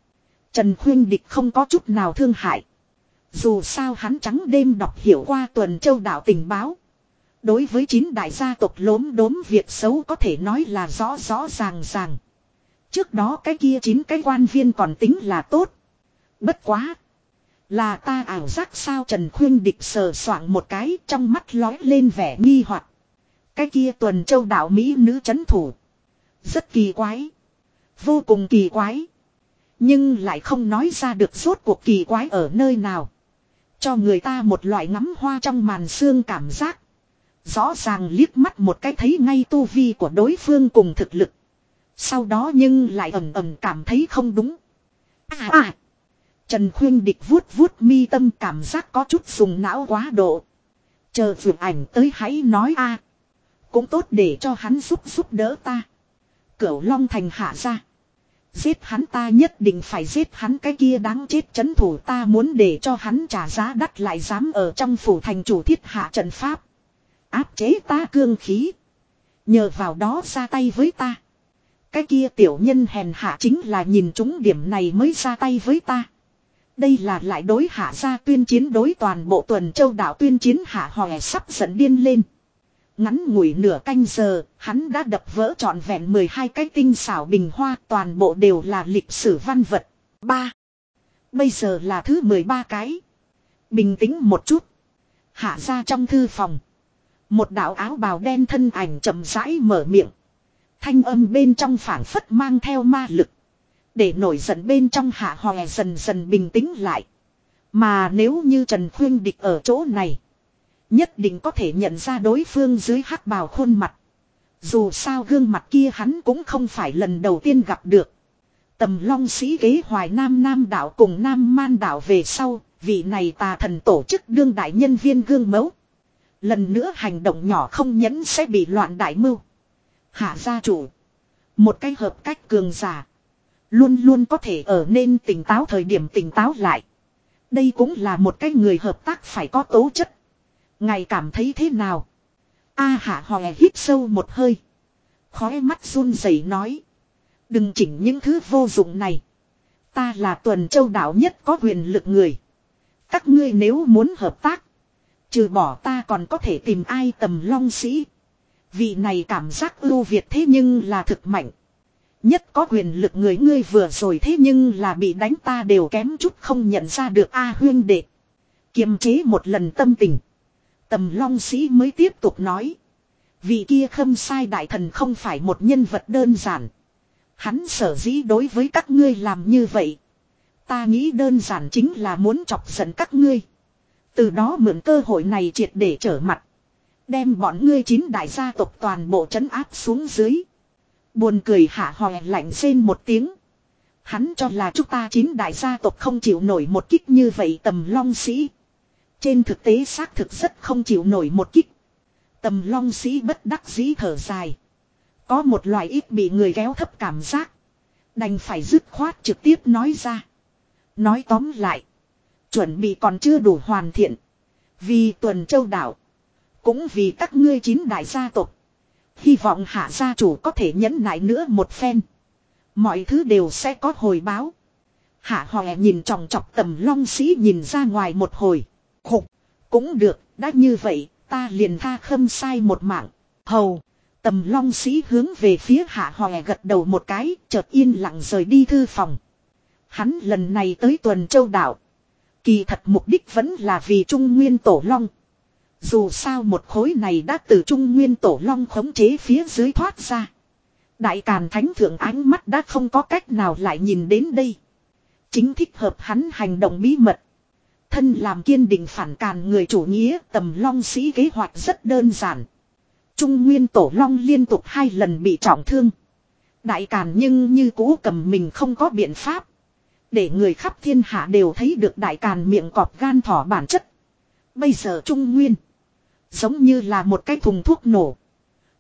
Trần Khuyên Địch không có chút nào thương hại. Dù sao hắn trắng đêm đọc hiểu qua tuần châu đạo tình báo. Đối với chín đại gia tộc lốm đốm việc xấu có thể nói là rõ rõ ràng ràng. Trước đó cái kia chín cái quan viên còn tính là tốt. Bất quá. Là ta ảo giác sao Trần Khuyên Địch sờ soạng một cái trong mắt lói lên vẻ nghi hoặc Cái kia tuần châu đạo Mỹ nữ chấn thủ. Rất kỳ quái. Vô cùng kỳ quái. Nhưng lại không nói ra được rốt cuộc kỳ quái ở nơi nào. Cho người ta một loại ngắm hoa trong màn xương cảm giác. Rõ ràng liếc mắt một cái thấy ngay tu vi của đối phương cùng thực lực. Sau đó nhưng lại ầm ầm cảm thấy không đúng. À à. Trần Khuyên Địch vuốt vuốt mi tâm cảm giác có chút dùng não quá độ. Chờ vượt ảnh tới hãy nói a Cũng tốt để cho hắn giúp giúp đỡ ta. Cửu Long Thành hạ ra. Giết hắn ta nhất định phải giết hắn cái kia đáng chết chấn thủ ta muốn để cho hắn trả giá đắt lại dám ở trong phủ thành chủ thiết hạ trận pháp. Áp chế ta cương khí. Nhờ vào đó ra tay với ta. Cái kia tiểu nhân hèn hạ chính là nhìn chúng điểm này mới ra tay với ta. Đây là lại đối hạ ra tuyên chiến đối toàn bộ tuần châu đảo tuyên chiến hạ hòe sắp giận điên lên. Ngắn ngủi nửa canh giờ, hắn đã đập vỡ trọn vẹn 12 cái tinh xảo bình hoa toàn bộ đều là lịch sử văn vật. 3. Bây giờ là thứ 13 cái. Bình tĩnh một chút. Hạ ra trong thư phòng. Một đạo áo bào đen thân ảnh chậm rãi mở miệng. Thanh âm bên trong phảng phất mang theo ma lực. Để nổi giận bên trong hạ hòe dần dần bình tĩnh lại. Mà nếu như Trần Khuyên Địch ở chỗ này. Nhất định có thể nhận ra đối phương dưới hắc bào khuôn mặt. Dù sao gương mặt kia hắn cũng không phải lần đầu tiên gặp được. Tầm long sĩ kế hoài nam nam đạo cùng nam man đạo về sau, vị này tà thần tổ chức đương đại nhân viên gương mẫu. Lần nữa hành động nhỏ không nhẫn sẽ bị loạn đại mưu. Hạ gia chủ. Một cái hợp cách cường giả. Luôn luôn có thể ở nên tỉnh táo thời điểm tỉnh táo lại. Đây cũng là một cái người hợp tác phải có tố chất. Ngài cảm thấy thế nào? A hạ hòe hít sâu một hơi. Khói mắt run rẩy nói. Đừng chỉnh những thứ vô dụng này. Ta là tuần châu đạo nhất có quyền lực người. Các ngươi nếu muốn hợp tác. Trừ bỏ ta còn có thể tìm ai tầm long sĩ. Vị này cảm giác ưu việt thế nhưng là thực mạnh. Nhất có quyền lực người ngươi vừa rồi thế nhưng là bị đánh ta đều kém chút không nhận ra được A huyên đệ. Kiềm chế một lần tâm tình. Tầm long sĩ mới tiếp tục nói. Vị kia khâm sai đại thần không phải một nhân vật đơn giản. Hắn sở dĩ đối với các ngươi làm như vậy. Ta nghĩ đơn giản chính là muốn chọc giận các ngươi. Từ đó mượn cơ hội này triệt để trở mặt. Đem bọn ngươi chín đại gia tộc toàn bộ trấn áp xuống dưới. Buồn cười hạ hòe lạnh xên một tiếng. Hắn cho là chúng ta chín đại gia tộc không chịu nổi một kích như vậy tầm long sĩ. Trên thực tế xác thực rất không chịu nổi một kích. Tầm long sĩ bất đắc dĩ thở dài. Có một loại ít bị người kéo thấp cảm giác. Đành phải dứt khoát trực tiếp nói ra. Nói tóm lại. Chuẩn bị còn chưa đủ hoàn thiện. Vì tuần châu đảo. Cũng vì các ngươi chín đại gia tộc. Hy vọng hạ gia chủ có thể nhẫn nại nữa một phen. Mọi thứ đều sẽ có hồi báo. Hạ hòe nhìn tròng trọc tầm long sĩ nhìn ra ngoài một hồi. Khục. Cũng được, đã như vậy, ta liền tha khâm sai một mạng. Hầu. Tầm long sĩ hướng về phía hạ hòe gật đầu một cái, chợt yên lặng rời đi thư phòng. Hắn lần này tới tuần châu đảo. Kỳ thật mục đích vẫn là vì Trung Nguyên Tổ Long. Dù sao một khối này đã từ Trung Nguyên Tổ Long khống chế phía dưới thoát ra. Đại Càn Thánh Thượng ánh mắt đã không có cách nào lại nhìn đến đây. Chính thích hợp hắn hành động bí mật. Thân làm kiên định phản càn người chủ nghĩa tầm long sĩ kế hoạch rất đơn giản. Trung Nguyên Tổ Long liên tục hai lần bị trọng thương. Đại Càn nhưng như cũ cầm mình không có biện pháp. Để người khắp thiên hạ đều thấy được Đại Càn miệng cọp gan thỏ bản chất. Bây giờ Trung Nguyên. Giống như là một cái thùng thuốc nổ.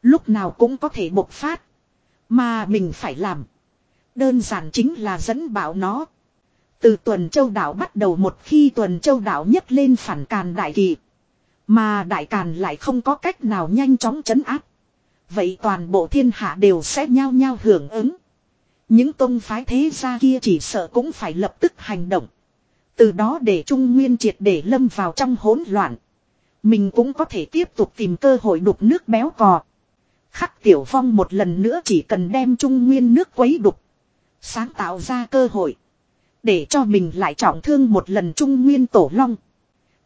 Lúc nào cũng có thể bộc phát. Mà mình phải làm. Đơn giản chính là dẫn bảo nó. Từ tuần châu đảo bắt đầu một khi tuần châu đảo nhấc lên phản càn đại kỳ. Mà đại càn lại không có cách nào nhanh chóng chấn áp. Vậy toàn bộ thiên hạ đều sẽ nhao nhao hưởng ứng. Những tông phái thế gia kia chỉ sợ cũng phải lập tức hành động. Từ đó để Trung Nguyên triệt để lâm vào trong hỗn loạn. Mình cũng có thể tiếp tục tìm cơ hội đục nước béo cò. Khắc tiểu phong một lần nữa chỉ cần đem Trung Nguyên nước quấy đục. Sáng tạo ra cơ hội. Để cho mình lại trọng thương một lần Trung Nguyên Tổ Long.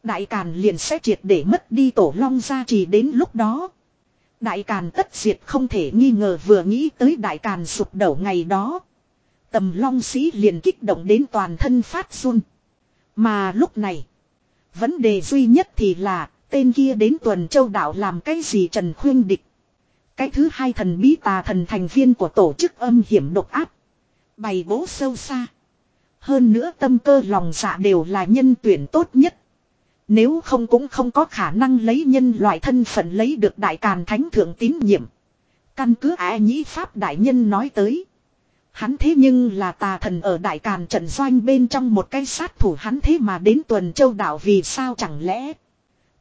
Đại Càn liền sẽ triệt để mất đi Tổ Long gia trì đến lúc đó. Đại Càn tất diệt không thể nghi ngờ vừa nghĩ tới Đại Càn sụp đổ ngày đó. Tầm Long sĩ liền kích động đến toàn thân phát run. Mà lúc này. Vấn đề duy nhất thì là tên kia đến tuần châu đảo làm cái gì Trần Khuyên Địch. Cái thứ hai thần bí tà thần thành viên của tổ chức âm hiểm độc áp. Bày bố sâu xa. Hơn nữa tâm cơ lòng dạ đều là nhân tuyển tốt nhất. Nếu không cũng không có khả năng lấy nhân loại thân phận lấy được đại càn thánh thượng tín nhiệm. Căn cứ ai nhĩ pháp đại nhân nói tới. Hắn thế nhưng là tà thần ở đại càn trận doanh bên trong một cái sát thủ hắn thế mà đến tuần châu đảo vì sao chẳng lẽ.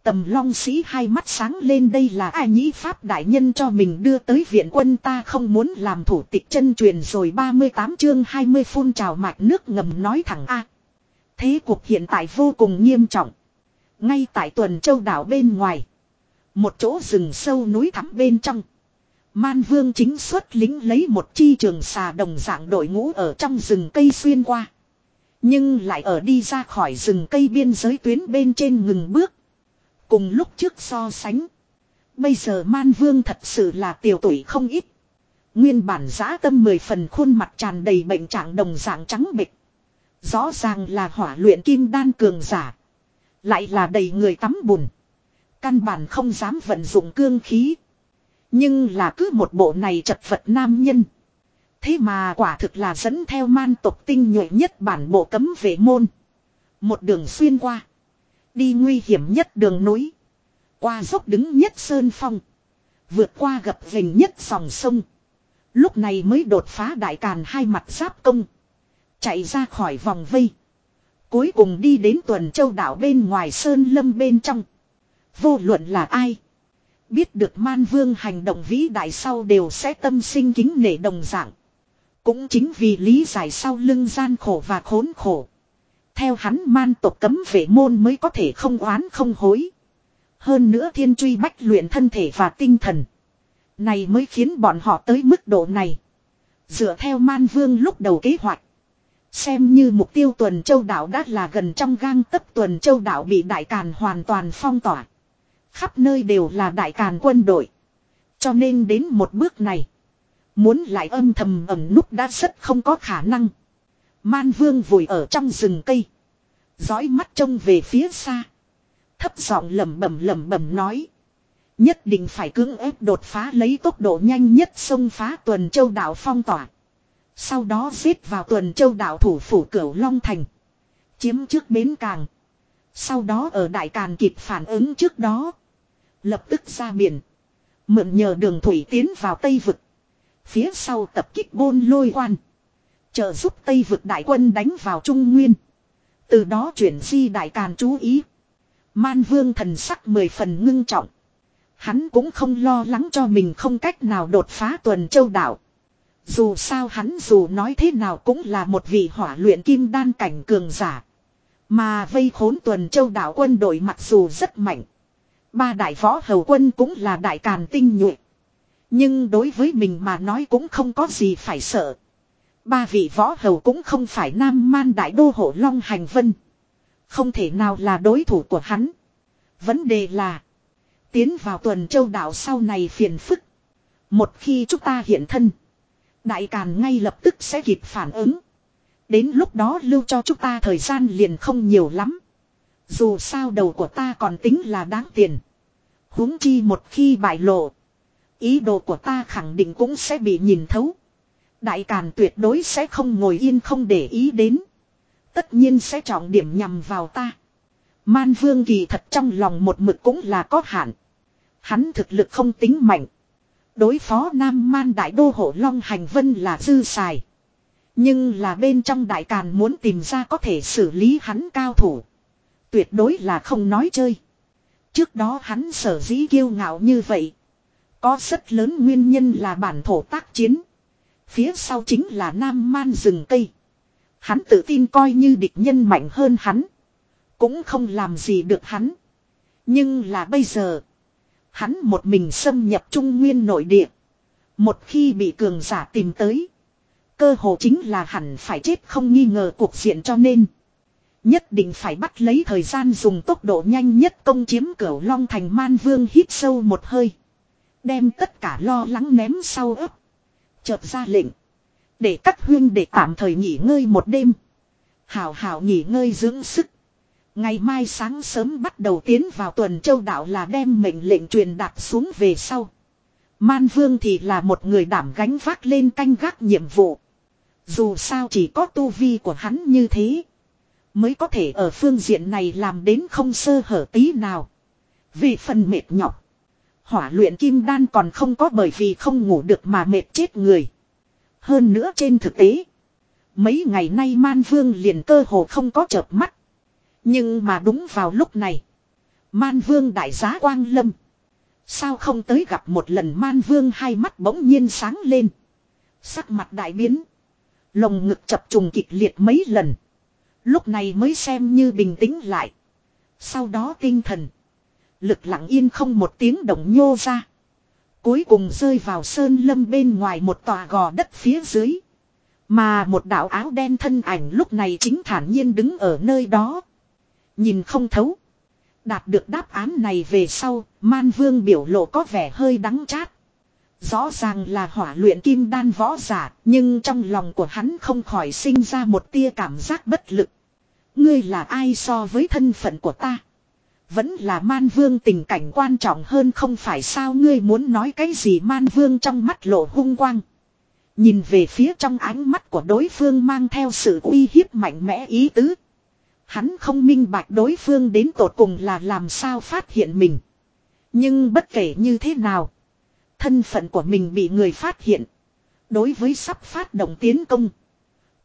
Tầm long sĩ hai mắt sáng lên đây là ai nhĩ pháp đại nhân cho mình đưa tới viện quân ta không muốn làm thủ tịch chân truyền rồi 38 chương 20 phun trào mạch nước ngầm nói thẳng A. Thế cuộc hiện tại vô cùng nghiêm trọng. Ngay tại tuần châu đảo bên ngoài. Một chỗ rừng sâu núi thẳm bên trong. Man vương chính xuất lính lấy một chi trường xà đồng dạng đội ngũ ở trong rừng cây xuyên qua. Nhưng lại ở đi ra khỏi rừng cây biên giới tuyến bên trên ngừng bước. Cùng lúc trước so sánh. Bây giờ man vương thật sự là tiểu tuổi không ít. Nguyên bản giã tâm mười phần khuôn mặt tràn đầy bệnh trạng đồng dạng trắng bịch. Rõ ràng là hỏa luyện kim đan cường giả. Lại là đầy người tắm bùn. Căn bản không dám vận dụng cương khí. Nhưng là cứ một bộ này chật vật nam nhân. Thế mà quả thực là dẫn theo man tộc tinh nhuệ nhất bản bộ cấm vệ môn. Một đường xuyên qua. Đi nguy hiểm nhất đường núi. Qua dốc đứng nhất sơn phong. Vượt qua gập vềnh nhất dòng sông. Lúc này mới đột phá đại càn hai mặt giáp công. Chạy ra khỏi vòng vây. Cuối cùng đi đến tuần châu đảo bên ngoài sơn lâm bên trong. Vô luận là ai. Biết được man vương hành động vĩ đại sau đều sẽ tâm sinh kính nể đồng dạng. Cũng chính vì lý giải sau lưng gian khổ và khốn khổ. Theo hắn man tộc cấm vệ môn mới có thể không oán không hối. Hơn nữa thiên truy bách luyện thân thể và tinh thần. Này mới khiến bọn họ tới mức độ này. Dựa theo man vương lúc đầu kế hoạch. Xem như mục tiêu tuần châu đảo đã là gần trong gang tấc tuần châu đảo bị đại càn hoàn toàn phong tỏa. Khắp nơi đều là đại càn quân đội. Cho nên đến một bước này. Muốn lại âm thầm ẩn nút đã rất không có khả năng. Man vương vùi ở trong rừng cây. Dõi mắt trông về phía xa. Thấp giọng lẩm bẩm lẩm bẩm nói. Nhất định phải cưỡng ép đột phá lấy tốc độ nhanh nhất xông phá tuần châu đảo phong tỏa. Sau đó giết vào tuần châu đảo thủ phủ cửu Long Thành. Chiếm trước bến càng. Sau đó ở Đại Càn kịp phản ứng trước đó. Lập tức ra biển. Mượn nhờ đường thủy tiến vào Tây Vực. Phía sau tập kích bôn lôi quan. Trợ giúp Tây Vực đại quân đánh vào Trung Nguyên. Từ đó chuyển di Đại Càn chú ý. Man Vương thần sắc mười phần ngưng trọng. Hắn cũng không lo lắng cho mình không cách nào đột phá tuần châu đảo. Dù sao hắn dù nói thế nào cũng là một vị hỏa luyện kim đan cảnh cường giả. Mà vây khốn tuần châu đảo quân đội mặc dù rất mạnh. Ba đại võ hầu quân cũng là đại càn tinh nhuệ. Nhưng đối với mình mà nói cũng không có gì phải sợ. Ba vị võ hầu cũng không phải nam man đại đô hộ long hành vân. Không thể nào là đối thủ của hắn. Vấn đề là. Tiến vào tuần châu đảo sau này phiền phức. Một khi chúng ta hiện thân. Đại Càn ngay lập tức sẽ kịp phản ứng. Đến lúc đó lưu cho chúng ta thời gian liền không nhiều lắm. Dù sao đầu của ta còn tính là đáng tiền. huống chi một khi bại lộ. Ý đồ của ta khẳng định cũng sẽ bị nhìn thấu. Đại Càn tuyệt đối sẽ không ngồi yên không để ý đến. Tất nhiên sẽ trọng điểm nhằm vào ta. Man Vương kỳ thật trong lòng một mực cũng là có hạn. Hắn thực lực không tính mạnh. Đối phó Nam Man Đại Đô Hộ Long Hành Vân là dư xài. Nhưng là bên trong Đại Càn muốn tìm ra có thể xử lý hắn cao thủ. Tuyệt đối là không nói chơi. Trước đó hắn sở dĩ kiêu ngạo như vậy. Có rất lớn nguyên nhân là bản thổ tác chiến. Phía sau chính là Nam Man rừng cây. Hắn tự tin coi như địch nhân mạnh hơn hắn. Cũng không làm gì được hắn. Nhưng là bây giờ. Hắn một mình xâm nhập trung nguyên nội địa. Một khi bị cường giả tìm tới. Cơ hồ chính là hẳn phải chết không nghi ngờ cuộc diện cho nên. Nhất định phải bắt lấy thời gian dùng tốc độ nhanh nhất công chiếm cửu long thành man vương hít sâu một hơi. Đem tất cả lo lắng ném sau ấp. Chợt ra lệnh. Để các huyên để tạm thời nghỉ ngơi một đêm. Hảo hảo nghỉ ngơi dưỡng sức. Ngày mai sáng sớm bắt đầu tiến vào tuần châu đảo là đem mệnh lệnh truyền đạt xuống về sau. Man Vương thì là một người đảm gánh vác lên canh gác nhiệm vụ. Dù sao chỉ có tu vi của hắn như thế. Mới có thể ở phương diện này làm đến không sơ hở tí nào. Vì phần mệt nhọc. Hỏa luyện kim đan còn không có bởi vì không ngủ được mà mệt chết người. Hơn nữa trên thực tế. Mấy ngày nay Man Vương liền cơ hồ không có chợp mắt. Nhưng mà đúng vào lúc này. Man vương đại giá quang lâm. Sao không tới gặp một lần man vương hai mắt bỗng nhiên sáng lên. Sắc mặt đại biến. Lồng ngực chập trùng kịch liệt mấy lần. Lúc này mới xem như bình tĩnh lại. Sau đó tinh thần. Lực lặng yên không một tiếng động nhô ra. Cuối cùng rơi vào sơn lâm bên ngoài một tòa gò đất phía dưới. Mà một đạo áo đen thân ảnh lúc này chính thản nhiên đứng ở nơi đó. Nhìn không thấu. Đạt được đáp án này về sau, man vương biểu lộ có vẻ hơi đắng chát. Rõ ràng là hỏa luyện kim đan võ giả, nhưng trong lòng của hắn không khỏi sinh ra một tia cảm giác bất lực. Ngươi là ai so với thân phận của ta? Vẫn là man vương tình cảnh quan trọng hơn không phải sao ngươi muốn nói cái gì man vương trong mắt lộ hung quang. Nhìn về phía trong ánh mắt của đối phương mang theo sự uy hiếp mạnh mẽ ý tứ. Hắn không minh bạch đối phương đến tột cùng là làm sao phát hiện mình. Nhưng bất kể như thế nào. Thân phận của mình bị người phát hiện. Đối với sắp phát động tiến công.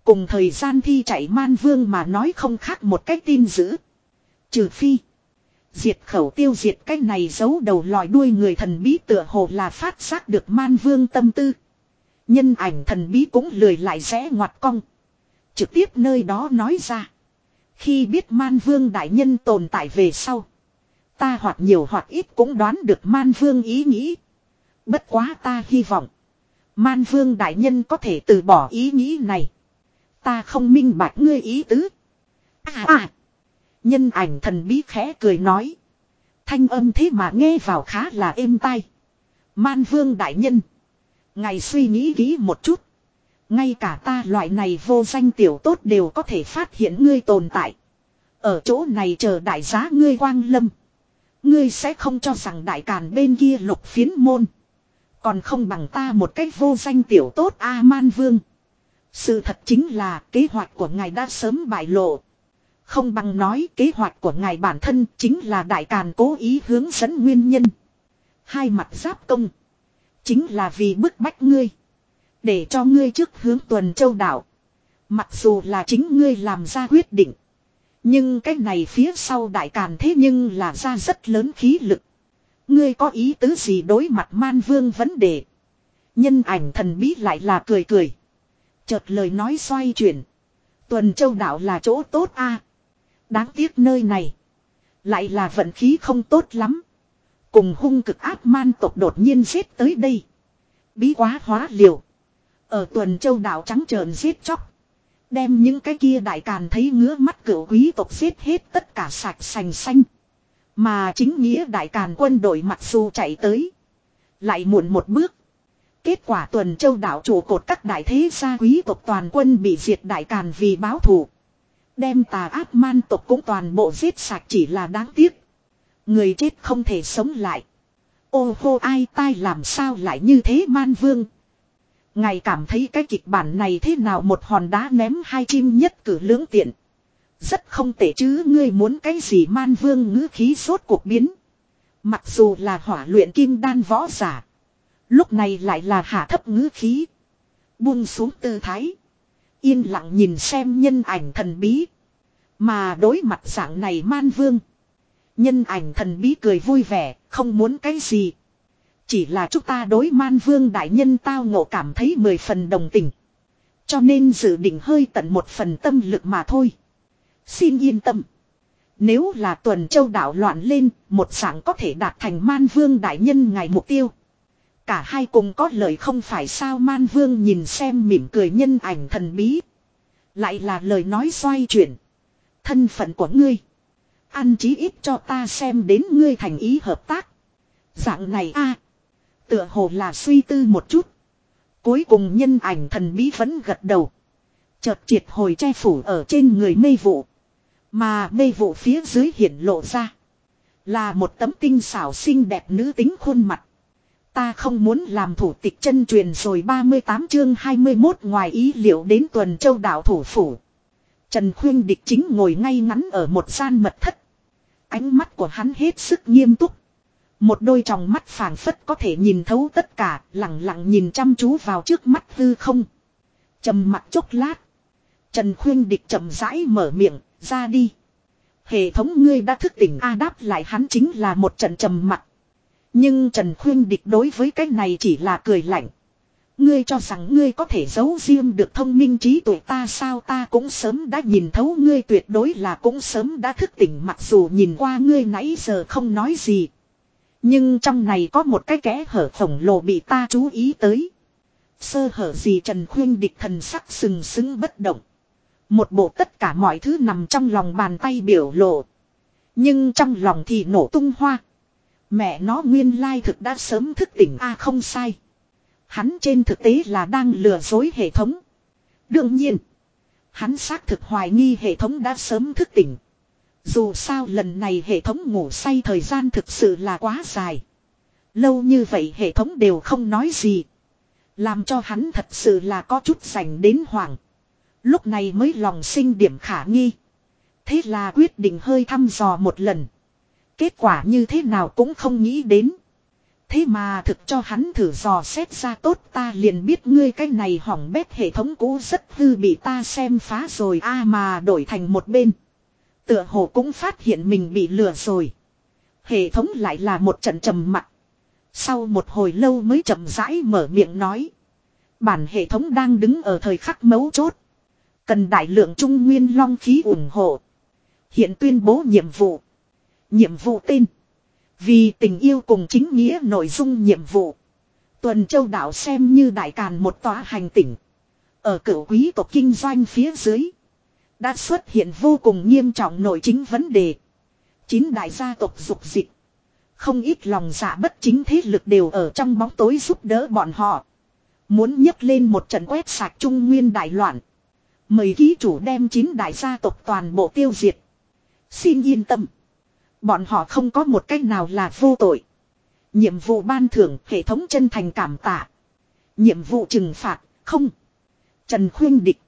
Cùng thời gian thi chạy man vương mà nói không khác một cách tin dữ. Trừ phi. Diệt khẩu tiêu diệt cái này giấu đầu lòi đuôi người thần bí tựa hồ là phát giác được man vương tâm tư. Nhân ảnh thần bí cũng lười lại rẽ ngoặt cong. Trực tiếp nơi đó nói ra. Khi biết man vương đại nhân tồn tại về sau. Ta hoặc nhiều hoặc ít cũng đoán được man vương ý nghĩ. Bất quá ta hy vọng. Man vương đại nhân có thể từ bỏ ý nghĩ này. Ta không minh bạch ngươi ý tứ. À à. Nhân ảnh thần bí khẽ cười nói. Thanh âm thế mà nghe vào khá là êm tai. Man vương đại nhân. Ngày suy nghĩ kỹ một chút. Ngay cả ta loại này vô danh tiểu tốt đều có thể phát hiện ngươi tồn tại. Ở chỗ này chờ đại giá ngươi quang lâm. Ngươi sẽ không cho rằng đại càn bên kia lục phiến môn. Còn không bằng ta một cách vô danh tiểu tốt A Man Vương. Sự thật chính là kế hoạch của ngài đã sớm bại lộ. Không bằng nói kế hoạch của ngài bản thân chính là đại càn cố ý hướng dẫn nguyên nhân. Hai mặt giáp công. Chính là vì bức bách ngươi. Để cho ngươi trước hướng tuần châu đảo. Mặc dù là chính ngươi làm ra quyết định. Nhưng cái này phía sau đại càn thế nhưng là ra rất lớn khí lực. Ngươi có ý tứ gì đối mặt man vương vấn đề. Nhân ảnh thần bí lại là cười cười. Chợt lời nói xoay chuyển. Tuần châu đảo là chỗ tốt a Đáng tiếc nơi này. Lại là vận khí không tốt lắm. Cùng hung cực áp man tộc đột nhiên xếp tới đây. Bí quá hóa liều. Ở tuần châu đảo trắng trợn giết chóc. Đem những cái kia đại càn thấy ngứa mắt cửu quý tộc giết hết tất cả sạch sành xanh. Mà chính nghĩa đại càn quân đội mặc dù chạy tới. Lại muộn một bước. Kết quả tuần châu đảo chủ cột các đại thế gia quý tộc toàn quân bị diệt đại càn vì báo thù. Đem tà ác man tộc cũng toàn bộ giết sạch chỉ là đáng tiếc. Người chết không thể sống lại. Ô hô ai tai làm sao lại như thế man vương. Ngài cảm thấy cái kịch bản này thế nào một hòn đá ném hai chim nhất cử lưỡng tiện. Rất không tệ chứ ngươi muốn cái gì man vương ngữ khí sốt cuộc biến. Mặc dù là hỏa luyện kim đan võ giả. Lúc này lại là hạ thấp ngữ khí. Buông xuống tư thái. Yên lặng nhìn xem nhân ảnh thần bí. Mà đối mặt dạng này man vương. Nhân ảnh thần bí cười vui vẻ, không muốn cái gì. Chỉ là chúng ta đối man vương đại nhân tao ngộ cảm thấy mười phần đồng tình. Cho nên dự định hơi tận một phần tâm lực mà thôi. Xin yên tâm. Nếu là tuần châu đảo loạn lên, một sáng có thể đạt thành man vương đại nhân ngày mục tiêu. Cả hai cùng có lời không phải sao man vương nhìn xem mỉm cười nhân ảnh thần bí. Lại là lời nói xoay chuyển. Thân phận của ngươi. Ăn chí ít cho ta xem đến ngươi thành ý hợp tác. Dạng này a Tựa hồ là suy tư một chút. Cuối cùng nhân ảnh thần bí vẫn gật đầu. Chợt triệt hồi che phủ ở trên người mây vụ. Mà mây vụ phía dưới hiển lộ ra. Là một tấm tinh xảo xinh đẹp nữ tính khuôn mặt. Ta không muốn làm thủ tịch chân truyền rồi 38 chương 21 ngoài ý liệu đến tuần châu đảo thủ phủ. Trần Khuyên Địch chính ngồi ngay ngắn ở một gian mật thất. Ánh mắt của hắn hết sức nghiêm túc. Một đôi tròng mắt phảng phất có thể nhìn thấu tất cả, lặng lặng nhìn chăm chú vào trước mắt hư không. trầm mặt chốc lát. Trần Khuyên Địch chậm rãi mở miệng, ra đi. Hệ thống ngươi đã thức tỉnh A đáp lại hắn chính là một trận trầm mặt. Nhưng Trần Khuyên Địch đối với cái này chỉ là cười lạnh. Ngươi cho rằng ngươi có thể giấu riêng được thông minh trí tuệ ta sao ta cũng sớm đã nhìn thấu ngươi tuyệt đối là cũng sớm đã thức tỉnh mặc dù nhìn qua ngươi nãy giờ không nói gì. Nhưng trong này có một cái kẽ hở khổng lồ bị ta chú ý tới. Sơ hở gì Trần Khuyên địch thần sắc sừng sững bất động. Một bộ tất cả mọi thứ nằm trong lòng bàn tay biểu lộ. Nhưng trong lòng thì nổ tung hoa. Mẹ nó nguyên lai thực đã sớm thức tỉnh a không sai. Hắn trên thực tế là đang lừa dối hệ thống. Đương nhiên. Hắn xác thực hoài nghi hệ thống đã sớm thức tỉnh. Dù sao lần này hệ thống ngủ say thời gian thực sự là quá dài. Lâu như vậy hệ thống đều không nói gì. Làm cho hắn thật sự là có chút sành đến hoảng. Lúc này mới lòng sinh điểm khả nghi. Thế là quyết định hơi thăm dò một lần. Kết quả như thế nào cũng không nghĩ đến. Thế mà thực cho hắn thử dò xét ra tốt ta liền biết ngươi cái này hỏng bét hệ thống cũ rất hư bị ta xem phá rồi a mà đổi thành một bên. Tựa hồ cũng phát hiện mình bị lừa rồi. Hệ thống lại là một trận trầm mặt. Sau một hồi lâu mới chậm rãi mở miệng nói. Bản hệ thống đang đứng ở thời khắc mấu chốt. Cần đại lượng trung nguyên long khí ủng hộ. Hiện tuyên bố nhiệm vụ. Nhiệm vụ tên. Vì tình yêu cùng chính nghĩa nội dung nhiệm vụ. Tuần châu đảo xem như đại càn một tòa hành tỉnh. Ở cửu quý tộc kinh doanh phía dưới. Đã xuất hiện vô cùng nghiêm trọng nội chính vấn đề. Chín đại gia tộc dục dịch. Không ít lòng dạ bất chính thế lực đều ở trong bóng tối giúp đỡ bọn họ. Muốn nhấc lên một trận quét sạch trung nguyên đại loạn. Mời ký chủ đem chín đại gia tộc toàn bộ tiêu diệt. Xin yên tâm. Bọn họ không có một cách nào là vô tội. Nhiệm vụ ban thưởng hệ thống chân thành cảm tạ. Nhiệm vụ trừng phạt, không. Trần Khuyên Địch.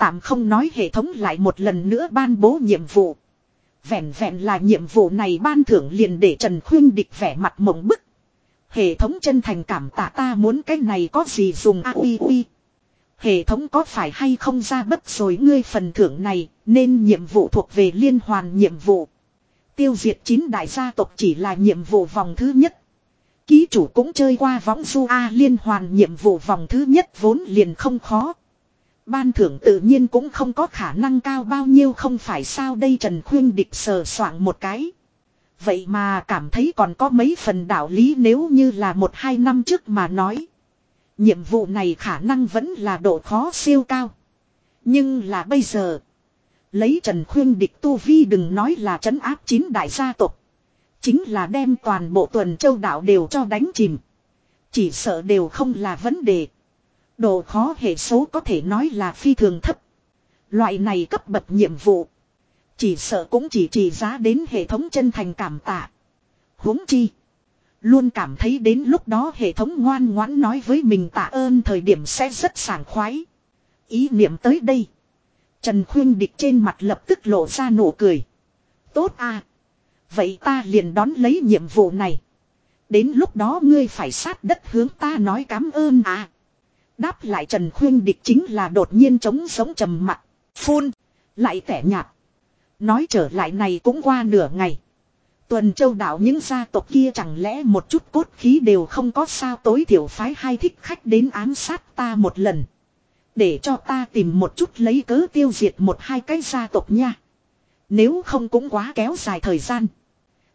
Tạm không nói hệ thống lại một lần nữa ban bố nhiệm vụ. Vẹn vẹn là nhiệm vụ này ban thưởng liền để Trần Khuyên Địch vẻ mặt mộng bức. Hệ thống chân thành cảm tạ ta muốn cái này có gì dùng a uy uy. Hệ thống có phải hay không ra bất rồi ngươi phần thưởng này, nên nhiệm vụ thuộc về liên hoàn nhiệm vụ. Tiêu diệt chín đại gia tộc chỉ là nhiệm vụ vòng thứ nhất. Ký chủ cũng chơi qua võng du A liên hoàn nhiệm vụ vòng thứ nhất vốn liền không khó. Ban thưởng tự nhiên cũng không có khả năng cao bao nhiêu không phải sao đây Trần Khuyên Địch sờ soạng một cái. Vậy mà cảm thấy còn có mấy phần đạo lý nếu như là một hai năm trước mà nói. Nhiệm vụ này khả năng vẫn là độ khó siêu cao. Nhưng là bây giờ. Lấy Trần Khuyên địch tu vi đừng nói là trấn áp chín đại gia tộc. Chính là đem toàn bộ tuần châu đảo đều cho đánh chìm. Chỉ sợ đều không là vấn đề. Độ khó hệ số có thể nói là phi thường thấp. Loại này cấp bậc nhiệm vụ. Chỉ sợ cũng chỉ chỉ giá đến hệ thống chân thành cảm tạ. huống chi. Luôn cảm thấy đến lúc đó hệ thống ngoan ngoãn nói với mình tạ ơn thời điểm sẽ rất sảng khoái. Ý niệm tới đây. Trần Khuyên Địch trên mặt lập tức lộ ra nụ cười. Tốt à. Vậy ta liền đón lấy nhiệm vụ này. Đến lúc đó ngươi phải sát đất hướng ta nói cảm ơn à. Đáp lại Trần Khuyên Địch chính là đột nhiên chống sống trầm mặt. Phun. Lại tẻ nhạt. Nói trở lại này cũng qua nửa ngày. Tuần châu đảo những gia tộc kia chẳng lẽ một chút cốt khí đều không có sao tối thiểu phái hai thích khách đến ám sát ta một lần. Để cho ta tìm một chút lấy cớ tiêu diệt một hai cái gia tộc nha. Nếu không cũng quá kéo dài thời gian.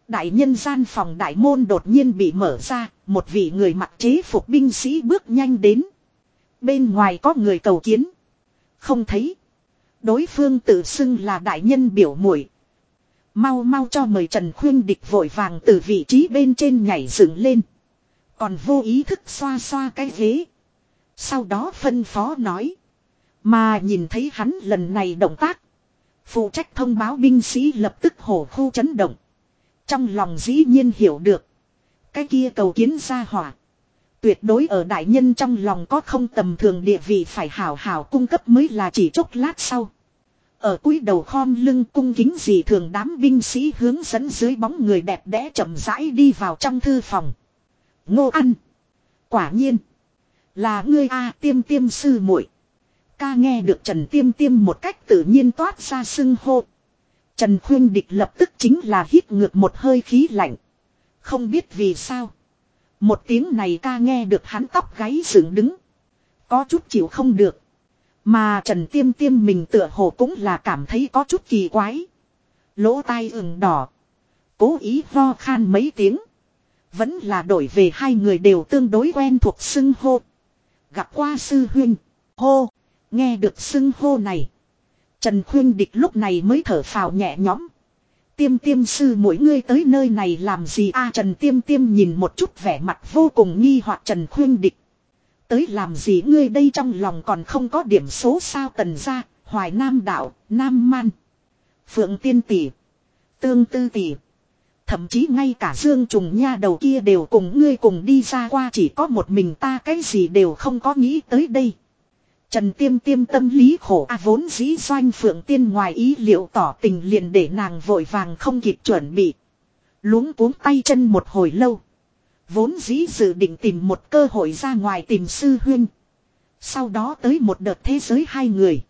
Đại nhân gian phòng đại môn đột nhiên bị mở ra, một vị người mặc chế phục binh sĩ bước nhanh đến. Bên ngoài có người cầu kiến. Không thấy. Đối phương tự xưng là đại nhân biểu muội Mau mau cho mời Trần Khuyên Địch vội vàng từ vị trí bên trên nhảy dựng lên. Còn vô ý thức xoa xoa cái ghế. Sau đó phân phó nói. Mà nhìn thấy hắn lần này động tác. Phụ trách thông báo binh sĩ lập tức hổ khu chấn động. Trong lòng dĩ nhiên hiểu được. Cái kia cầu kiến ra hỏa. Tuyệt đối ở đại nhân trong lòng có không tầm thường địa vị phải hảo hảo cung cấp mới là chỉ chốc lát sau. Ở cuối đầu khom lưng cung kính gì thường đám binh sĩ hướng dẫn dưới bóng người đẹp đẽ chậm rãi đi vào trong thư phòng. Ngô ăn. Quả nhiên. Là ngươi A, tiêm tiêm sư muội Ca nghe được Trần tiêm tiêm một cách tự nhiên toát ra sưng hô. Trần khuyên địch lập tức chính là hít ngược một hơi khí lạnh. Không biết vì sao. Một tiếng này ca nghe được hắn tóc gáy dựng đứng. Có chút chịu không được. Mà Trần Tiêm Tiêm mình tựa hồ cũng là cảm thấy có chút kỳ quái. Lỗ tai ửng đỏ. Cố ý ho khan mấy tiếng. Vẫn là đổi về hai người đều tương đối quen thuộc xưng hô. Gặp qua sư huynh. Hô. Nghe được xưng hô này. Trần Khuyên Địch lúc này mới thở phào nhẹ nhõm. Tiêm tiêm sư mỗi ngươi tới nơi này làm gì a Trần tiêm tiêm nhìn một chút vẻ mặt vô cùng nghi hoặc Trần khuyên địch. Tới làm gì ngươi đây trong lòng còn không có điểm số sao tần ra, hoài nam đạo, nam man. Phượng tiên tỷ, tương tư tỷ. Thậm chí ngay cả dương trùng nha đầu kia đều cùng ngươi cùng đi ra qua chỉ có một mình ta cái gì đều không có nghĩ tới đây. Trần tiêm tiêm tâm lý khổ a vốn dĩ doanh phượng tiên ngoài ý liệu tỏ tình liền để nàng vội vàng không kịp chuẩn bị. Luống cuống tay chân một hồi lâu. Vốn dĩ dự định tìm một cơ hội ra ngoài tìm sư huyên. Sau đó tới một đợt thế giới hai người.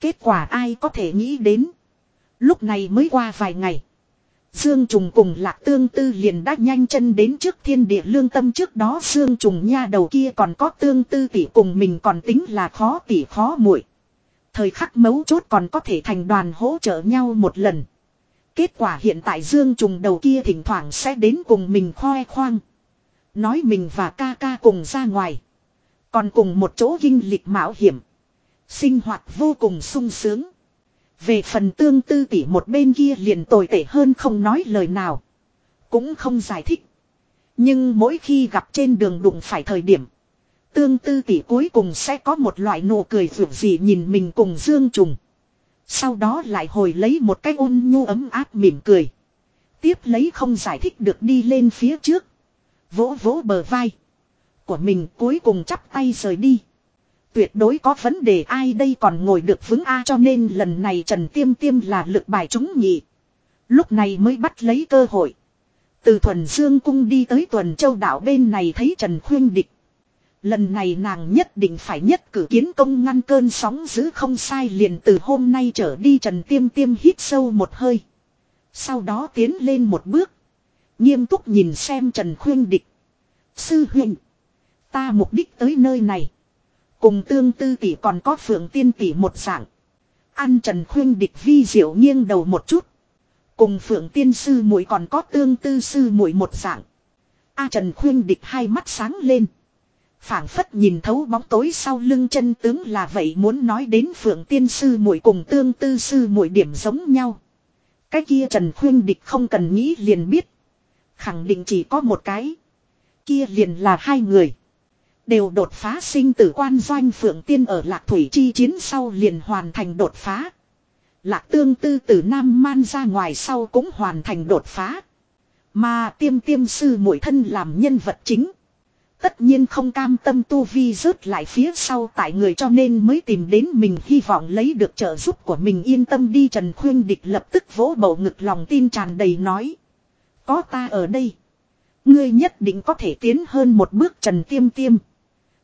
Kết quả ai có thể nghĩ đến. Lúc này mới qua vài ngày. Dương Trùng cùng Lạc Tương Tư liền đã nhanh chân đến trước thiên địa lương tâm trước đó Dương Trùng nha đầu kia còn có Tương Tư tỷ cùng mình còn tính là khó tỷ khó muội. Thời khắc mấu chốt còn có thể thành đoàn hỗ trợ nhau một lần. Kết quả hiện tại Dương Trùng đầu kia thỉnh thoảng sẽ đến cùng mình khoe khoang. Nói mình và ca ca cùng ra ngoài. Còn cùng một chỗ kinh lịch mạo hiểm. Sinh hoạt vô cùng sung sướng. Về phần tương tư tỷ một bên kia liền tồi tệ hơn không nói lời nào. Cũng không giải thích. Nhưng mỗi khi gặp trên đường đụng phải thời điểm. Tương tư tỷ cuối cùng sẽ có một loại nụ cười vượt gì nhìn mình cùng Dương Trùng. Sau đó lại hồi lấy một cái ôn nhu ấm áp mỉm cười. Tiếp lấy không giải thích được đi lên phía trước. Vỗ vỗ bờ vai. Của mình cuối cùng chắp tay rời đi. Tuyệt đối có vấn đề ai đây còn ngồi được vững A cho nên lần này Trần Tiêm Tiêm là lực bài chúng nhị. Lúc này mới bắt lấy cơ hội. Từ thuần dương cung đi tới tuần châu đảo bên này thấy Trần Khuyên Địch. Lần này nàng nhất định phải nhất cử kiến công ngăn cơn sóng giữ không sai liền từ hôm nay trở đi Trần Tiêm Tiêm hít sâu một hơi. Sau đó tiến lên một bước. Nghiêm túc nhìn xem Trần Khuyên Địch. Sư huynh. Ta mục đích tới nơi này. Cùng tương tư tỷ còn có phượng tiên tỷ một dạng. An Trần Khuyên Địch vi diệu nghiêng đầu một chút. Cùng phượng tiên sư muội còn có tương tư sư muội một dạng. A Trần Khuyên Địch hai mắt sáng lên. phảng phất nhìn thấu bóng tối sau lưng chân tướng là vậy muốn nói đến phượng tiên sư muội cùng tương tư sư muội điểm giống nhau. Cái kia Trần Khuyên Địch không cần nghĩ liền biết. Khẳng định chỉ có một cái. Kia liền là hai người. Đều đột phá sinh tử quan doanh phượng tiên ở lạc thủy chi chiến sau liền hoàn thành đột phá. Lạc tương tư từ Nam Man ra ngoài sau cũng hoàn thành đột phá. Mà tiêm tiêm sư mũi thân làm nhân vật chính. Tất nhiên không cam tâm tu vi rớt lại phía sau tại người cho nên mới tìm đến mình hy vọng lấy được trợ giúp của mình yên tâm đi Trần Khuyên Địch lập tức vỗ bầu ngực lòng tin tràn đầy nói. Có ta ở đây. Ngươi nhất định có thể tiến hơn một bước Trần Tiêm Tiêm.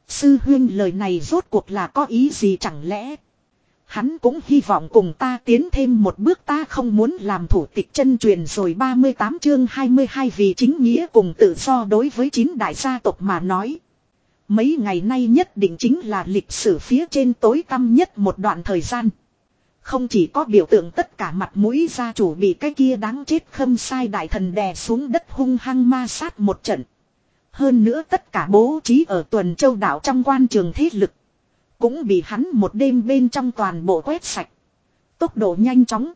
Sư huyên lời này rốt cuộc là có ý gì chẳng lẽ. Hắn cũng hy vọng cùng ta tiến thêm một bước, ta không muốn làm thủ tịch chân truyền rồi 38 chương 22 vì chính nghĩa cùng tự do đối với chín đại gia tộc mà nói. Mấy ngày nay nhất định chính là lịch sử phía trên tối tăm nhất một đoạn thời gian. Không chỉ có biểu tượng tất cả mặt mũi gia chủ bị cái kia đáng chết khâm sai đại thần đè xuống đất hung hăng ma sát một trận. Hơn nữa tất cả bố trí ở tuần châu đảo trong quan trường thế lực. Cũng bị hắn một đêm bên trong toàn bộ quét sạch. Tốc độ nhanh chóng.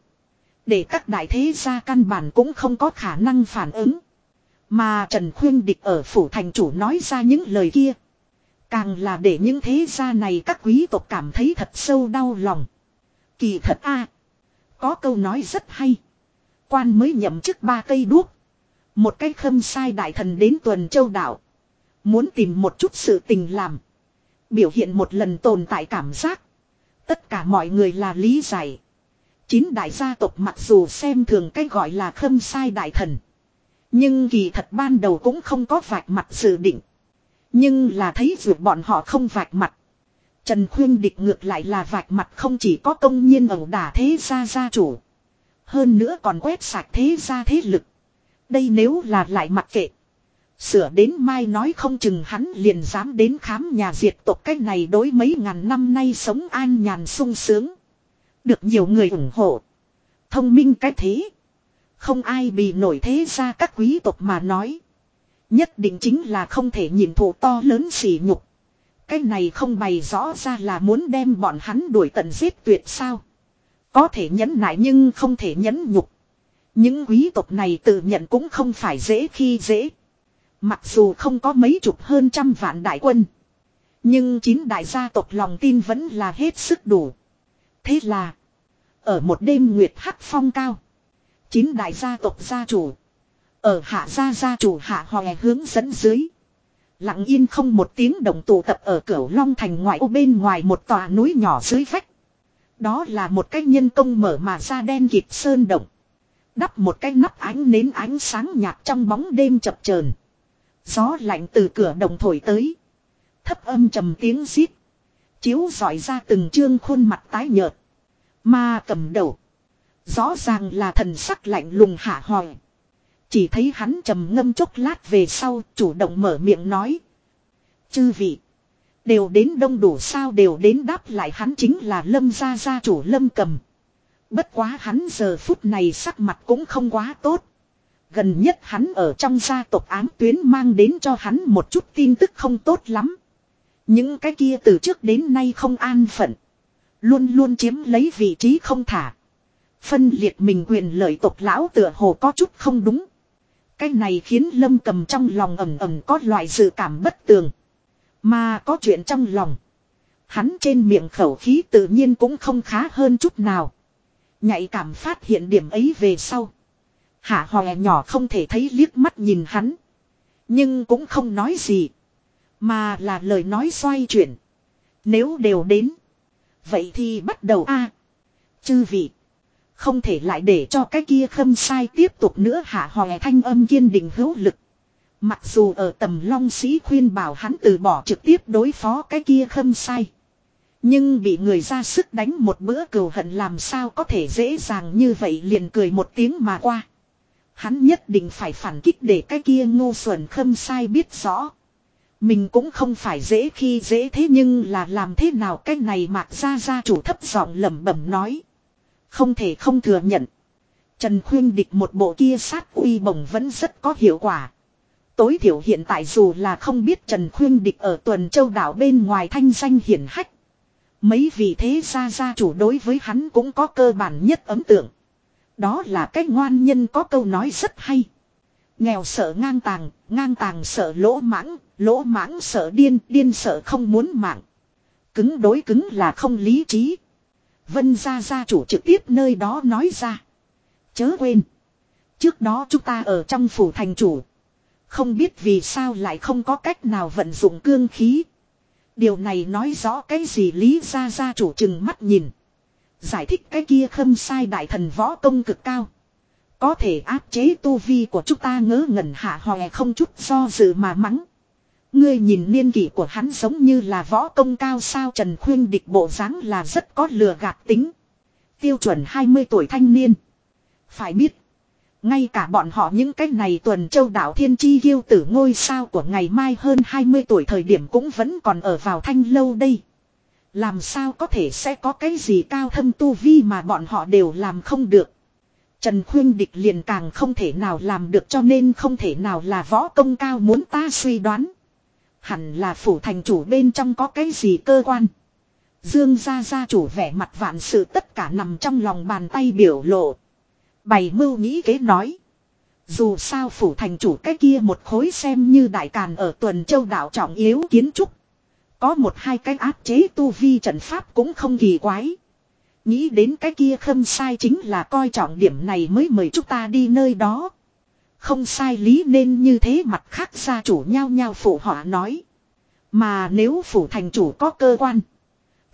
Để các đại thế gia căn bản cũng không có khả năng phản ứng. Mà Trần Khuyên Địch ở phủ thành chủ nói ra những lời kia. Càng là để những thế gia này các quý tộc cảm thấy thật sâu đau lòng. Kỳ thật a Có câu nói rất hay. Quan mới nhậm chức ba cây đuốc. Một cái khâm sai đại thần đến tuần châu đảo. Muốn tìm một chút sự tình làm. Biểu hiện một lần tồn tại cảm giác. Tất cả mọi người là lý giải. Chín đại gia tộc mặc dù xem thường cái gọi là khâm sai đại thần. Nhưng kỳ thật ban đầu cũng không có vạch mặt dự định. Nhưng là thấy vượt bọn họ không vạch mặt. Trần Khuyên địch ngược lại là vạch mặt không chỉ có công nhiên ẩu đả thế gia gia chủ. Hơn nữa còn quét sạch thế gia thế lực. Đây nếu là lại mặc kệ. Sửa đến mai nói không chừng hắn liền dám đến khám nhà diệt tộc cách này đối mấy ngàn năm nay sống an nhàn sung sướng. Được nhiều người ủng hộ. Thông minh cái thế. Không ai bị nổi thế ra các quý tộc mà nói. Nhất định chính là không thể nhìn thụ to lớn xỉ nhục. Cái này không bày rõ ra là muốn đem bọn hắn đuổi tận giết tuyệt sao. Có thể nhẫn nại nhưng không thể nhẫn nhục. Những quý tộc này tự nhận cũng không phải dễ khi dễ. Mặc dù không có mấy chục hơn trăm vạn đại quân. Nhưng chín đại gia tộc lòng tin vẫn là hết sức đủ. Thế là. Ở một đêm nguyệt hắc phong cao. Chín đại gia tộc gia chủ. Ở hạ gia gia chủ hạ hòe hướng dẫn dưới. Lặng yên không một tiếng đồng tụ tập ở cửa Long Thành ngoại ô bên ngoài một tòa núi nhỏ dưới vách. Đó là một cái nhân công mở mà ra đen kịp sơn động. Đắp một cái nắp ánh nến ánh sáng nhạt trong bóng đêm chập chờn Gió lạnh từ cửa đồng thổi tới. Thấp âm trầm tiếng xít. Chiếu dọi ra từng trương khuôn mặt tái nhợt. ma cầm đầu. Rõ ràng là thần sắc lạnh lùng hạ hoàng. Chỉ thấy hắn trầm ngâm chốc lát về sau, chủ động mở miệng nói. Chư vị. Đều đến đông đủ sao đều đến đáp lại hắn chính là lâm gia gia chủ lâm cầm. Bất quá hắn giờ phút này sắc mặt cũng không quá tốt. Gần nhất hắn ở trong gia tộc ám tuyến mang đến cho hắn một chút tin tức không tốt lắm. Những cái kia từ trước đến nay không an phận. Luôn luôn chiếm lấy vị trí không thả. Phân liệt mình quyền lợi tộc lão tựa hồ có chút không đúng. Cái này khiến lâm cầm trong lòng ẩm ẩm có loại dự cảm bất tường. Mà có chuyện trong lòng. Hắn trên miệng khẩu khí tự nhiên cũng không khá hơn chút nào. Nhạy cảm phát hiện điểm ấy về sau. Hạ hòe nhỏ không thể thấy liếc mắt nhìn hắn. Nhưng cũng không nói gì. Mà là lời nói xoay chuyển. Nếu đều đến. Vậy thì bắt đầu a Chư vị. Không thể lại để cho cái kia khâm sai tiếp tục nữa hạ hòe thanh âm kiên định hữu lực. Mặc dù ở tầm long sĩ khuyên bảo hắn từ bỏ trực tiếp đối phó cái kia khâm sai. Nhưng bị người ra sức đánh một bữa cừu hận làm sao có thể dễ dàng như vậy liền cười một tiếng mà qua. Hắn nhất định phải phản kích để cái kia ngô xuẩn khâm sai biết rõ. Mình cũng không phải dễ khi dễ thế nhưng là làm thế nào cái này mạc ra ra chủ thấp giọng lẩm bẩm nói. Không thể không thừa nhận. Trần Khuyên địch một bộ kia sát uy bổng vẫn rất có hiệu quả. Tối thiểu hiện tại dù là không biết Trần Khuyên địch ở tuần châu đảo bên ngoài thanh danh hiển hách. Mấy vị thế gia gia chủ đối với hắn cũng có cơ bản nhất ấn tượng. Đó là cách ngoan nhân có câu nói rất hay. Nghèo sợ ngang tàng, ngang tàng sợ lỗ mãng, lỗ mãng sợ điên, điên sợ không muốn mạng. Cứng đối cứng là không lý trí. Vân gia gia chủ trực tiếp nơi đó nói ra. Chớ quên. Trước đó chúng ta ở trong phủ thành chủ. Không biết vì sao lại không có cách nào vận dụng cương khí. Điều này nói rõ cái gì lý gia gia chủ chừng mắt nhìn. Giải thích cái kia khâm sai đại thần võ công cực cao. Có thể áp chế tu vi của chúng ta ngớ ngẩn hạ hòe không chút do dự mà mắng. Ngươi nhìn niên kỷ của hắn giống như là võ công cao sao Trần Khuyên địch bộ dáng là rất có lừa gạt tính. Tiêu chuẩn 20 tuổi thanh niên. Phải biết. Ngay cả bọn họ những cái này tuần châu đảo thiên chi ghiêu tử ngôi sao của ngày mai hơn 20 tuổi thời điểm cũng vẫn còn ở vào thanh lâu đây. Làm sao có thể sẽ có cái gì cao thâm tu vi mà bọn họ đều làm không được. Trần Khuyên Địch liền càng không thể nào làm được cho nên không thể nào là võ công cao muốn ta suy đoán. Hẳn là phủ thành chủ bên trong có cái gì cơ quan. Dương gia gia chủ vẻ mặt vạn sự tất cả nằm trong lòng bàn tay biểu lộ. Bày mưu nghĩ kế nói. Dù sao phủ thành chủ cái kia một khối xem như đại càn ở tuần châu đảo trọng yếu kiến trúc. Có một hai cái áp chế tu vi trận pháp cũng không kỳ quái. Nghĩ đến cái kia khâm sai chính là coi trọng điểm này mới mời chúng ta đi nơi đó. Không sai lý nên như thế mặt khác gia chủ nhau nhau phụ họa nói. Mà nếu phủ thành chủ có cơ quan.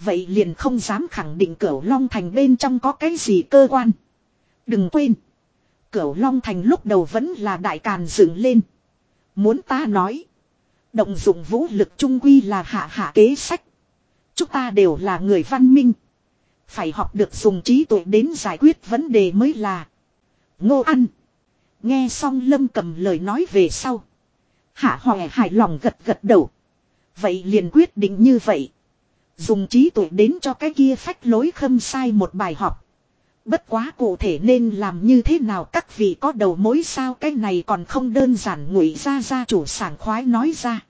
Vậy liền không dám khẳng định cửu long thành bên trong có cái gì cơ quan. Đừng quên. Cửu long thành lúc đầu vẫn là đại càn dựng lên. Muốn ta nói. Động dụng vũ lực trung quy là hạ hạ kế sách. Chúng ta đều là người văn minh. Phải học được dùng trí tuệ đến giải quyết vấn đề mới là. Ngô ăn. Nghe xong lâm cầm lời nói về sau. Hạ hòe hài lòng gật gật đầu. Vậy liền quyết định như vậy. Dùng trí tuệ đến cho cái kia phách lối khâm sai một bài học. Bất quá cụ thể nên làm như thế nào các vị có đầu mối sao cái này còn không đơn giản, ngụy ra ra chủ sảng khoái nói ra.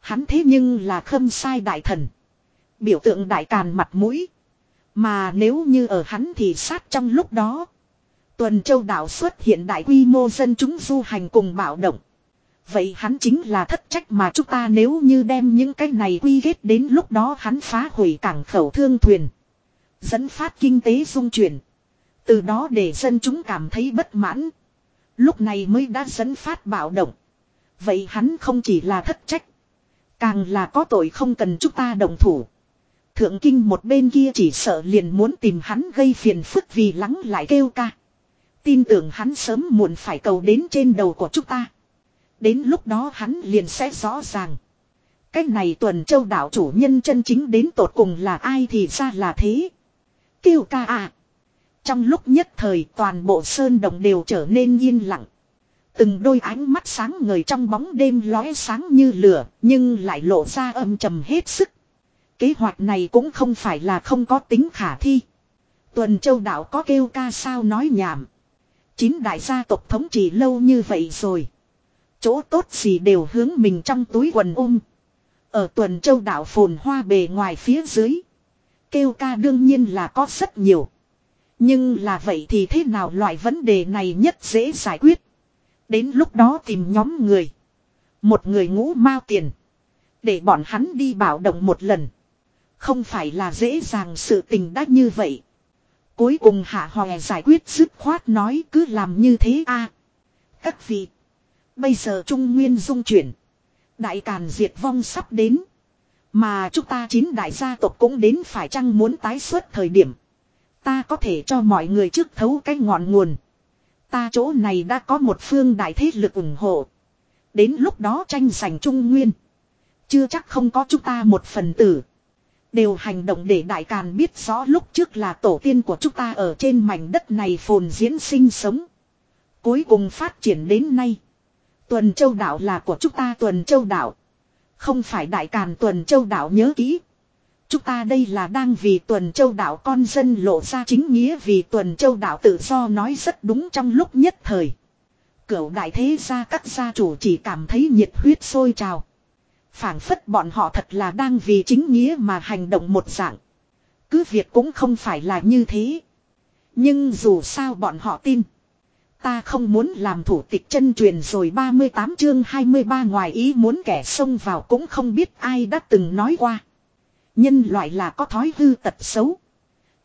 Hắn thế nhưng là khâm sai đại thần. Biểu tượng đại càn mặt mũi. Mà nếu như ở hắn thì sát trong lúc đó. Tuần châu đảo xuất hiện đại quy mô dân chúng du hành cùng bạo động. Vậy hắn chính là thất trách mà chúng ta nếu như đem những cái này quy kết đến lúc đó hắn phá hủy cảng khẩu thương thuyền. Dẫn phát kinh tế dung chuyển. Từ đó để dân chúng cảm thấy bất mãn. Lúc này mới đã dẫn phát bạo động. Vậy hắn không chỉ là thất trách. Càng là có tội không cần chúng ta đồng thủ. Thượng kinh một bên kia chỉ sợ liền muốn tìm hắn gây phiền phức vì lắng lại kêu ca. Tin tưởng hắn sớm muộn phải cầu đến trên đầu của chúng ta. Đến lúc đó hắn liền sẽ rõ ràng. Cái này tuần châu đảo chủ nhân chân chính đến tột cùng là ai thì ra là thế. Kêu ca à. Trong lúc nhất thời toàn bộ sơn đồng đều trở nên yên lặng. Từng đôi ánh mắt sáng ngời trong bóng đêm lóe sáng như lửa, nhưng lại lộ ra âm trầm hết sức. Kế hoạch này cũng không phải là không có tính khả thi. Tuần châu đảo có kêu ca sao nói nhảm. Chín đại gia tộc thống trị lâu như vậy rồi. Chỗ tốt gì đều hướng mình trong túi quần ôm. Ở tuần châu đảo phồn hoa bề ngoài phía dưới. Kêu ca đương nhiên là có rất nhiều. Nhưng là vậy thì thế nào loại vấn đề này nhất dễ giải quyết. Đến lúc đó tìm nhóm người. Một người ngũ mao tiền. Để bọn hắn đi bảo động một lần. Không phải là dễ dàng sự tình đã như vậy. Cuối cùng hạ hòe giải quyết dứt khoát nói cứ làm như thế a à, Các vị. Bây giờ Trung Nguyên dung chuyển. Đại Càn diệt vong sắp đến. Mà chúng ta chín đại gia tộc cũng đến phải chăng muốn tái xuất thời điểm. Ta có thể cho mọi người trước thấu cái ngọn nguồn. Ta chỗ này đã có một phương đại thế lực ủng hộ. Đến lúc đó tranh giành Trung Nguyên. Chưa chắc không có chúng ta một phần tử. Đều hành động để đại càn biết rõ lúc trước là tổ tiên của chúng ta ở trên mảnh đất này phồn diễn sinh sống. Cuối cùng phát triển đến nay. Tuần châu đảo là của chúng ta tuần châu đảo. Không phải đại càn tuần châu đảo nhớ kỹ. Chúng ta đây là đang vì tuần châu đảo con dân lộ ra chính nghĩa vì tuần châu đảo tự do nói rất đúng trong lúc nhất thời. Cửu đại thế gia các gia chủ chỉ cảm thấy nhiệt huyết sôi trào phảng phất bọn họ thật là đang vì chính nghĩa mà hành động một dạng. Cứ việc cũng không phải là như thế. Nhưng dù sao bọn họ tin. Ta không muốn làm thủ tịch chân truyền rồi 38 chương 23 ngoài ý muốn kẻ xông vào cũng không biết ai đã từng nói qua. Nhân loại là có thói hư tật xấu.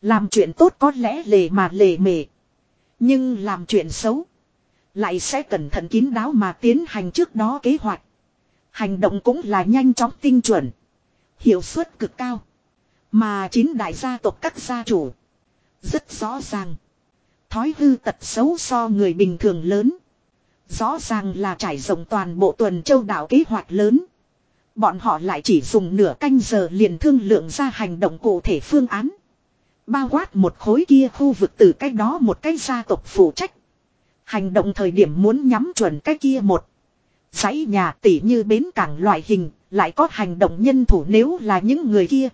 Làm chuyện tốt có lẽ lề mà lề mề. Nhưng làm chuyện xấu. Lại sẽ cẩn thận kín đáo mà tiến hành trước đó kế hoạch. Hành động cũng là nhanh chóng tinh chuẩn. Hiệu suất cực cao. Mà chín đại gia tộc các gia chủ. Rất rõ ràng. Thói hư tật xấu so người bình thường lớn. Rõ ràng là trải rộng toàn bộ tuần châu đảo kế hoạch lớn. Bọn họ lại chỉ dùng nửa canh giờ liền thương lượng ra hành động cụ thể phương án. Bao quát một khối kia khu vực từ cách đó một cái gia tộc phụ trách. Hành động thời điểm muốn nhắm chuẩn cái kia một. Giấy nhà tỉ như bến cảng loại hình, lại có hành động nhân thủ nếu là những người kia.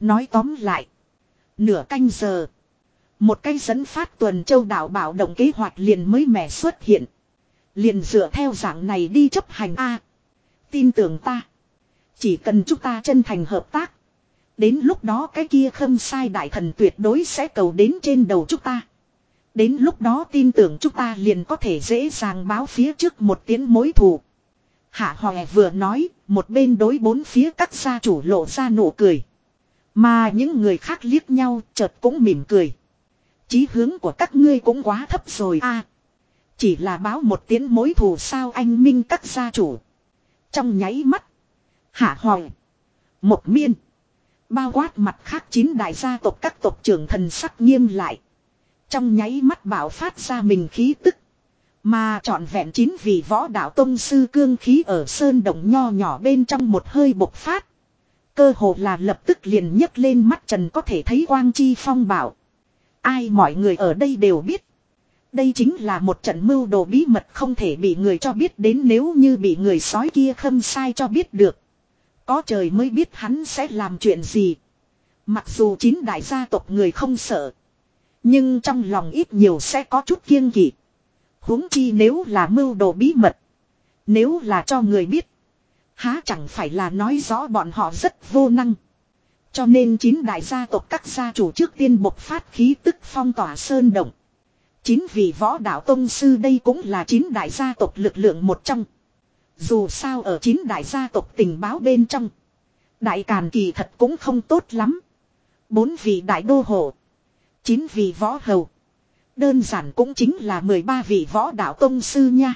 Nói tóm lại. Nửa canh giờ. Một cái dẫn phát tuần châu đảo bảo động kế hoạch liền mới mẻ xuất hiện. Liền dựa theo dạng này đi chấp hành A. tin tưởng ta. Chỉ cần chúng ta chân thành hợp tác. Đến lúc đó cái kia khâm sai đại thần tuyệt đối sẽ cầu đến trên đầu chúng ta. Đến lúc đó tin tưởng chúng ta liền có thể dễ dàng báo phía trước một tiếng mối thù. Hạ Hòe vừa nói, một bên đối bốn phía các gia chủ lộ ra nụ cười. Mà những người khác liếc nhau chợt cũng mỉm cười. Chí hướng của các ngươi cũng quá thấp rồi a. chỉ là báo một tiếng mối thù sao anh minh các gia chủ. Trong nháy mắt. Hạ Hoàng. Một miên. Bao quát mặt khác chín đại gia tộc các tộc trưởng thần sắc nghiêm lại. Trong nháy mắt bảo phát ra mình khí tức. Mà trọn vẹn chín vị võ đạo tông sư cương khí ở sơn động nho nhỏ bên trong một hơi bộc phát. Cơ hồ là lập tức liền nhấc lên mắt trần có thể thấy quang chi phong bảo. Ai mọi người ở đây đều biết. Đây chính là một trận mưu đồ bí mật không thể bị người cho biết đến nếu như bị người sói kia khâm sai cho biết được. Có trời mới biết hắn sẽ làm chuyện gì. Mặc dù chín đại gia tộc người không sợ. Nhưng trong lòng ít nhiều sẽ có chút kiêng kỵ. huống chi nếu là mưu đồ bí mật. Nếu là cho người biết. Há chẳng phải là nói rõ bọn họ rất vô năng. Cho nên chín đại gia tộc các gia chủ trước tiên bộc phát khí tức phong tỏa sơn động. Chín vị võ đạo tông sư đây cũng là chín đại gia tộc lực lượng một trong. Dù sao ở chín đại gia tộc tình báo bên trong. Đại Càn kỳ thật cũng không tốt lắm. Bốn vị đại đô hộ. Chín vị võ hầu. Đơn giản cũng chính là 13 vị võ đạo tông sư nha.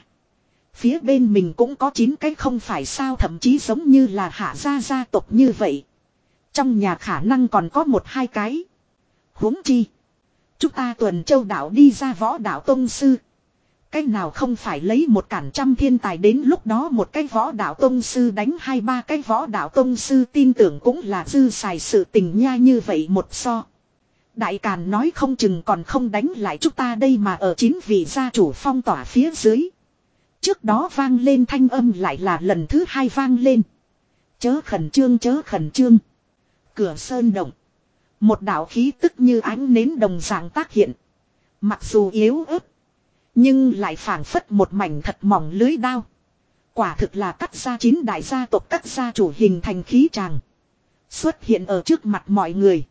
Phía bên mình cũng có 9 cái không phải sao thậm chí giống như là hạ gia gia tộc như vậy. Trong nhà khả năng còn có một hai cái. huống chi. Chúng ta tuần châu đạo đi ra võ đạo tông sư. Cái nào không phải lấy một cản trăm thiên tài đến lúc đó một cái võ đạo tông sư đánh hai ba cái võ đạo tông sư tin tưởng cũng là dư xài sự tình nha như vậy một so. Đại Càn nói không chừng còn không đánh lại chúng ta đây mà ở chín vị gia chủ phong tỏa phía dưới. Trước đó vang lên thanh âm lại là lần thứ hai vang lên. Chớ khẩn trương, chớ khẩn trương. Cửa sơn động. Một đạo khí tức như ánh nến đồng dạng tác hiện. Mặc dù yếu ớt. Nhưng lại phảng phất một mảnh thật mỏng lưới đao. Quả thực là cắt ra chín đại gia tộc cắt gia chủ hình thành khí tràng. Xuất hiện ở trước mặt mọi người.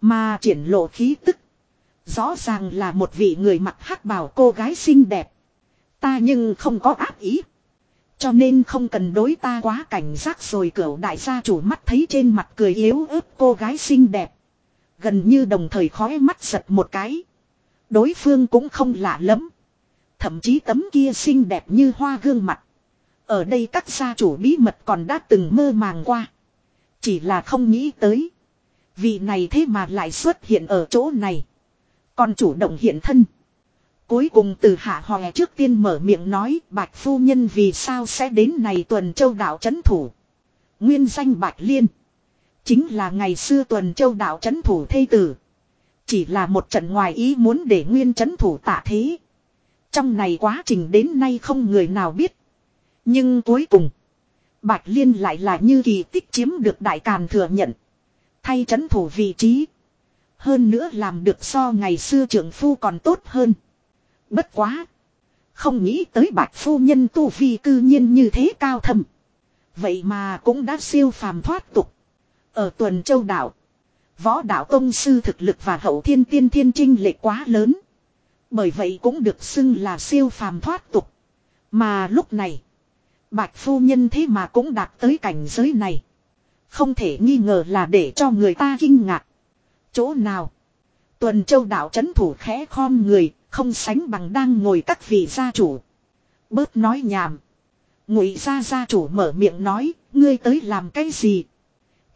Mà triển lộ khí tức. Rõ ràng là một vị người mặc hắc bào cô gái xinh đẹp. Ta nhưng không có ác ý. Cho nên không cần đối ta quá cảnh giác rồi cửu đại gia chủ mắt thấy trên mặt cười yếu ớt cô gái xinh đẹp. Gần như đồng thời khói mắt giật một cái. Đối phương cũng không lạ lắm. Thậm chí tấm kia xinh đẹp như hoa gương mặt. Ở đây các gia chủ bí mật còn đã từng mơ màng qua. Chỉ là không nghĩ tới. Vị này thế mà lại xuất hiện ở chỗ này. Còn chủ động hiện thân. Cuối cùng từ hạ hòe trước tiên mở miệng nói, bạch phu nhân, vì sao sẽ đến này tuần châu đạo chấn thủ. Nguyên danh bạch liên. Chính là ngày xưa tuần châu đạo chấn thủ thây tử. Chỉ là một trận ngoài ý muốn để nguyên chấn thủ tạ thế. Trong này quá trình đến nay không người nào biết. Nhưng cuối cùng. Bạch Liên lại là như kỳ tích chiếm được đại càn thừa nhận. Thay chấn thủ vị trí. Hơn nữa làm được so ngày xưa trưởng phu còn tốt hơn. Bất quá. Không nghĩ tới bạch phu nhân tu vi cư nhiên như thế cao thâm. Vậy mà cũng đã siêu phàm thoát tục. Ở tuần châu đảo. Võ đạo tông sư thực lực và hậu thiên tiên thiên trinh lệ quá lớn. Bởi vậy cũng được xưng là siêu phàm thoát tục. Mà lúc này. Bạch phu nhân thế mà cũng đạt tới cảnh giới này. Không thể nghi ngờ là để cho người ta kinh ngạc. Chỗ nào? Tuần châu đạo chấn thủ khẽ khom người, không sánh bằng đang ngồi các vị gia chủ. Bớt nói nhảm. Ngụy gia gia chủ mở miệng nói, ngươi tới làm cái gì?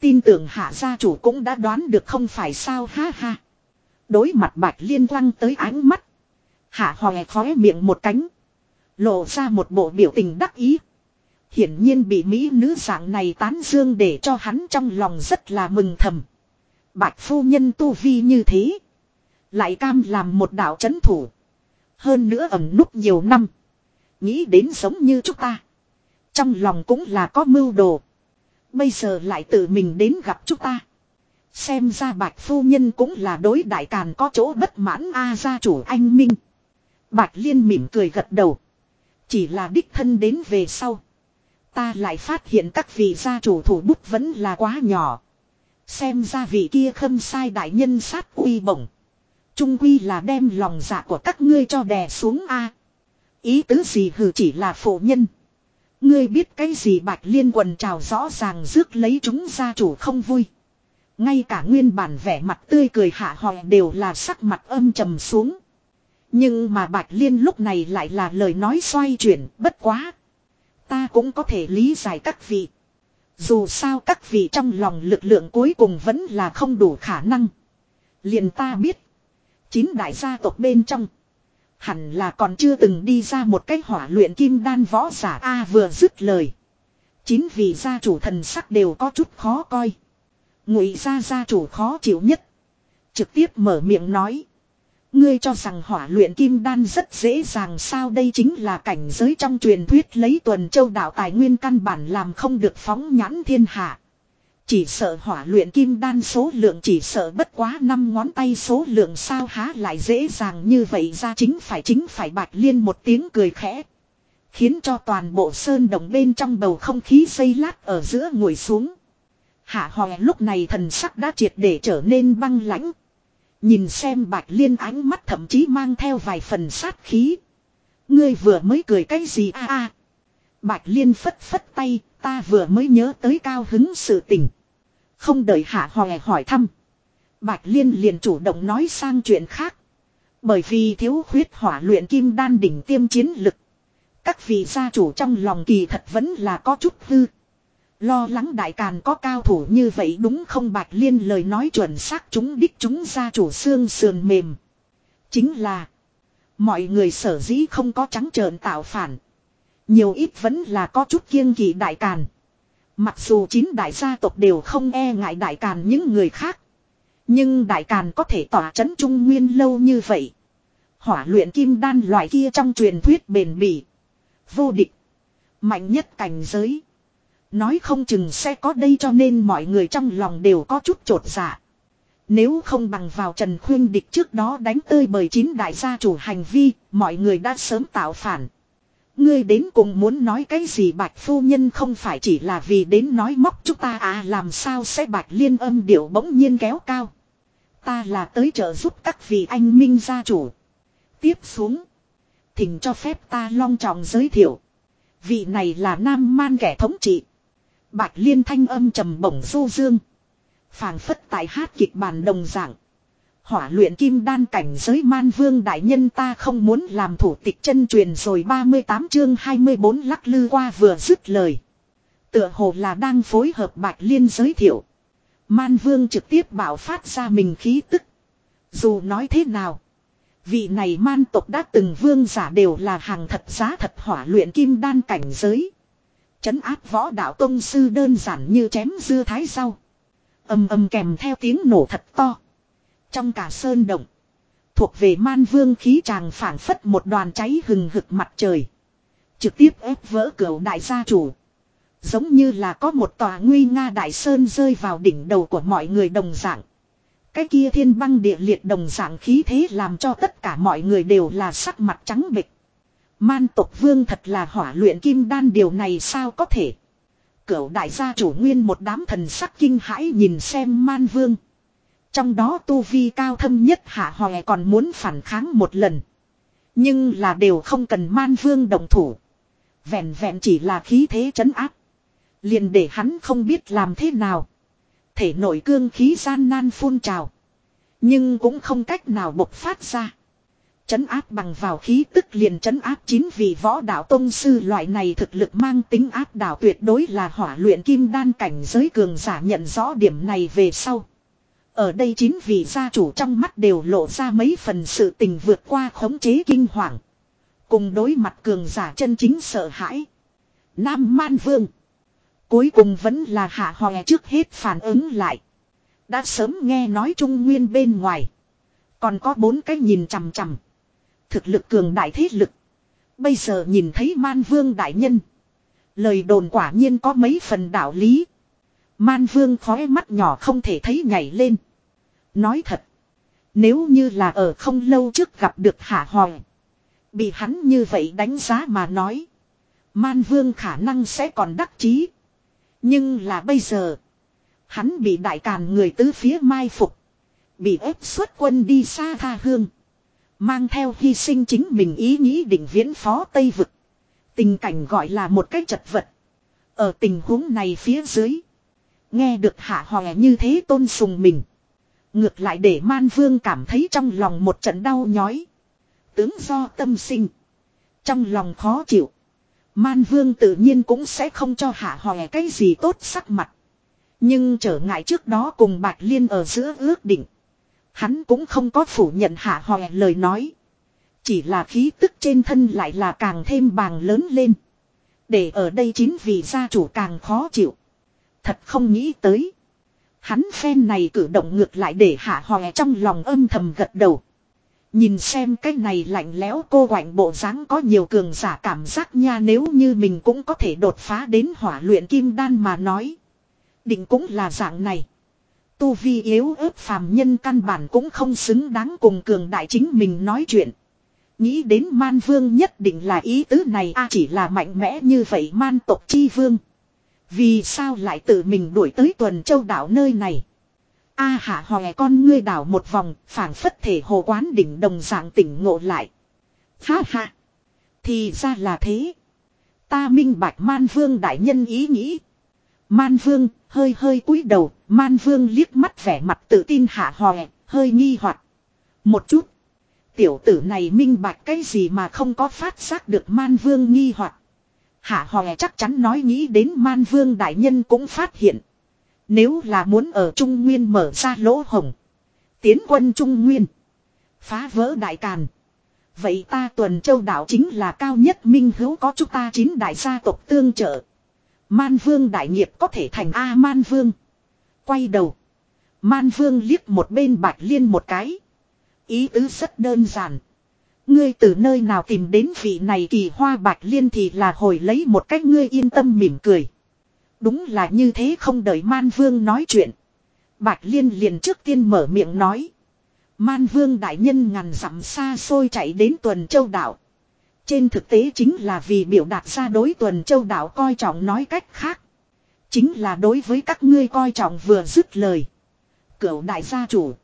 Tin tưởng hạ gia chủ cũng đã đoán được không phải sao ha ha. Đối mặt bạch liên quăng tới ánh mắt. Hạ hòe khóe miệng một cánh. Lộ ra một bộ biểu tình đắc ý. Hiển nhiên bị Mỹ nữ dạng này tán dương để cho hắn trong lòng rất là mừng thầm. Bạch phu nhân tu vi như thế. Lại cam làm một đạo chấn thủ. Hơn nữa ẩn núp nhiều năm. Nghĩ đến giống như chúng ta. Trong lòng cũng là có mưu đồ. Bây giờ lại tự mình đến gặp chúng ta. Xem ra bạch phu nhân cũng là đối đại càn có chỗ bất mãn a gia chủ anh Minh. Bạch liên mỉm cười gật đầu. Chỉ là đích thân đến về sau. Ta lại phát hiện các vị gia chủ thủ bút vẫn là quá nhỏ. Xem ra vị kia khâm sai đại nhân sát uy bổng. Trung quy là đem lòng dạ của các ngươi cho đè xuống a. Ý tứ gì hừ chỉ là phụ nhân. Ngươi biết cái gì bạch liên quần trào rõ ràng rước lấy chúng gia chủ không vui. Ngay cả nguyên bản vẻ mặt tươi cười hạ hòe đều là sắc mặt âm trầm xuống. Nhưng mà bạch liên lúc này lại là lời nói xoay chuyển, bất quá. Ta cũng có thể lý giải các vị. Dù sao các vị trong lòng lực lượng cuối cùng vẫn là không đủ khả năng. liền ta biết. Chín đại gia tộc bên trong. Hẳn là còn chưa từng đi ra một cái hỏa luyện kim đan võ giả A vừa dứt lời. Chín vị gia chủ thần sắc đều có chút khó coi. Ngụy gia gia chủ khó chịu nhất. Trực tiếp mở miệng nói. Ngươi cho rằng hỏa luyện kim đan rất dễ dàng sao đây chính là cảnh giới trong truyền thuyết lấy tuần châu đạo tài nguyên căn bản làm không được phóng nhãn thiên hạ. Chỉ sợ hỏa luyện kim đan số lượng chỉ sợ bất quá năm ngón tay số lượng sao há lại dễ dàng như vậy ra chính phải chính phải bạch liên một tiếng cười khẽ. Khiến cho toàn bộ sơn đồng bên trong bầu không khí xây lát ở giữa ngồi xuống. Hạ hòe lúc này thần sắc đã triệt để trở nên băng lãnh. Nhìn xem bạch liên ánh mắt thậm chí mang theo vài phần sát khí. Ngươi vừa mới cười cái gì a a Bạch liên phất phất tay, ta vừa mới nhớ tới cao hứng sự tình. Không đợi hạ hòe hỏi thăm. Bạch liên liền chủ động nói sang chuyện khác. Bởi vì thiếu khuyết hỏa luyện kim đan đỉnh tiêm chiến lực. Các vị gia chủ trong lòng kỳ thật vẫn là có chút hư. Lo lắng đại càn có cao thủ như vậy đúng không bạch liên lời nói chuẩn xác chúng đích chúng gia chủ xương sườn mềm. Chính là. Mọi người sở dĩ không có trắng trợn tạo phản. Nhiều ít vẫn là có chút kiêng kỵ đại càn. Mặc dù chín đại gia tộc đều không e ngại đại càn những người khác. Nhưng đại càn có thể tỏa chấn trung nguyên lâu như vậy. Hỏa luyện kim đan loại kia trong truyền thuyết bền bỉ. Vô địch. Mạnh nhất cảnh giới. Nói không chừng sẽ có đây cho nên mọi người trong lòng đều có chút trột dạ. Nếu không bằng vào Trần Khuyên Địch trước đó đánh tơi bởi chín đại gia chủ hành vi, mọi người đã sớm tạo phản. Ngươi đến cùng muốn nói cái gì bạch phu nhân không phải chỉ là vì đến nói móc chúng ta à làm sao sẽ bạch liên âm điệu bỗng nhiên kéo cao. Ta là tới trợ giúp các vị anh minh gia chủ. Tiếp xuống. Thỉnh cho phép ta long trọng giới thiệu. Vị này là nam man kẻ thống trị. Bạch liên thanh âm trầm bổng du dương. phảng phất tại hát kịch bản đồng dạng. Hỏa luyện kim đan cảnh giới man vương đại nhân ta không muốn làm thủ tịch chân truyền rồi 38 chương 24 lắc lư qua vừa dứt lời. Tựa hồ là đang phối hợp bạch liên giới thiệu. Man vương trực tiếp bảo phát ra mình khí tức. Dù nói thế nào. Vị này man tộc đã từng vương giả đều là hàng thật giá thật hỏa luyện kim đan cảnh giới. Chấn áp võ đạo tông sư đơn giản như chém dưa thái rau. âm âm kèm theo tiếng nổ thật to. Trong cả sơn động. Thuộc về man vương khí tràng phản phất một đoàn cháy hừng hực mặt trời. Trực tiếp ép vỡ cửa đại gia chủ. Giống như là có một tòa nguy nga đại sơn rơi vào đỉnh đầu của mọi người đồng dạng. Cái kia thiên băng địa liệt đồng dạng khí thế làm cho tất cả mọi người đều là sắc mặt trắng bịch. Man tộc vương thật là hỏa luyện kim đan, điều này sao có thể. Cửu đại gia chủ nguyên một đám thần sắc kinh hãi nhìn xem man vương. Trong đó tu vi cao thâm nhất hạ hòe còn muốn phản kháng một lần. Nhưng là đều không cần man vương đồng thủ. Vẹn vẹn chỉ là khí thế chấn áp. Liền để hắn không biết làm thế nào. Thể nội cương khí gian nan phun trào. Nhưng cũng không cách nào bộc phát ra. Chấn áp bằng vào khí tức liền chấn áp chín vị võ đạo tông sư loại này thực lực mang tính áp đảo tuyệt đối là hỏa luyện kim đan cảnh giới cường giả nhận rõ điểm này về sau. Ở đây chín vị gia chủ trong mắt đều lộ ra mấy phần sự tình vượt qua khống chế kinh hoàng. Cùng đối mặt cường giả chân chính sợ hãi. Nam Man Vương. Cuối cùng vẫn là hạ hòe trước hết phản ứng lại. Đã sớm nghe nói Trung Nguyên bên ngoài. Còn có bốn cái nhìn chằm chằm. Thực lực cường đại thế lực. Bây giờ nhìn thấy Man Vương đại nhân. Lời đồn quả nhiên có mấy phần đạo lý. Man Vương khói mắt nhỏ không thể thấy nhảy lên. Nói thật. Nếu như là ở không lâu trước gặp được hạ hoàng, Bị hắn như vậy đánh giá mà nói. Man Vương khả năng sẽ còn đắc chí. Nhưng là bây giờ. Hắn bị đại càn người tứ phía mai phục. Bị ép xuất quân đi xa tha hương. Mang theo hy sinh chính mình ý nghĩ định viễn phó Tây Vực. Tình cảnh gọi là một cách chật vật. Ở tình huống này phía dưới. Nghe được hạ hòe như thế tôn sùng mình. Ngược lại để man vương cảm thấy trong lòng một trận đau nhói. Tướng do tâm sinh. Trong lòng khó chịu. Man vương tự nhiên cũng sẽ không cho hạ hòe cái gì tốt sắc mặt. Nhưng trở ngại trước đó cùng Bạch Liên ở giữa ước định. Hắn cũng không có phủ nhận hạ hòe lời nói. Chỉ là khí tức trên thân lại là càng thêm bàng lớn lên. Để ở đây chính vì gia chủ càng khó chịu. Thật không nghĩ tới. Hắn phen này cử động ngược lại để hạ hòe trong lòng âm thầm gật đầu. Nhìn xem cái này lạnh lẽo cô quạnh bộ dáng có nhiều cường giả cảm giác nha nếu như mình cũng có thể đột phá đến hỏa luyện kim đan mà nói. Định cũng là dạng này. Tu vi yếu ớt phàm nhân căn bản cũng không xứng đáng cùng cường đại chính mình nói chuyện. Nghĩ đến man vương nhất định là ý tứ này a chỉ là mạnh mẽ như vậy man tộc chi vương. Vì sao lại tự mình đuổi tới tuần châu đảo nơi này? A hạ hòe con ngươi đảo một vòng, phảng phất thể hồ quán đỉnh đồng dạng tỉnh ngộ lại. Ha ha. Thì ra là thế. Ta minh bạch man vương đại nhân ý nghĩ. Man vương, hơi hơi cúi đầu, man vương liếc mắt vẻ mặt tự tin hạ hòe, hơi nghi hoặc Một chút. Tiểu tử này minh bạch cái gì mà không có phát giác được man vương nghi hoặc Hạ hòe chắc chắn nói nghĩ đến man vương đại nhân cũng phát hiện. Nếu là muốn ở Trung Nguyên mở ra lỗ hồng. Tiến quân Trung Nguyên. Phá vỡ đại càn. Vậy ta tuần châu đảo chính là cao nhất minh hữu có chúng ta chín đại gia tộc tương trợ. Man vương đại nghiệp có thể thành A man vương. Quay đầu. Man vương liếc một bên bạch liên một cái. Ý tứ rất đơn giản. Ngươi từ nơi nào tìm đến vị này kỳ hoa bạch liên thì là hồi lấy một cách ngươi yên tâm mỉm cười. Đúng là như thế không đợi man vương nói chuyện. Bạch liên liền trước tiên mở miệng nói. Man vương đại nhân ngàn dặm xa xôi chạy đến tuần châu đảo. Trên thực tế chính là vì biểu đạt ra đối tuần châu đảo coi trọng nói cách khác. Chính là đối với các ngươi coi trọng vừa dứt lời. Cửu đại gia chủ.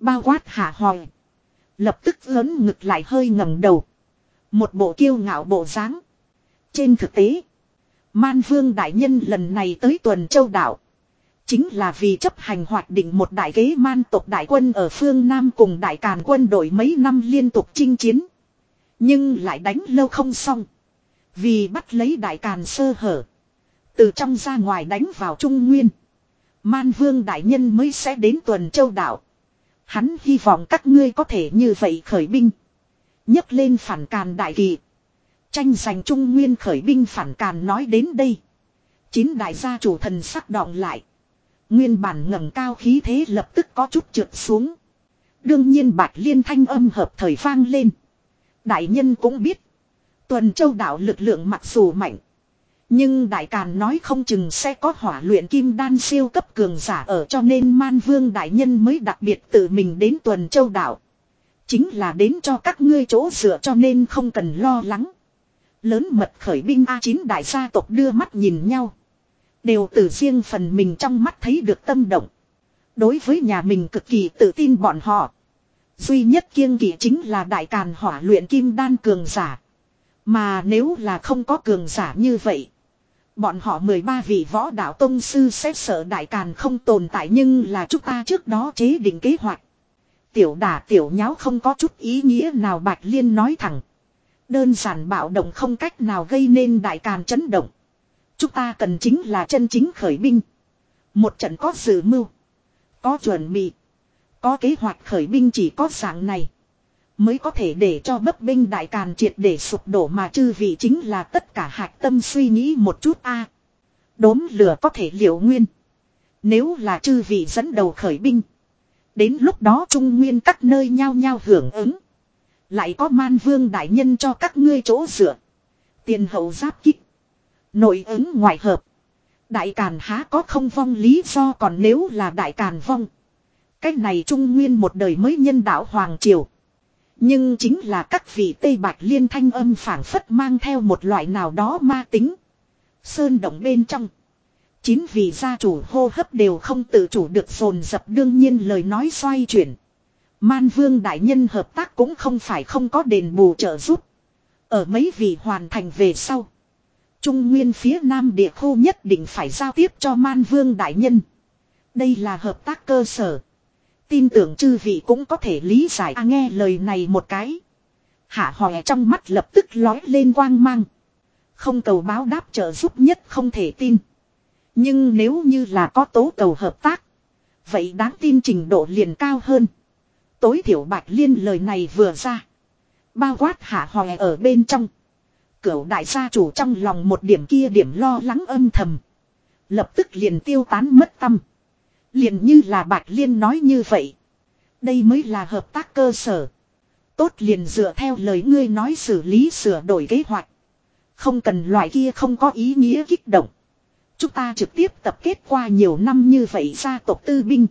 Bao quát hạ hòi. Lập tức lớn ngực lại hơi ngẩng đầu. Một bộ kiêu ngạo bộ dáng. Trên thực tế. Man vương đại nhân lần này tới tuần châu đảo. Chính là vì chấp hành hoạt định một đại kế man tộc đại quân ở phương Nam cùng đại càn quân đội mấy năm liên tục chinh chiến. Nhưng lại đánh lâu không xong. Vì bắt lấy đại càn sơ hở. Từ trong ra ngoài đánh vào Trung Nguyên. Man vương đại nhân mới sẽ đến tuần châu đảo. Hắn hy vọng các ngươi có thể như vậy khởi binh. nhấc lên phản càn đại kỳ. Tranh giành Trung Nguyên khởi binh phản càn nói đến đây. Chín đại gia chủ thần sắc đọng lại. Nguyên bản ngẩng cao khí thế lập tức có chút trượt xuống. Đương nhiên bạch liên thanh âm hợp thời vang lên. Đại nhân cũng biết. Tuần châu đảo lực lượng mặc dù mạnh. Nhưng đại càn nói không chừng sẽ có hỏa luyện kim đan siêu cấp cường giả ở cho nên man vương đại nhân mới đặc biệt tự mình đến tuần châu đảo. Chính là đến cho các ngươi chỗ dựa cho nên không cần lo lắng. Lớn mật khởi binh A9 đại gia tộc đưa mắt nhìn nhau. Đều từ riêng phần mình trong mắt thấy được tâm động. Đối với nhà mình cực kỳ tự tin bọn họ. Duy nhất kiêng kỵ chính là đại càn hỏa luyện kim đan cường giả. Mà nếu là không có cường giả như vậy. Bọn họ 13 vị võ đạo tông sư sẽ sợ đại càn không tồn tại nhưng là chúng ta trước đó chế định kế hoạch. Tiểu đả tiểu nháo không có chút ý nghĩa nào Bạch Liên nói thẳng. Đơn giản bạo động không cách nào gây nên đại càn chấn động. Chúng ta cần chính là chân chính khởi binh. Một trận có dự mưu. Có chuẩn bị. Có kế hoạch khởi binh chỉ có dạng này. Mới có thể để cho bấp binh đại càn triệt để sụp đổ mà chư vị chính là tất cả hạch tâm suy nghĩ một chút a Đốm lửa có thể liệu nguyên. Nếu là chư vị dẫn đầu khởi binh. Đến lúc đó trung nguyên các nơi nhao nhao hưởng ứng. Lại có man vương đại nhân cho các ngươi chỗ dựa. Tiền hậu giáp kích. Nội ứng ngoại hợp. Đại càn há có không vong lý do còn nếu là đại càn vong cách này trung nguyên một đời mới nhân đạo Hoàng Triều. Nhưng chính là các vị Tây Bạch liên thanh âm phảng phất mang theo một loại nào đó ma tính. Sơn động bên trong. Chín vị gia chủ hô hấp đều không tự chủ được dồn dập đương nhiên lời nói xoay chuyển. Man vương đại nhân hợp tác cũng không phải không có đền bù trợ giúp. Ở mấy vị hoàn thành về sau. Trung nguyên phía nam địa khu nhất định phải giao tiếp cho man vương đại nhân. Đây là hợp tác cơ sở. Tin tưởng chư vị cũng có thể lý giải à, nghe lời này một cái. Hạ hòe trong mắt lập tức lói lên quang mang. Không cầu báo đáp trợ giúp nhất không thể tin. Nhưng nếu như là có tố cầu hợp tác. Vậy đáng tin trình độ liền cao hơn. Tối thiểu bạch liên lời này vừa ra. Bao quát hạ hòe ở bên trong. Cửu đại gia chủ trong lòng một điểm kia điểm lo lắng âm thầm. Lập tức liền tiêu tán mất tâm. Liền như là Bạch Liên nói như vậy. Đây mới là hợp tác cơ sở. Tốt liền dựa theo lời ngươi nói xử lý sửa đổi kế hoạch. Không cần loại kia không có ý nghĩa kích động. Chúng ta trực tiếp tập kết qua nhiều năm như vậy gia tộc tư binh.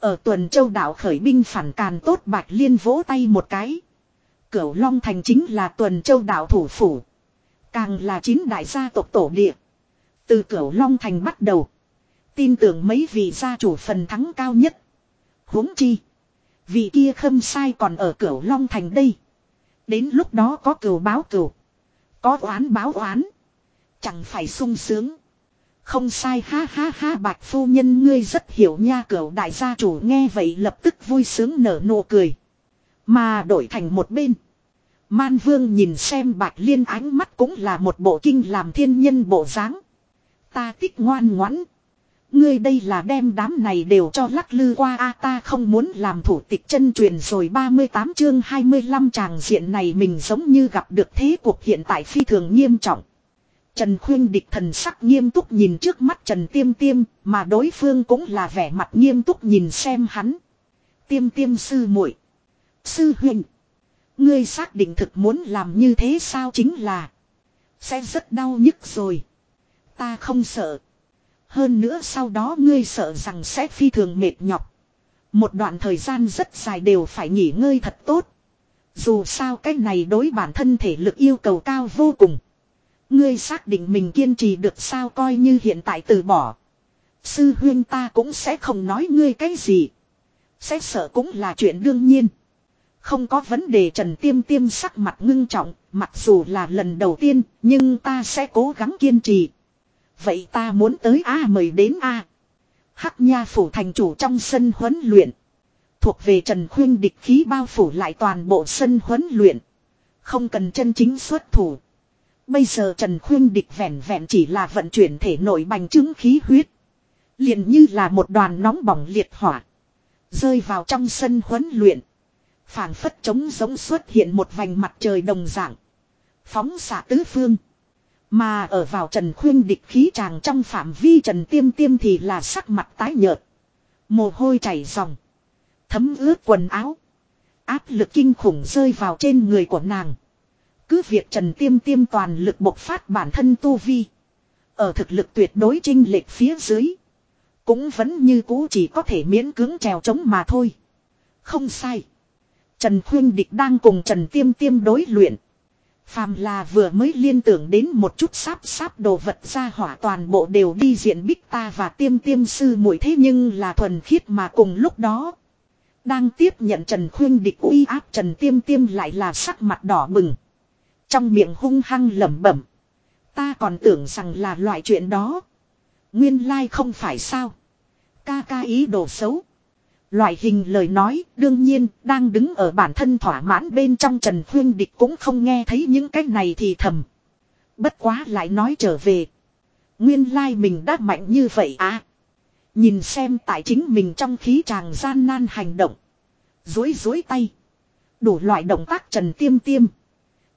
Ở tuần châu đảo khởi binh phản càn tốt Bạch Liên vỗ tay một cái. Cửu Long Thành chính là tuần châu đảo thủ phủ. Càng là chín đại gia tộc tổ địa. Từ Cửu Long Thành bắt đầu. Tin tưởng mấy vị gia chủ phần thắng cao nhất. huống chi. Vị kia khâm sai còn ở cửu Long Thành đây. Đến lúc đó có cửu báo cửu. Có oán báo oán. Chẳng phải sung sướng. Không sai, ha ha ha, bạch phu nhân, ngươi rất hiểu nha, cửu đại gia chủ nghe vậy lập tức vui sướng nở nụ cười. Mà đổi thành một bên. Man vương nhìn xem bạch liên ánh mắt cũng là một bộ kinh làm thiên nhân bộ dáng. Ta tích ngoan ngoãn. Ngươi đây là đem đám này đều cho lắc lư qua a ta không muốn làm thủ tịch chân truyền rồi 38 chương 25 tràng diện này mình giống như gặp được thế cuộc hiện tại phi thường nghiêm trọng. Trần Khuyên địch thần sắc nghiêm túc nhìn trước mắt Trần Tiêm Tiêm, mà đối phương cũng là vẻ mặt nghiêm túc nhìn xem hắn. Tiêm Tiêm sư muội, sư huynh, ngươi xác định thực muốn làm như thế sao chính là sẽ rất đau nhức rồi. Ta không sợ. Hơn nữa sau đó ngươi sợ rằng sẽ phi thường mệt nhọc. Một đoạn thời gian rất dài đều phải nghỉ ngơi thật tốt. Dù sao cái này đối bản thân thể lực yêu cầu cao vô cùng. Ngươi xác định mình kiên trì được sao coi như hiện tại từ bỏ. Sư huyên ta cũng sẽ không nói ngươi cái gì. Sẽ sợ cũng là chuyện đương nhiên. Không có vấn đề Trần Tiêm Tiêm sắc mặt ngưng trọng, mặc dù là lần đầu tiên, nhưng ta sẽ cố gắng kiên trì. Vậy ta muốn tới A mời đến A. Hắc Nha phủ thành chủ trong sân huấn luyện. Thuộc về Trần Khuyên địch khí bao phủ lại toàn bộ sân huấn luyện. Không cần chân chính xuất thủ. Bây giờ Trần Khuyên địch vẹn vẹn chỉ là vận chuyển thể nội bành trướng khí huyết. liền như là một đoàn nóng bỏng liệt hỏa. Rơi vào trong sân huấn luyện. phảng phất trống giống xuất hiện một vành mặt trời đồng dạng. Phóng xạ tứ phương. Mà ở vào Trần Khuyên địch khí chàng trong phạm vi Trần Tiêm Tiêm thì là sắc mặt tái nhợt. Mồ hôi chảy ròng. Thấm ướt quần áo. Áp lực kinh khủng rơi vào trên người của nàng. Cứ việc Trần Tiêm Tiêm toàn lực bộc phát bản thân tu vi. Ở thực lực tuyệt đối trinh lệch phía dưới. Cũng vẫn như cũ chỉ có thể miễn cưỡng trèo trống mà thôi. Không sai. Trần Khuyên Địch đang cùng Trần Tiêm Tiêm đối luyện. Phàm là vừa mới liên tưởng đến một chút sáp sáp đồ vật ra hỏa toàn bộ đều đi diện bích ta và tiêm tiêm sư muội thế nhưng là thuần khiết mà cùng lúc đó. Đang tiếp nhận Trần Khuyên địch uy áp Trần Tiêm Tiêm lại là sắc mặt đỏ bừng. Trong miệng hung hăng lẩm bẩm. Ta còn tưởng rằng là loại chuyện đó. Nguyên lai không phải sao. Ca ca ý đồ xấu. Loại hình lời nói, đương nhiên, đang đứng ở bản thân thỏa mãn bên trong Trần Khuyên Địch cũng không nghe thấy những cái này thì thầm. Bất quá lại nói trở về. Nguyên lai mình đã mạnh như vậy à. Nhìn xem tại chính mình trong khí tràng gian nan hành động. Dối dối tay. Đủ loại động tác Trần Tiêm Tiêm.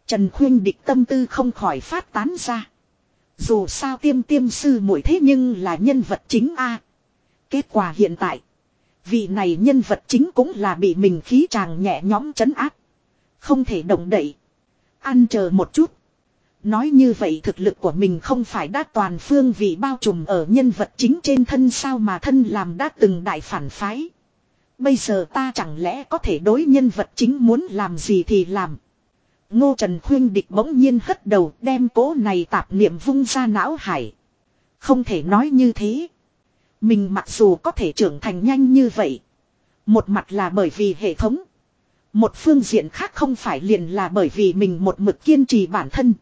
Trần Khuyên Địch tâm tư không khỏi phát tán ra. Dù sao tiêm tiêm sư muội thế nhưng là nhân vật chính a Kết quả hiện tại. Vị này nhân vật chính cũng là bị mình khí chàng nhẹ nhõm chấn áp. Không thể động đậy. Ăn chờ một chút. Nói như vậy thực lực của mình không phải đã toàn phương vị bao trùm ở nhân vật chính trên thân sao mà thân làm đã từng đại phản phái. Bây giờ ta chẳng lẽ có thể đối nhân vật chính muốn làm gì thì làm. Ngô Trần Khuyên Địch bỗng nhiên hất đầu đem cố này tạp niệm vung ra não hải. Không thể nói như thế. Mình mặc dù có thể trưởng thành nhanh như vậy. Một mặt là bởi vì hệ thống. Một phương diện khác không phải liền là bởi vì mình một mực kiên trì bản thân.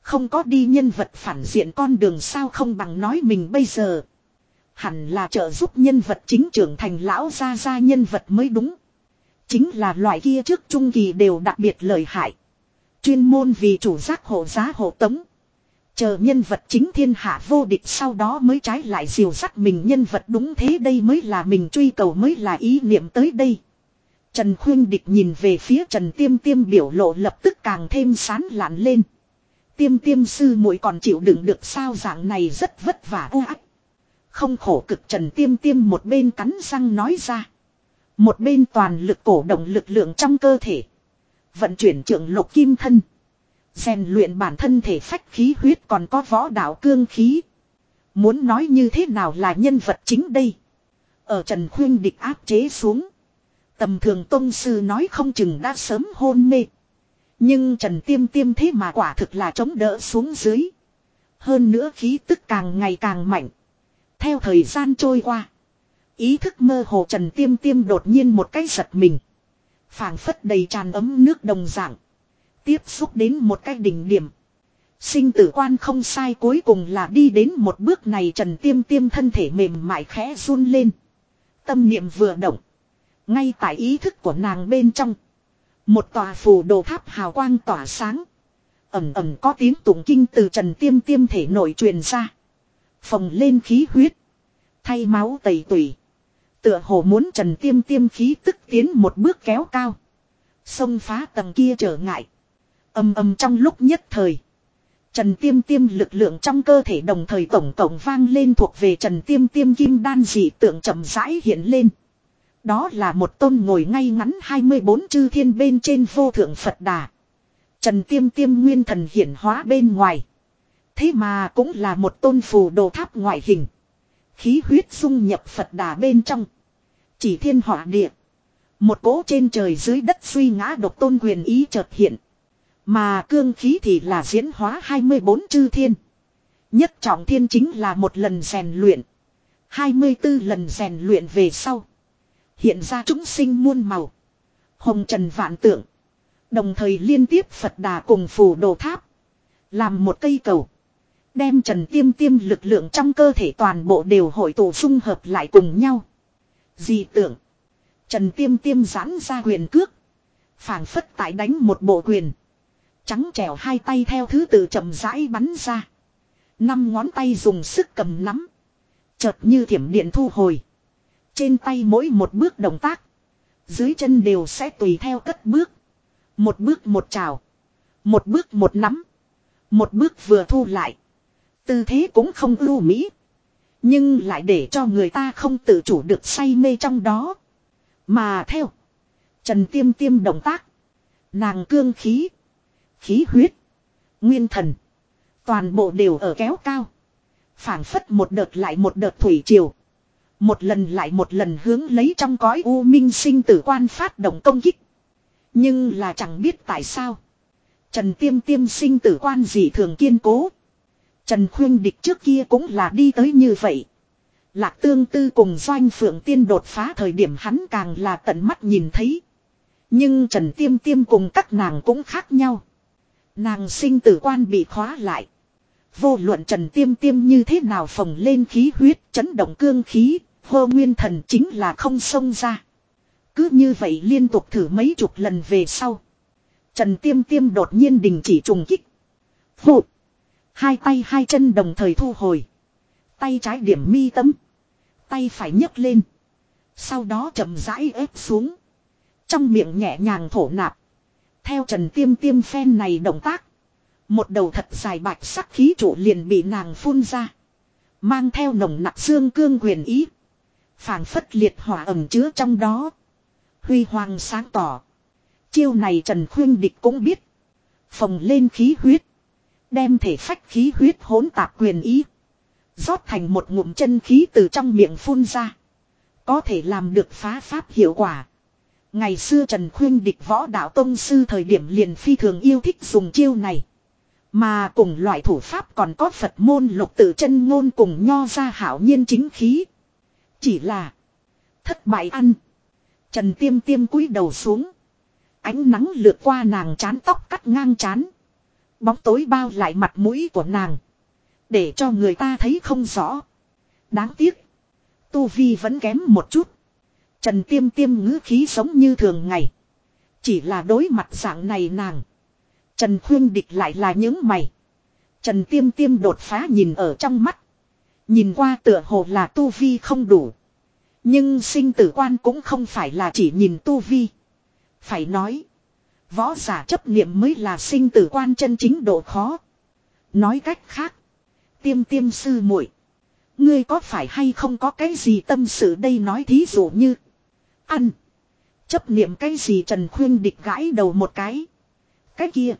Không có đi nhân vật phản diện con đường sao không bằng nói mình bây giờ. Hẳn là trợ giúp nhân vật chính trưởng thành lão ra ra nhân vật mới đúng. Chính là loại kia trước trung kỳ đều đặc biệt lợi hại. Chuyên môn vì chủ giác hộ giá hộ tống. Chờ nhân vật chính thiên hạ vô địch sau đó mới trái lại diều dắt mình nhân vật đúng thế đây mới là mình truy cầu mới là ý niệm tới đây. Trần Khuyên Địch nhìn về phía Trần Tiêm Tiêm biểu lộ lập tức càng thêm sán lạn lên. Tiêm Tiêm sư muội còn chịu đựng được sao dạng này rất vất vả u ác. Không khổ cực Trần Tiêm Tiêm một bên cắn răng nói ra. Một bên toàn lực cổ động lực lượng trong cơ thể. Vận chuyển trưởng lục kim thân rèn luyện bản thân thể phách khí huyết còn có võ đạo cương khí. Muốn nói như thế nào là nhân vật chính đây. Ở Trần Khuyên địch áp chế xuống. Tầm thường tôn sư nói không chừng đã sớm hôn mê. Nhưng Trần Tiêm Tiêm thế mà quả thực là chống đỡ xuống dưới. Hơn nữa khí tức càng ngày càng mạnh. Theo thời gian trôi qua. Ý thức mơ hồ Trần Tiêm Tiêm đột nhiên một cái giật mình. phảng phất đầy tràn ấm nước đồng dạng. Tiếp xúc đến một cái đỉnh điểm. Sinh tử quan không sai cuối cùng là đi đến một bước này Trần Tiêm Tiêm thân thể mềm mại khẽ run lên. Tâm niệm vừa động. Ngay tại ý thức của nàng bên trong. Một tòa phù đồ tháp hào quang tỏa sáng. Ẩm ẩm có tiếng tụng kinh từ Trần Tiêm Tiêm thể nội truyền ra. Phồng lên khí huyết. Thay máu tẩy tủy. Tựa hồ muốn Trần Tiêm Tiêm khí tức tiến một bước kéo cao. Xông phá tầng kia trở ngại. Âm âm trong lúc nhất thời. Trần Tiêm Tiêm lực lượng trong cơ thể đồng thời tổng tổng vang lên thuộc về Trần Tiêm Tiêm kim đan dị tượng chậm rãi hiện lên. Đó là một tôn ngồi ngay ngắn 24 chư thiên bên trên vô thượng Phật Đà. Trần Tiêm Tiêm nguyên thần hiển hóa bên ngoài. Thế mà cũng là một tôn phù đồ tháp ngoại hình. Khí huyết dung nhập Phật Đà bên trong. Chỉ thiên hỏa địa. Một cỗ trên trời dưới đất suy ngã độc tôn quyền ý chợt hiện. Mà cương khí thì là diễn hóa 24 chư thiên. Nhất trọng thiên chính là một lần rèn luyện. 24 lần rèn luyện về sau. Hiện ra chúng sinh muôn màu. Hồng trần vạn tượng. Đồng thời liên tiếp Phật đà cùng phù đồ tháp. Làm một cây cầu. Đem trần tiêm tiêm lực lượng trong cơ thể toàn bộ đều hội tụ dung hợp lại cùng nhau. Dị tưởng. Trần tiêm tiêm giãn ra quyền cước. phảng phất tại đánh một bộ quyền. Trắng trẻo hai tay theo thứ tự chậm rãi bắn ra. Năm ngón tay dùng sức cầm nắm. Chợt như thiểm điện thu hồi. Trên tay mỗi một bước động tác. Dưới chân đều sẽ tùy theo cất bước. Một bước một trào. Một bước một nắm. Một bước vừa thu lại. Tư thế cũng không ưu mỹ. Nhưng lại để cho người ta không tự chủ được say mê trong đó. Mà theo. Trần tiêm tiêm động tác. Nàng cương khí. Khí huyết. Nguyên thần. Toàn bộ đều ở kéo cao. phảng phất một đợt lại một đợt thủy triều. Một lần lại một lần hướng lấy trong cõi u minh sinh tử quan phát động công kích. Nhưng là chẳng biết tại sao. Trần tiêm tiêm sinh tử quan gì thường kiên cố. Trần khuyên địch trước kia cũng là đi tới như vậy. Lạc tương tư cùng doanh phượng tiên đột phá thời điểm hắn càng là tận mắt nhìn thấy. Nhưng Trần tiêm tiêm cùng các nàng cũng khác nhau. Nàng sinh tử quan bị khóa lại. Vô luận Trần tiêm tiêm như thế nào phồng lên khí huyết chấn động cương khí, hô nguyên thần chính là không xông ra. Cứ như vậy liên tục thử mấy chục lần về sau. Trần tiêm tiêm đột nhiên đình chỉ trùng kích. Hụt. Hai tay hai chân đồng thời thu hồi. Tay trái điểm mi tấm. Tay phải nhấc lên. Sau đó chậm rãi ép xuống. Trong miệng nhẹ nhàng thổ nạp. Theo trần tiêm tiêm phen này động tác. Một đầu thật dài bạch sắc khí trụ liền bị nàng phun ra. Mang theo nồng nặc xương cương quyền ý. phảng phất liệt hỏa ẩm chứa trong đó. Huy hoàng sáng tỏ. Chiêu này Trần Khuyên Địch cũng biết. Phồng lên khí huyết. Đem thể phách khí huyết hỗn tạp quyền ý. rót thành một ngụm chân khí từ trong miệng phun ra. Có thể làm được phá pháp hiệu quả. Ngày xưa Trần Khuyên địch võ đạo tông sư thời điểm liền phi thường yêu thích dùng chiêu này. Mà cùng loại thủ pháp còn có Phật môn lục tự chân ngôn cùng nho ra hảo nhiên chính khí. Chỉ là, thất bại ăn. Trần tiêm tiêm cúi đầu xuống. Ánh nắng lướt qua nàng chán tóc cắt ngang chán. Bóng tối bao lại mặt mũi của nàng. Để cho người ta thấy không rõ. Đáng tiếc. Tu Vi vẫn kém một chút. Trần tiêm tiêm ngữ khí giống như thường ngày. Chỉ là đối mặt dạng này nàng. Trần khuyên địch lại là những mày. Trần tiêm tiêm đột phá nhìn ở trong mắt. Nhìn qua tựa hồ là tu vi không đủ. Nhưng sinh tử quan cũng không phải là chỉ nhìn tu vi. Phải nói. Võ giả chấp niệm mới là sinh tử quan chân chính độ khó. Nói cách khác. Tiêm tiêm sư muội, Ngươi có phải hay không có cái gì tâm sự đây nói thí dụ như. Ăn. Chấp niệm cái gì Trần Khuyên địch gãi đầu một cái. Cái kia.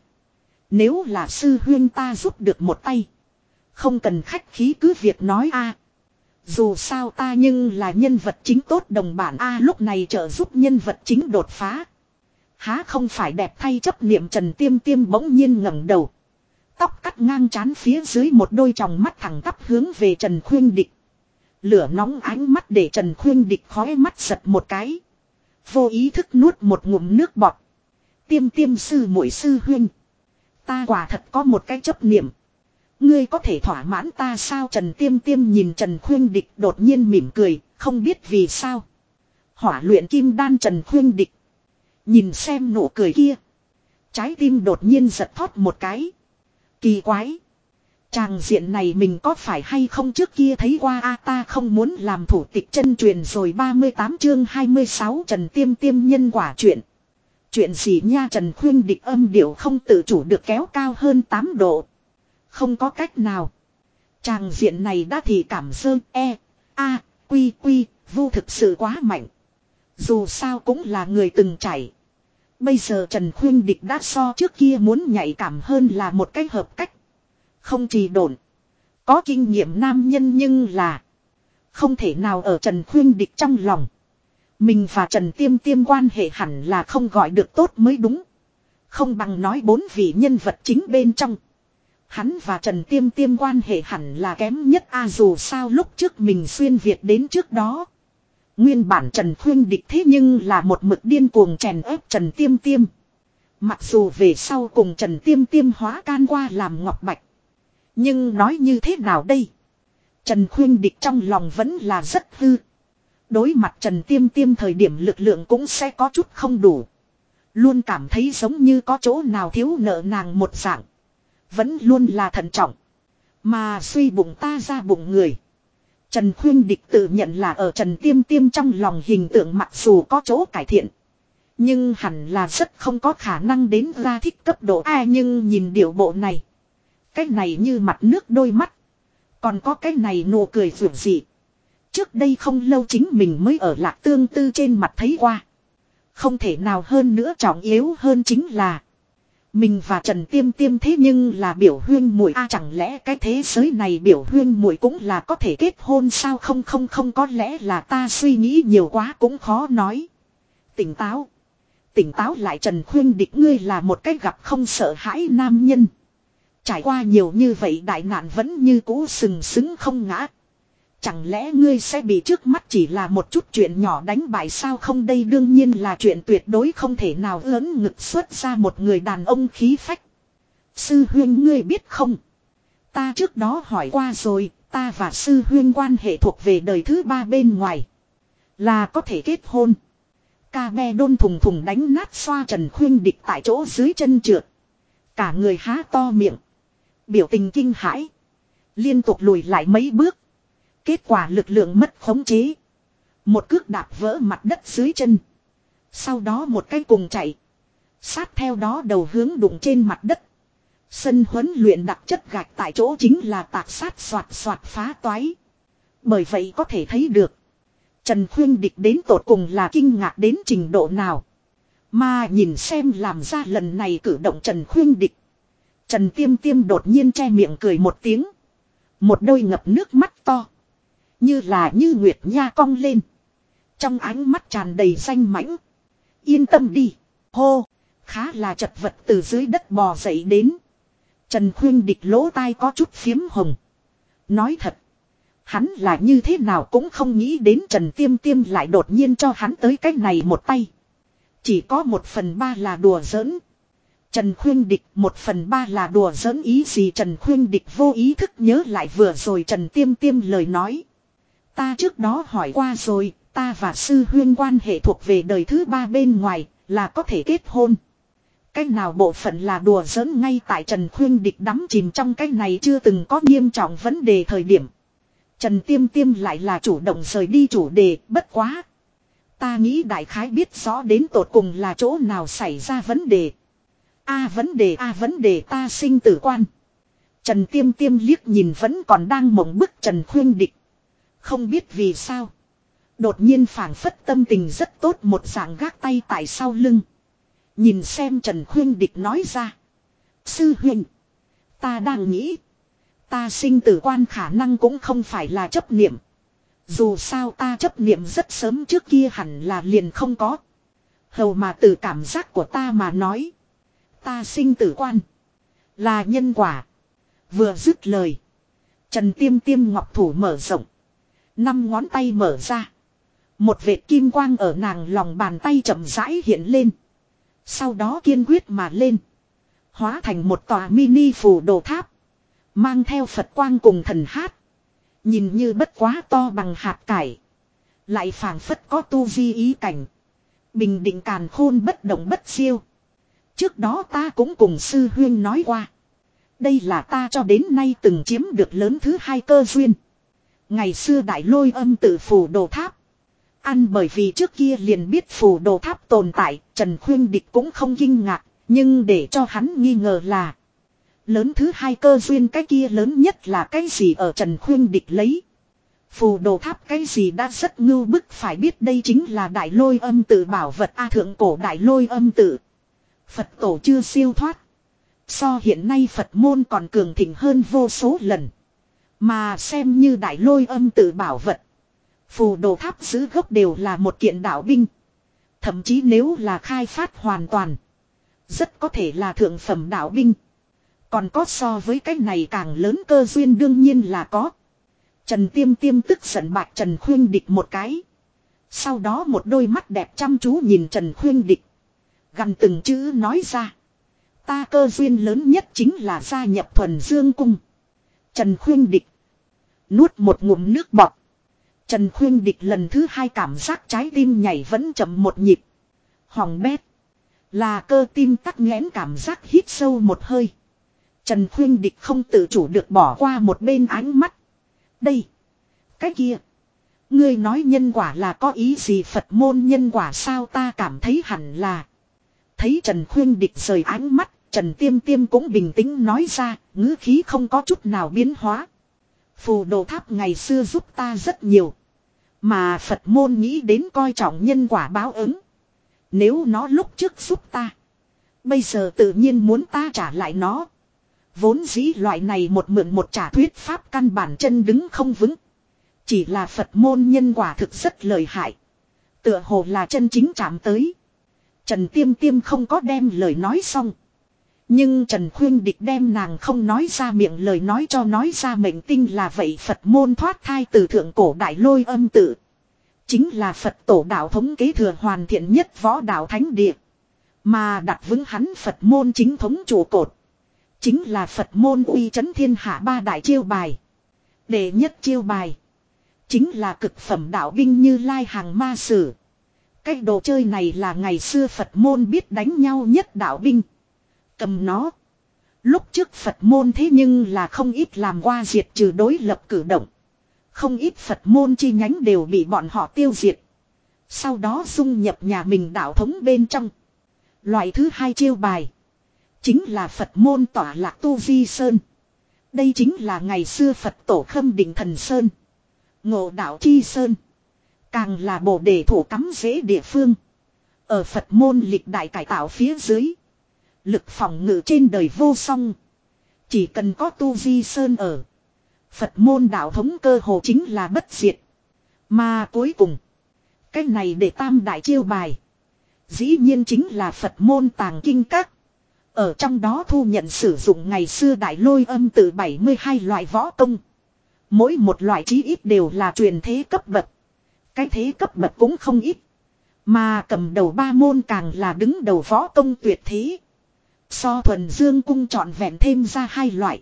Nếu là sư huyên ta giúp được một tay. Không cần khách khí cứ việc nói a. Dù sao ta nhưng là nhân vật chính tốt đồng bản a, lúc này trợ giúp nhân vật chính đột phá. Há không phải đẹp thay chấp niệm Trần Tiêm Tiêm bỗng nhiên ngẩng đầu. Tóc cắt ngang chán phía dưới một đôi tròng mắt thẳng tắp hướng về Trần Khuyên Địch. Lửa nóng ánh mắt để Trần Khuyên Địch khói mắt giật một cái. Vô ý thức nuốt một ngụm nước bọt. Tiêm tiêm sư mũi sư huyên. Ta quả thật có một cái chấp niệm. Ngươi có thể thỏa mãn ta sao Trần Tiêm Tiêm nhìn Trần Khuyên Địch đột nhiên mỉm cười, không biết vì sao. Hỏa luyện kim đan Trần Khuyên Địch. Nhìn xem nụ cười kia. Trái tim đột nhiên giật thoát một cái. Kỳ quái. Chàng diện này mình có phải hay không trước kia thấy qua a ta không muốn làm thủ tịch chân truyền rồi 38 chương 26 Trần Tiêm Tiêm nhân quả chuyện. Chuyện gì nha Trần Khuyên địch âm điệu không tự chủ được kéo cao hơn 8 độ. Không có cách nào. Chàng diện này đã thì cảm sơ e, a, quy quy, vu thực sự quá mạnh. Dù sao cũng là người từng chảy. Bây giờ Trần Khuyên Địch đã so trước kia muốn nhạy cảm hơn là một cái hợp cách. Không trì đồn. Có kinh nghiệm nam nhân nhưng là. Không thể nào ở Trần Khuyên Địch trong lòng. Mình và Trần Tiêm Tiêm quan hệ hẳn là không gọi được tốt mới đúng. Không bằng nói bốn vị nhân vật chính bên trong. Hắn và Trần Tiêm Tiêm quan hệ hẳn là kém nhất a dù sao lúc trước mình xuyên Việt đến trước đó. Nguyên bản Trần Khuyên địch thế nhưng là một mực điên cuồng chèn ép Trần Tiêm Tiêm. Mặc dù về sau cùng Trần Tiêm Tiêm hóa can qua làm ngọc bạch. Nhưng nói như thế nào đây? Trần Khuyên địch trong lòng vẫn là rất hư. Đối mặt Trần Tiêm Tiêm thời điểm lực lượng cũng sẽ có chút không đủ. Luôn cảm thấy giống như có chỗ nào thiếu nợ nàng một dạng. Vẫn luôn là thận trọng. Mà suy bụng ta ra bụng người. Trần Khuyên Địch tự nhận là ở Trần Tiêm Tiêm trong lòng hình tượng mặc dù có chỗ cải thiện. Nhưng hẳn là rất không có khả năng đến ra thích cấp độ A nhưng nhìn điệu bộ này. Cái này như mặt nước đôi mắt. Còn có cái này nụ cười vượt dị. Trước đây không lâu chính mình mới ở lạc tương tư trên mặt thấy qua. Không thể nào hơn nữa trọng yếu hơn chính là. Mình và Trần Tiêm Tiêm thế nhưng là biểu huyên muội a chẳng lẽ cái thế giới này biểu huyên muội cũng là có thể kết hôn sao không không không, có lẽ là ta suy nghĩ nhiều quá cũng khó nói. Tỉnh táo. Tỉnh táo lại Trần Khuyên địch, ngươi là một cái gặp không sợ hãi nam nhân. Trải qua nhiều như vậy đại nạn vẫn như cũ sừng sững không ngã. Chẳng lẽ ngươi sẽ bị trước mắt chỉ là một chút chuyện nhỏ đánh bại sao không đây đương nhiên là chuyện tuyệt đối không thể nào lớn ngực xuất ra một người đàn ông khí phách. Sư huyên ngươi biết không? Ta trước đó hỏi qua rồi, ta và sư huyên quan hệ thuộc về đời thứ ba bên ngoài. Là có thể kết hôn. Ca me đôn thùng thùng đánh nát xoa trần khuyên địch tại chỗ dưới chân trượt. Cả người há to miệng. Biểu tình kinh hãi. Liên tục lùi lại mấy bước. Kết quả lực lượng mất khống chế. Một cước đạp vỡ mặt đất dưới chân. Sau đó một cái cùng chạy. Sát theo đó đầu hướng đụng trên mặt đất. Sân huấn luyện đặc chất gạch tại chỗ chính là tạc sát soạt soạt phá toái. Bởi vậy có thể thấy được. Trần Khuyên Địch đến tột cùng là kinh ngạc đến trình độ nào. Mà nhìn xem làm ra lần này cử động Trần Khuyên Địch. Trần Tiêm Tiêm đột nhiên che miệng cười một tiếng. Một đôi ngập nước mắt to. Như là như nguyệt nha cong lên. Trong ánh mắt tràn đầy xanh mãnh. Yên tâm đi. Hô. Khá là chật vật từ dưới đất bò dậy đến. Trần Khuyên địch lỗ tai có chút phiếm hồng. Nói thật. Hắn là như thế nào cũng không nghĩ đến Trần Tiêm Tiêm lại đột nhiên cho hắn tới cái này một tay. Chỉ có một phần ba là đùa giỡn. Trần Khuyên Địch một phần ba là đùa giỡn ý gì Trần Khuyên Địch vô ý thức nhớ lại vừa rồi Trần Tiêm Tiêm lời nói. Ta trước đó hỏi qua rồi, ta và sư huyên quan hệ thuộc về đời thứ ba bên ngoài, là có thể kết hôn. cách nào bộ phận là đùa giỡn ngay tại Trần Khuyên địch đắm chìm trong cái này chưa từng có nghiêm trọng vấn đề thời điểm. Trần Tiêm Tiêm lại là chủ động rời đi chủ đề, bất quá. Ta nghĩ đại khái biết rõ đến tột cùng là chỗ nào xảy ra vấn đề. A vấn đề, A vấn đề ta sinh tử quan. Trần Tiêm Tiêm liếc nhìn vẫn còn đang mộng bức Trần Khuyên địch. Không biết vì sao. Đột nhiên phảng phất tâm tình rất tốt một dạng gác tay tại sau lưng. Nhìn xem Trần Khuyên Địch nói ra. Sư huynh. Ta đang nghĩ. Ta sinh tử quan khả năng cũng không phải là chấp niệm. Dù sao ta chấp niệm rất sớm trước kia hẳn là liền không có. Hầu mà từ cảm giác của ta mà nói. Ta sinh tử quan. Là nhân quả. Vừa dứt lời. Trần tiêm tiêm ngọc thủ mở rộng. Năm ngón tay mở ra. Một vệt kim quang ở nàng lòng bàn tay chậm rãi hiện lên. Sau đó kiên quyết mà lên. Hóa thành một tòa mini phù đồ tháp. Mang theo Phật quang cùng thần hát. Nhìn như bất quá to bằng hạt cải. Lại phảng phất có tu vi ý cảnh. Bình định càn khôn bất động bất siêu. Trước đó ta cũng cùng sư huyên nói qua. Đây là ta cho đến nay từng chiếm được lớn thứ hai cơ duyên. Ngày xưa đại lôi âm tự phù đồ tháp. Ăn bởi vì trước kia liền biết phù đồ tháp tồn tại, Trần Khuyên Địch cũng không kinh ngạc, nhưng để cho hắn nghi ngờ là Lớn thứ hai cơ duyên cái kia lớn nhất là cái gì ở Trần Khuyên Địch lấy Phù đồ tháp cái gì đã rất ngưu bức phải biết đây chính là đại lôi âm tự bảo vật A thượng cổ đại lôi âm tự. Phật tổ chưa siêu thoát. So hiện nay Phật môn còn cường thịnh hơn vô số lần. Mà xem như đại lôi âm tự bảo vật. Phù đồ tháp giữ gốc đều là một kiện đạo binh. Thậm chí nếu là khai phát hoàn toàn. Rất có thể là thượng phẩm đạo binh. Còn có so với cái này càng lớn cơ duyên đương nhiên là có. Trần Tiêm Tiêm tức giận bạc Trần Khuyên Địch một cái. Sau đó một đôi mắt đẹp chăm chú nhìn Trần Khuyên Địch. Gần từng chữ nói ra. Ta cơ duyên lớn nhất chính là gia nhập thuần dương cung. Trần Khuyên Địch. Nuốt một ngụm nước bọt. Trần Khuyên Địch lần thứ hai cảm giác trái tim nhảy vẫn chậm một nhịp. Hoàng bét. Là cơ tim tắc nghẽn cảm giác hít sâu một hơi. Trần Khuyên Địch không tự chủ được bỏ qua một bên ánh mắt. Đây. Cái kia. Ngươi nói nhân quả là có ý gì Phật môn nhân quả sao ta cảm thấy hẳn là. Thấy Trần Khuyên Địch rời ánh mắt, Trần Tiêm Tiêm cũng bình tĩnh nói ra, ngữ khí không có chút nào biến hóa. Phù đồ tháp ngày xưa giúp ta rất nhiều. Mà Phật môn nghĩ đến coi trọng nhân quả báo ứng. Nếu nó lúc trước giúp ta. Bây giờ tự nhiên muốn ta trả lại nó. Vốn dĩ loại này một mượn một trả thuyết pháp căn bản chân đứng không vững. Chỉ là Phật môn nhân quả thực rất lợi hại. Tựa hồ là chân chính chạm tới. Trần Tiêm Tiêm không có đem lời nói xong. Nhưng Trần Khuyên Địch đem nàng không nói ra miệng, lời nói cho nói ra mệnh tinh là vậy Phật môn thoát thai từ thượng cổ đại lôi âm tự. Chính là Phật tổ đạo thống kế thừa hoàn thiện nhất võ đạo thánh địa. Mà đặt vững hắn Phật môn chính thống trụ cột. Chính là Phật môn uy chấn thiên hạ ba đại chiêu bài. Đệ nhất chiêu bài. Chính là cực phẩm đạo binh như lai hàng ma sử. Cái đồ chơi này là ngày xưa Phật môn biết đánh nhau nhất đạo binh. Cầm nó. Lúc trước Phật môn thế nhưng là không ít làm qua diệt trừ đối lập cử động. Không ít Phật môn chi nhánh đều bị bọn họ tiêu diệt. Sau đó dung nhập nhà mình đạo thống bên trong. Loại thứ hai chiêu bài. Chính là Phật môn tỏa lạc tu vi sơn. Đây chính là ngày xưa Phật tổ khâm định thần sơn. Ngộ đạo chi sơn. Càng là bộ đề thủ cắm dễ địa phương. Ở Phật môn lịch đại cải tạo phía dưới. Lực phòng ngự trên đời vô song. Chỉ cần có tu vi sơn ở. Phật môn đạo thống cơ hồ chính là bất diệt. Mà cuối cùng. Cái này để tam đại chiêu bài. Dĩ nhiên chính là Phật môn tàng kinh các. Ở trong đó thu nhận sử dụng ngày xưa đại lôi âm từ 72 loại võ công. Mỗi một loại chí ít đều là truyền thế cấp bậc. Cái thế cấp bậc cũng không ít. Mà cầm đầu ba môn càng là đứng đầu võ công tuyệt thế. So thuần dương cung chọn vẹn thêm ra hai loại.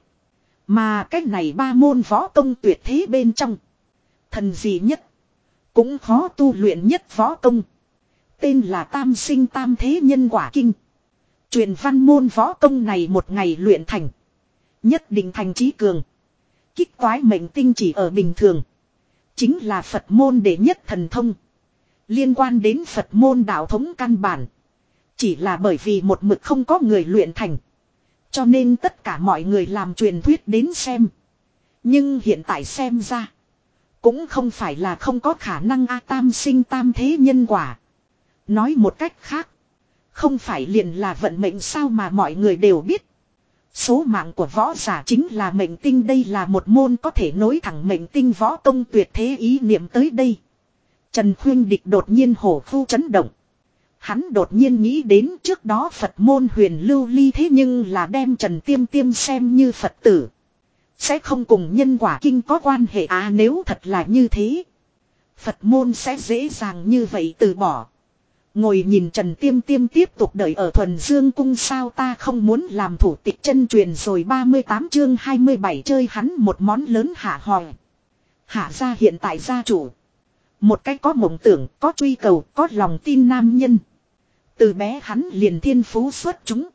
Mà cái này ba môn võ công tuyệt thế bên trong. Thần gì nhất. Cũng khó tu luyện nhất võ công. Tên là Tam sinh Tam thế nhân quả kinh. Truyền văn môn võ công này một ngày luyện thành. Nhất định thành trí cường. Kích toái mệnh tinh chỉ ở bình thường. Chính là Phật môn đệ nhất thần thông. Liên quan đến Phật môn đạo thống căn bản. Chỉ là bởi vì một mực không có người luyện thành. Cho nên tất cả mọi người làm truyền thuyết đến xem. Nhưng hiện tại xem ra. Cũng không phải là không có khả năng A tam sinh tam thế nhân quả. Nói một cách khác. Không phải liền là vận mệnh sao mà mọi người đều biết. Số mạng của võ giả chính là mệnh tinh, đây là một môn có thể nối thẳng mệnh tinh võ công tuyệt thế ý niệm tới đây. Trần Khuyên Địch đột nhiên hổ phu chấn động. Hắn đột nhiên nghĩ đến trước đó Phật môn huyền lưu ly thế nhưng là đem Trần Tiêm Tiêm xem như Phật tử. Sẽ không cùng nhân quả kinh có quan hệ à nếu thật là như thế. Phật môn sẽ dễ dàng như vậy từ bỏ. Ngồi nhìn Trần Tiêm Tiêm tiếp tục đợi ở thuần dương cung sao ta không muốn làm thủ tịch chân truyền rồi 38 chương 27 chơi hắn một món lớn hạ hòi. Hạ gia hiện tại gia chủ. Một cách có mộng tưởng, có truy cầu, có lòng tin nam nhân. Từ bé hắn liền thiên phú xuất chúng.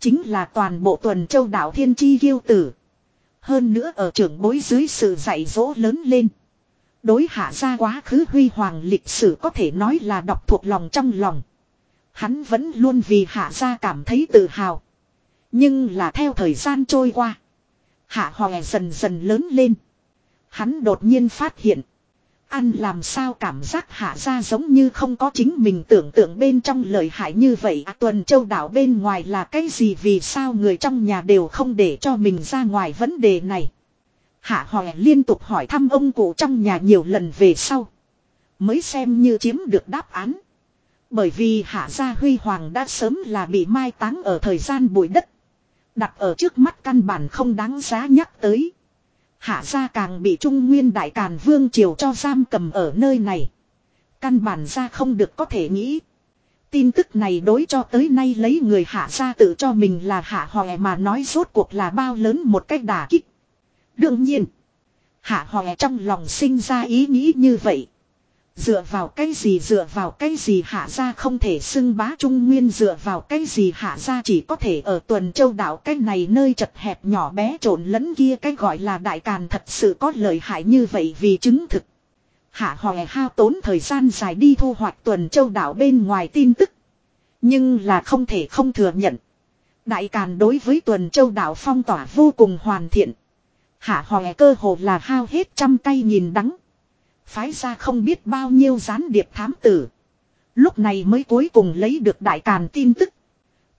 Chính là toàn bộ tuần châu đảo thiên chi kiêu tử. Hơn nữa ở trưởng bối dưới sự dạy dỗ lớn lên. Đối hạ ra quá khứ huy hoàng lịch sử có thể nói là đọc thuộc lòng trong lòng. Hắn vẫn luôn vì hạ ra cảm thấy tự hào. Nhưng là theo thời gian trôi qua. Hạ hòe dần dần lớn lên. Hắn đột nhiên phát hiện. Ăn làm sao cảm giác hạ ra giống như không có chính mình tưởng tượng bên trong lời hại như vậy à, tuần châu đảo bên ngoài là cái gì vì sao người trong nhà đều không để cho mình ra ngoài vấn đề này. Hạ hòe liên tục hỏi thăm ông cụ trong nhà nhiều lần về sau. Mới xem như chiếm được đáp án. Bởi vì hạ gia huy hoàng đã sớm là bị mai táng ở thời gian bụi đất. Đặt ở trước mắt căn bản không đáng giá nhắc tới. Hạ gia càng bị Trung Nguyên Đại Càn Vương Triều cho giam cầm ở nơi này. Căn bản ra không được có thể nghĩ. Tin tức này đối cho tới nay lấy người hạ gia tự cho mình là hạ hòe mà nói rốt cuộc là bao lớn một cách đả kích. Đương nhiên, hạ hòe trong lòng sinh ra ý nghĩ như vậy. Dựa vào cái gì dựa vào cái gì hạ ra không thể xưng bá trung nguyên dựa vào cái gì hạ ra chỉ có thể ở tuần châu đảo cái này nơi chật hẹp nhỏ bé trộn lẫn kia cái gọi là đại càn thật sự có lợi hại như vậy vì chứng thực. Hạ hòe hao tốn thời gian dài đi thu hoạch tuần châu đảo bên ngoài tin tức. Nhưng là không thể không thừa nhận. Đại càn đối với tuần châu đảo phong tỏa vô cùng hoàn thiện. Hạ hòe cơ hồ là hao hết trăm tay nhìn đắng. Phái ra không biết bao nhiêu gián điệp thám tử. Lúc này mới cuối cùng lấy được đại càn tin tức.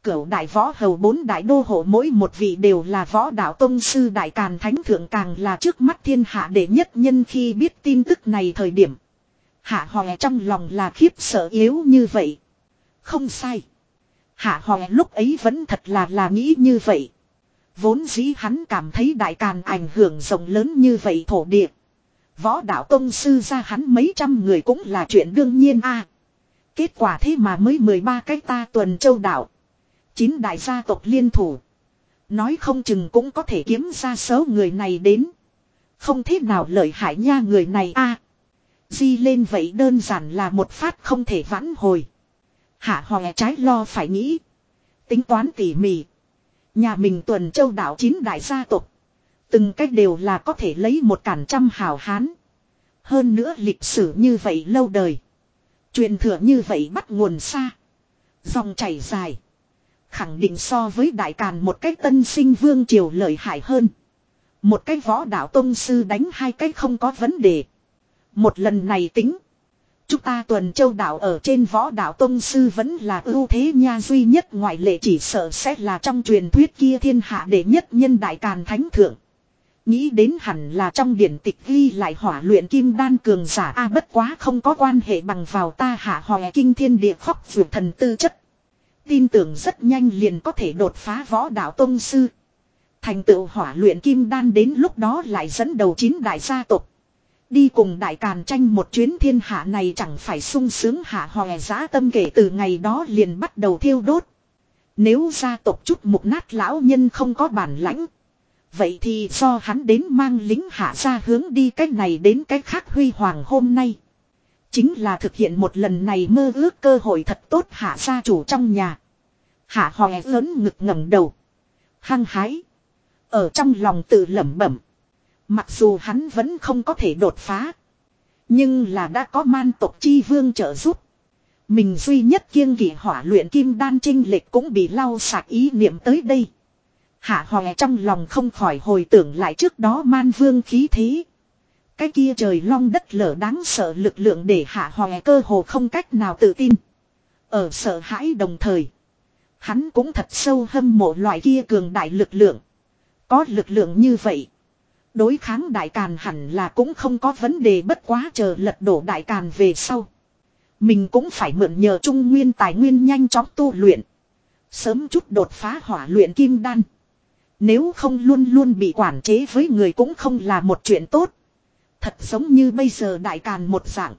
Cửu đại võ hầu bốn đại đô hộ mỗi một vị đều là võ đạo tông sư đại càn thánh thượng càng là trước mắt thiên hạ đệ nhất nhân khi biết tin tức này thời điểm. Hạ hòe trong lòng là khiếp sợ yếu như vậy. Không sai. Hạ hòe lúc ấy vẫn thật là là nghĩ như vậy. Vốn dĩ hắn cảm thấy đại càn ảnh hưởng rộng lớn như vậy thổ địa. Võ đạo tông sư ra hắn mấy trăm người cũng là chuyện đương nhiên a. kết quả thế mà mới 13 cái ta tuần châu đảo. Chín đại gia tộc liên thủ. Nói không chừng cũng có thể kiếm ra số người này đến. Không thế nào lợi hại nha người này a. Di lên vậy đơn giản là một phát không thể vãn hồi. Hạ hòe trái lo phải nghĩ. Tính toán tỉ mỉ. Nhà mình tuần châu đảo chín đại gia tộc. Từng cách đều là có thể lấy một cản trăm hào hán. Hơn nữa lịch sử như vậy lâu đời. Truyền thừa như vậy bắt nguồn xa. Dòng chảy dài. Khẳng định so với đại càn một cách tân sinh vương triều lợi hại hơn. Một cách võ đạo tông sư đánh hai cách không có vấn đề. Một lần này tính. Chúng ta tuần châu đạo ở trên võ đạo tông sư vẫn là ưu thế nha duy nhất ngoại lệ chỉ sợ sẽ là trong truyền thuyết kia thiên hạ đệ nhất nhân đại càn thánh thượng. Nghĩ đến hẳn là trong điển tịch ghi lại hỏa luyện kim đan cường giả a bất quá không có quan hệ bằng vào ta hạ hòe kinh thiên địa khóc vượt thần tư chất. Tin tưởng rất nhanh liền có thể đột phá võ đạo tông sư. Thành tựu hỏa luyện kim đan đến lúc đó lại dẫn đầu chín đại gia tộc. Đi cùng đại càn tranh một chuyến thiên hạ này chẳng phải sung sướng hạ hòe giá tâm kể từ ngày đó liền bắt đầu thiêu đốt. Nếu gia tộc chút mục nát lão nhân không có bản lãnh. Vậy thì do hắn đến mang lính hạ ra hướng đi cách này đến cách khác huy hoàng hôm nay. Chính là thực hiện một lần này mơ ước cơ hội thật tốt hạ gia chủ trong nhà. Hạ hòe lớn ngực ngẩng đầu. Hăng hái. Ở trong lòng tự lẩm bẩm. Mặc dù hắn vẫn không có thể đột phá. Nhưng là đã có man tộc chi vương trợ giúp. Mình duy nhất kiêng kỵ hỏa luyện kim đan trinh lệch cũng bị lau sạc ý niệm tới đây. Hạ hòe trong lòng không khỏi hồi tưởng lại trước đó man vương khí thế. Cái kia trời long đất lở đáng sợ lực lượng để hạ hòe cơ hồ không cách nào tự tin. Ở sợ hãi đồng thời. Hắn cũng thật sâu hâm mộ loại kia cường đại lực lượng. Có lực lượng như vậy. Đối kháng đại càn hẳn là cũng không có vấn đề bất quá chờ lật đổ đại càn về sau. Mình cũng phải mượn nhờ trung nguyên tài nguyên nhanh chóng tu luyện. Sớm chút đột phá hỏa luyện kim đan. Nếu không luôn luôn bị quản chế với người cũng không là một chuyện tốt. Thật giống như bây giờ đại càn một dạng.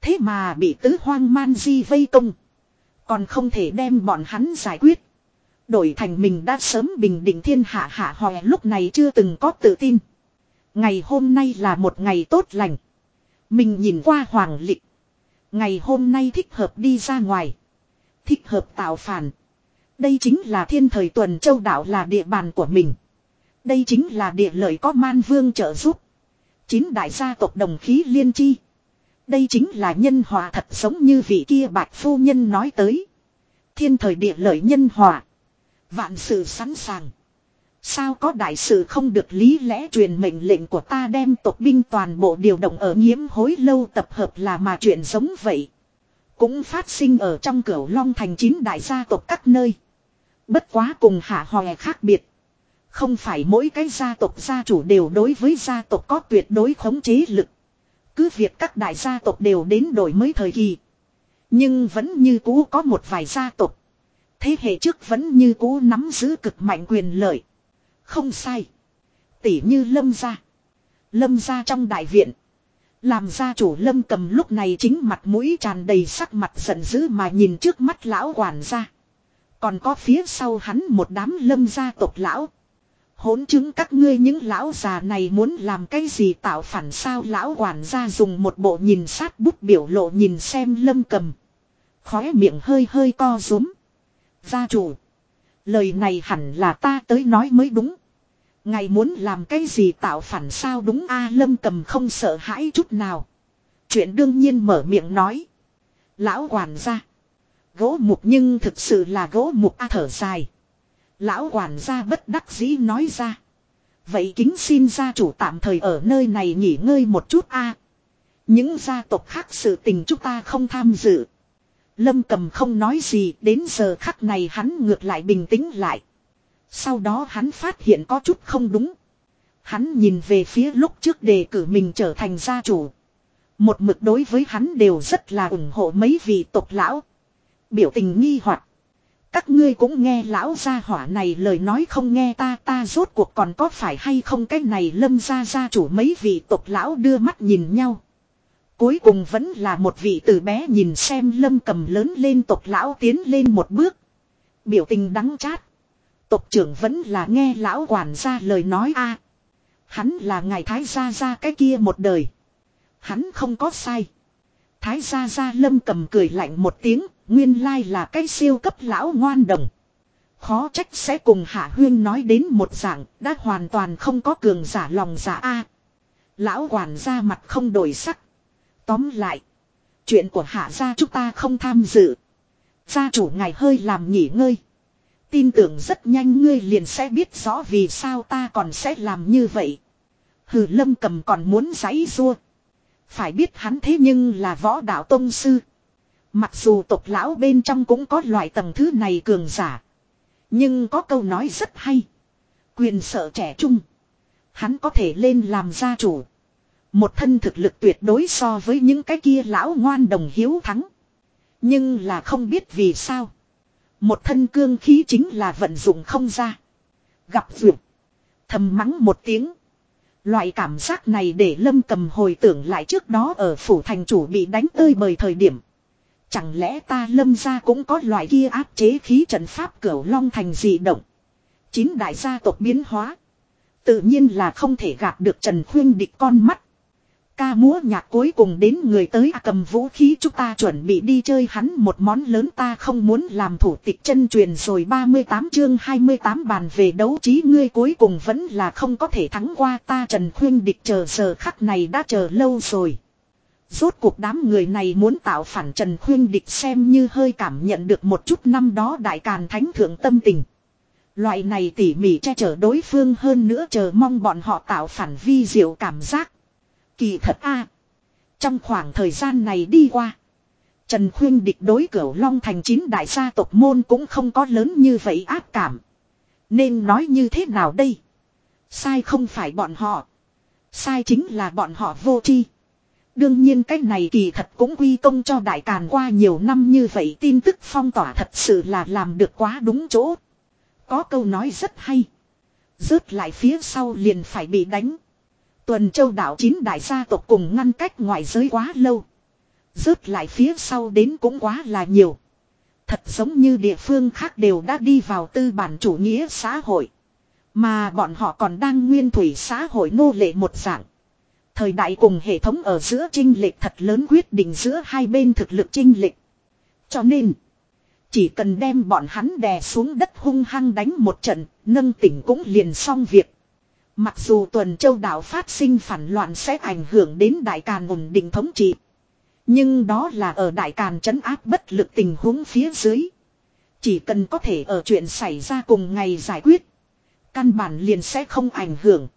Thế mà bị tứ hoang man di vây công. Còn không thể đem bọn hắn giải quyết. Đổi thành mình đã sớm bình định thiên hạ hạ hòe lúc này chưa từng có tự tin. Ngày hôm nay là một ngày tốt lành. Mình nhìn qua hoàng lịch. Ngày hôm nay thích hợp đi ra ngoài. Thích hợp tạo phản. Đây chính là thiên thời tuần châu đảo là địa bàn của mình. Đây chính là địa lợi có man vương trợ giúp. Chín đại gia tộc đồng khí liên chi. Đây chính là nhân hòa thật giống như vị kia bạch phu nhân nói tới. Thiên thời địa lợi nhân hòa. Vạn sự sẵn sàng. Sao có đại sự không được lý lẽ truyền mệnh lệnh của ta đem tộc binh toàn bộ điều động ở nhiễm hối lâu tập hợp là mà chuyện giống vậy. Cũng phát sinh ở trong cửu long thành chín đại gia tộc các nơi. Bất quá cùng hạ hòe khác biệt. Không phải mỗi cái gia tộc gia chủ đều đối với gia tộc có tuyệt đối khống chế lực. Cứ việc các đại gia tộc đều đến đổi mới thời kỳ. Nhưng vẫn như cũ có một vài gia tộc. Thế hệ trước vẫn như cũ nắm giữ cực mạnh quyền lợi. Không sai. Tỷ như lâm gia. Lâm gia trong đại viện. Làm gia chủ lâm cầm lúc này chính mặt mũi tràn đầy sắc mặt giận dữ mà nhìn trước mắt lão quản gia. Còn có phía sau hắn một đám lâm gia tộc lão. Hỗn chứng các ngươi những lão già này muốn làm cái gì tạo phản sao lão quản gia dùng một bộ nhìn sát bút biểu lộ nhìn xem lâm cầm. Khóe miệng hơi hơi co rúm. Gia chủ. Lời này hẳn là ta tới nói mới đúng. Ngài muốn làm cái gì tạo phản sao đúng a lâm cầm không sợ hãi chút nào. Chuyện đương nhiên mở miệng nói. Lão quản gia. Gỗ mục nhưng thực sự là gỗ mục a thở dài. Lão quản gia bất đắc dĩ nói ra. Vậy kính xin gia chủ tạm thời ở nơi này nghỉ ngơi một chút a. Những gia tộc khác sự tình chúng ta không tham dự. Lâm cầm không nói gì, đến giờ khắc này hắn ngược lại bình tĩnh lại. Sau đó hắn phát hiện có chút không đúng. Hắn nhìn về phía lúc trước đề cử mình trở thành gia chủ. Một mực đối với hắn đều rất là ủng hộ mấy vị tộc lão. Biểu tình nghi hoặc Các ngươi cũng nghe lão gia hỏa này lời nói không nghe ta ta rốt cuộc còn có phải hay không cái này lâm gia gia chủ mấy vị tộc lão đưa mắt nhìn nhau. Cuối cùng vẫn là một vị từ bé nhìn xem lâm cầm lớn lên tộc lão tiến lên một bước. Biểu tình đắng chát. Tộc trưởng vẫn là nghe lão quản gia lời nói a. Hắn là ngài thái gia gia cái kia một đời. Hắn không có sai. Thái gia gia lâm cầm cười lạnh một tiếng, nguyên lai là cái siêu cấp lão ngoan đồng. Khó trách sẽ cùng Hạ Huyên nói đến một dạng, đã hoàn toàn không có cường giả lòng giả A. Lão quản gia mặt không đổi sắc. Tóm lại. Chuyện của Hạ gia chúng ta không tham dự. Gia chủ ngài hơi làm nghỉ ngơi. Tin tưởng rất nhanh ngươi liền sẽ biết rõ vì sao ta còn sẽ làm như vậy. Hừ, lâm cầm còn muốn giấy rua. Phải biết hắn thế nhưng là võ đạo tông sư. Mặc dù tộc lão bên trong cũng có loại tầng thứ này cường giả. Nhưng có câu nói rất hay. Quyền sợ trẻ trung. Hắn có thể lên làm gia chủ. Một thân thực lực tuyệt đối so với những cái kia lão ngoan đồng hiếu thắng. Nhưng là không biết vì sao. Một thân cương khí chính là vận dụng không ra. Gặp vượt. Thầm mắng một tiếng. Loại cảm giác này để lâm cầm hồi tưởng lại trước đó ở phủ thành chủ bị đánh tơi bời thời điểm. Chẳng lẽ ta lâm ra cũng có loại kia áp chế khí trận pháp cửu long thành dị động. Chín đại gia tộc biến hóa. Tự nhiên là không thể gạt được Trần Khuyên địch con mắt. Ca múa nhạc cuối cùng đến người tới à cầm vũ khí chúng ta chuẩn bị đi chơi hắn một món lớn ta không muốn làm thủ tịch chân truyền rồi 38 chương 28 bàn về đấu trí ngươi cuối cùng vẫn là không có thể thắng qua ta Trần Khuyên địch chờ giờ khắc này đã chờ lâu rồi. Rốt cuộc đám người này muốn tạo phản Trần Khuyên địch xem như hơi cảm nhận được một chút năm đó đại càn thánh thượng tâm tình. Loại này tỉ mỉ che chở đối phương hơn nữa chờ mong bọn họ tạo phản vi diệu cảm giác. Kỳ thật a Trong khoảng thời gian này đi qua. Trần Khuyên địch đối cửu Long thành chín đại gia tộc môn cũng không có lớn như vậy áp cảm. Nên nói như thế nào đây? Sai không phải bọn họ. Sai chính là bọn họ vô tri. Đương nhiên cái này kỳ thật cũng quy công cho đại càn qua nhiều năm như vậy, tin tức phong tỏa thật sự là làm được quá đúng chỗ. Có câu nói rất hay. Rớt lại phía sau liền phải bị đánh. Tuần châu đảo chín đại gia tộc cùng ngăn cách ngoại giới quá lâu. Rớt lại phía sau đến cũng quá là nhiều. Thật giống như địa phương khác đều đã đi vào tư bản chủ nghĩa xã hội. Mà bọn họ còn đang nguyên thủy xã hội nô lệ một dạng. Thời đại cùng hệ thống ở giữa trinh lệch thật lớn quyết định giữa hai bên thực lực trinh lệch. Cho nên, chỉ cần đem bọn hắn đè xuống đất hung hăng đánh một trận, nâng tỉnh cũng liền xong việc. Mặc dù tuần châu đảo phát sinh phản loạn sẽ ảnh hưởng đến đại càn ổn định thống trị. Nhưng đó là ở đại càn trấn áp bất lực tình huống phía dưới. Chỉ cần có thể ở chuyện xảy ra cùng ngày giải quyết. Căn bản liền sẽ không ảnh hưởng.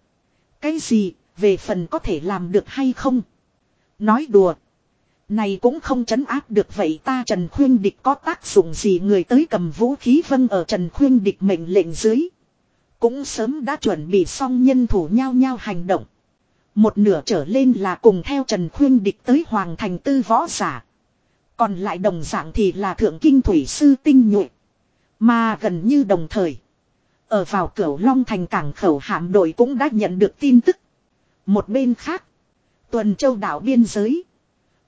Cái gì, về phần có thể làm được hay không? Nói đùa. Này cũng không chấn áp được vậy ta Trần Khuyên Địch có tác dụng gì người tới cầm vũ khí vân ở Trần Khuyên Địch mệnh lệnh dưới. Cũng sớm đã chuẩn bị xong nhân thủ nhau nhau hành động. Một nửa trở lên là cùng theo Trần Khuyên Địch tới Hoàng Thành Tư võ giả. Còn lại đồng dạng thì là Thượng Kinh Thủy Sư Tinh nhuệ. Mà gần như đồng thời. Ở vào cửa Long Thành cảng khẩu hạm đội cũng đã nhận được tin tức. Một bên khác. Tuần châu đảo biên giới.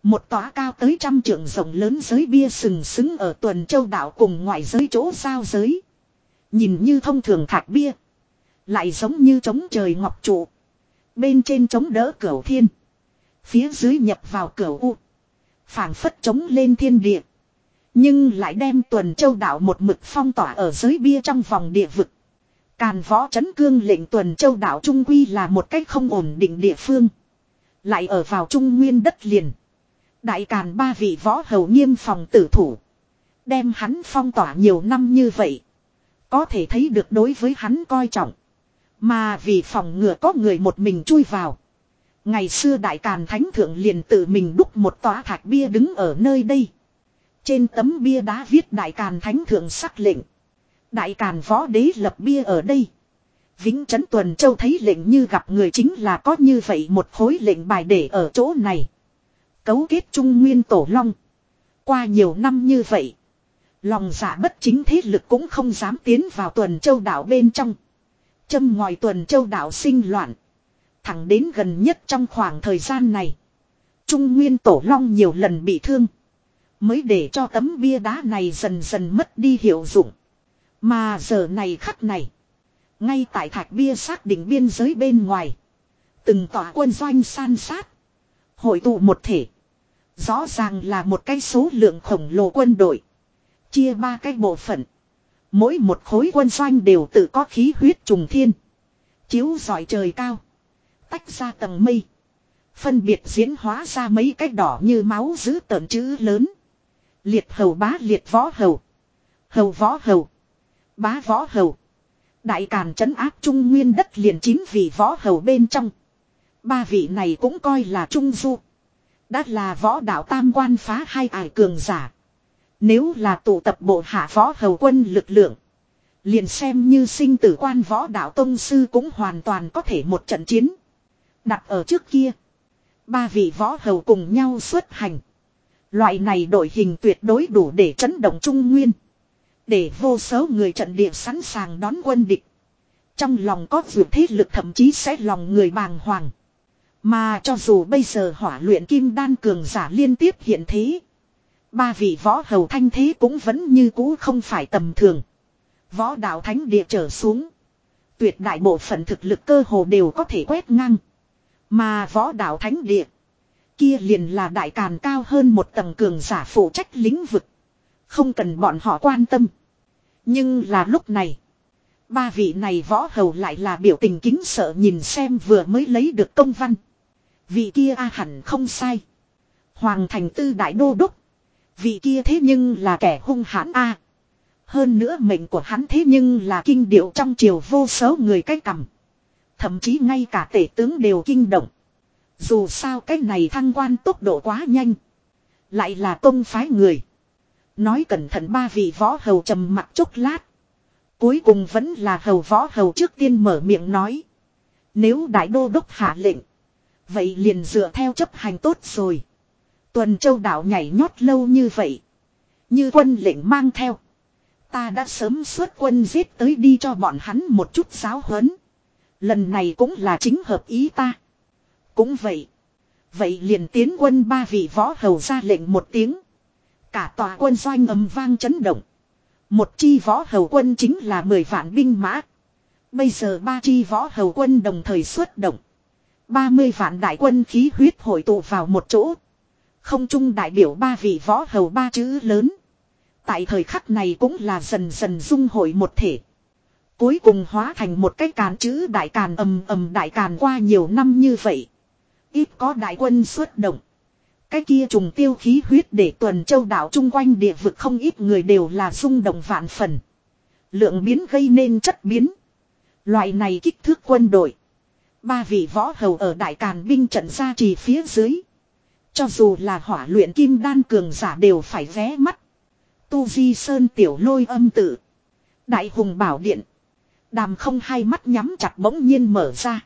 Một tòa cao tới trăm trượng rộng lớn giới bia sừng sững ở tuần châu đảo cùng ngoại giới chỗ giao giới. Nhìn như thông thường thạch bia. Lại giống như trống trời ngọc trụ. Bên trên chống đỡ cửu thiên. Phía dưới nhập vào cửu u. phảng phất chống lên thiên địa. Nhưng lại đem tuần châu đảo một mực phong tỏa ở giới bia trong vòng địa vực. Càn võ chấn cương lệnh tuần châu đảo Trung Quy là một cách không ổn định địa phương. Lại ở vào trung nguyên đất liền. Đại càn ba vị võ hầu nghiêm phòng tử thủ. Đem hắn phong tỏa nhiều năm như vậy. Có thể thấy được đối với hắn coi trọng. Mà vì phòng ngừa có người một mình chui vào. Ngày xưa đại càn thánh thượng liền tự mình đúc một tòa thạch bia đứng ở nơi đây. Trên tấm bia đá viết đại càn thánh thượng sắc lệnh. Đại càn võ đế lập bia ở đây. Vĩnh Trấn Tuần Châu thấy lệnh như gặp người chính là có như vậy một khối lệnh bài để ở chỗ này. Cấu kết Trung Nguyên Tổ Long. Qua nhiều năm như vậy. Lòng dạ bất chính thế lực cũng không dám tiến vào Tuần Châu đảo bên trong. Châm ngòi Tuần Châu đảo sinh loạn. Thẳng đến gần nhất trong khoảng thời gian này. Trung Nguyên Tổ Long nhiều lần bị thương. Mới để cho tấm bia đá này dần dần mất đi hiệu dụng. Mà giờ này khắc này. Ngay tại thạch bia xác định biên giới bên ngoài. Từng tòa quân doanh san sát. Hội tụ một thể. Rõ ràng là một cái số lượng khổng lồ quân đội. Chia ba cái bộ phận. Mỗi một khối quân doanh đều tự có khí huyết trùng thiên. Chiếu giỏi trời cao. Tách ra tầng mây. Phân biệt diễn hóa ra mấy cái đỏ như máu giữ tợn chữ lớn. Liệt hầu bá liệt võ hầu. Hầu võ hầu. Bá võ hầu. Đại càn trấn áp trung nguyên đất liền chín vị võ hầu bên trong. Ba vị này cũng coi là trung du. Đã là võ đạo tam quan phá hai ải cường giả. Nếu là tụ tập bộ hạ võ hầu quân lực lượng. Liền xem như sinh tử quan võ đạo tông sư cũng hoàn toàn có thể một trận chiến. Đặt ở trước kia. Ba vị võ hầu cùng nhau xuất hành. Loại này đội hình tuyệt đối đủ để chấn động Trung Nguyên. Để vô số người trận địa sẵn sàng đón quân địch. Trong lòng có vượt thế lực thậm chí sẽ lòng người bàng hoàng. Mà cho dù bây giờ hỏa luyện kim đan cường giả liên tiếp hiện thế. Ba vị võ hầu thanh thế cũng vẫn như cũ không phải tầm thường. Võ đạo thánh địa trở xuống. Tuyệt đại bộ phận thực lực cơ hồ đều có thể quét ngang. Mà võ đạo thánh địa. Kia liền là đại càn cao hơn một tầng cường giả phụ trách lĩnh vực. Không cần bọn họ quan tâm. Nhưng là lúc này. Ba vị này võ hầu lại là biểu tình kính sợ nhìn xem vừa mới lấy được công văn. Vị kia a hẳn không sai. Hoàng thành tư đại đô đốc. Vị kia thế nhưng là kẻ hung hãn a. Hơn nữa mệnh của hắn thế nhưng là kinh điệu trong triều vô số người cách cầm. Thậm chí ngay cả tể tướng đều kinh động. Dù sao cái này thăng quan tốc độ quá nhanh. Lại là công phái người. Nói cẩn thận ba vị võ hầu trầm mặt chốc lát. Cuối cùng vẫn là hầu võ hầu trước tiên mở miệng nói. Nếu đại đô đốc hạ lệnh. Vậy liền dựa theo chấp hành tốt rồi. Tuần châu đảo nhảy nhót lâu như vậy. Như quân lệnh mang theo. Ta đã sớm xuất quân giết tới đi cho bọn hắn một chút giáo huấn. Lần này cũng là chính hợp ý ta. Cũng vậy. Vậy liền tiến quân ba vị võ hầu ra lệnh một tiếng. Cả tòa quân doanh ầm vang chấn động. Một chi võ hầu quân chính là 10 vạn binh mã. Bây giờ ba chi võ hầu quân đồng thời xuất động. 30 vạn đại quân khí huyết hội tụ vào một chỗ. Không trung đại biểu ba vị võ hầu ba chữ lớn. Tại thời khắc này cũng là dần dần dung hội một thể. Cuối cùng hóa thành một cái càn chữ đại càn ầm ầm đại càn qua nhiều năm như vậy. Ít có đại quân xuất động. Cái kia trùng tiêu khí huyết để tuần châu đảo chung quanh địa vực không ít người đều là rung động vạn phần. Lượng biến gây nên chất biến. Loại này kích thước quân đội. Ba vị võ hầu ở đại càn binh trận ra trì phía dưới. Cho dù là hỏa luyện kim đan cường giả đều phải vé mắt. Tu Di Sơn tiểu lôi âm tự. Đại hùng bảo điện. Đàm không hai mắt nhắm chặt bỗng nhiên mở ra.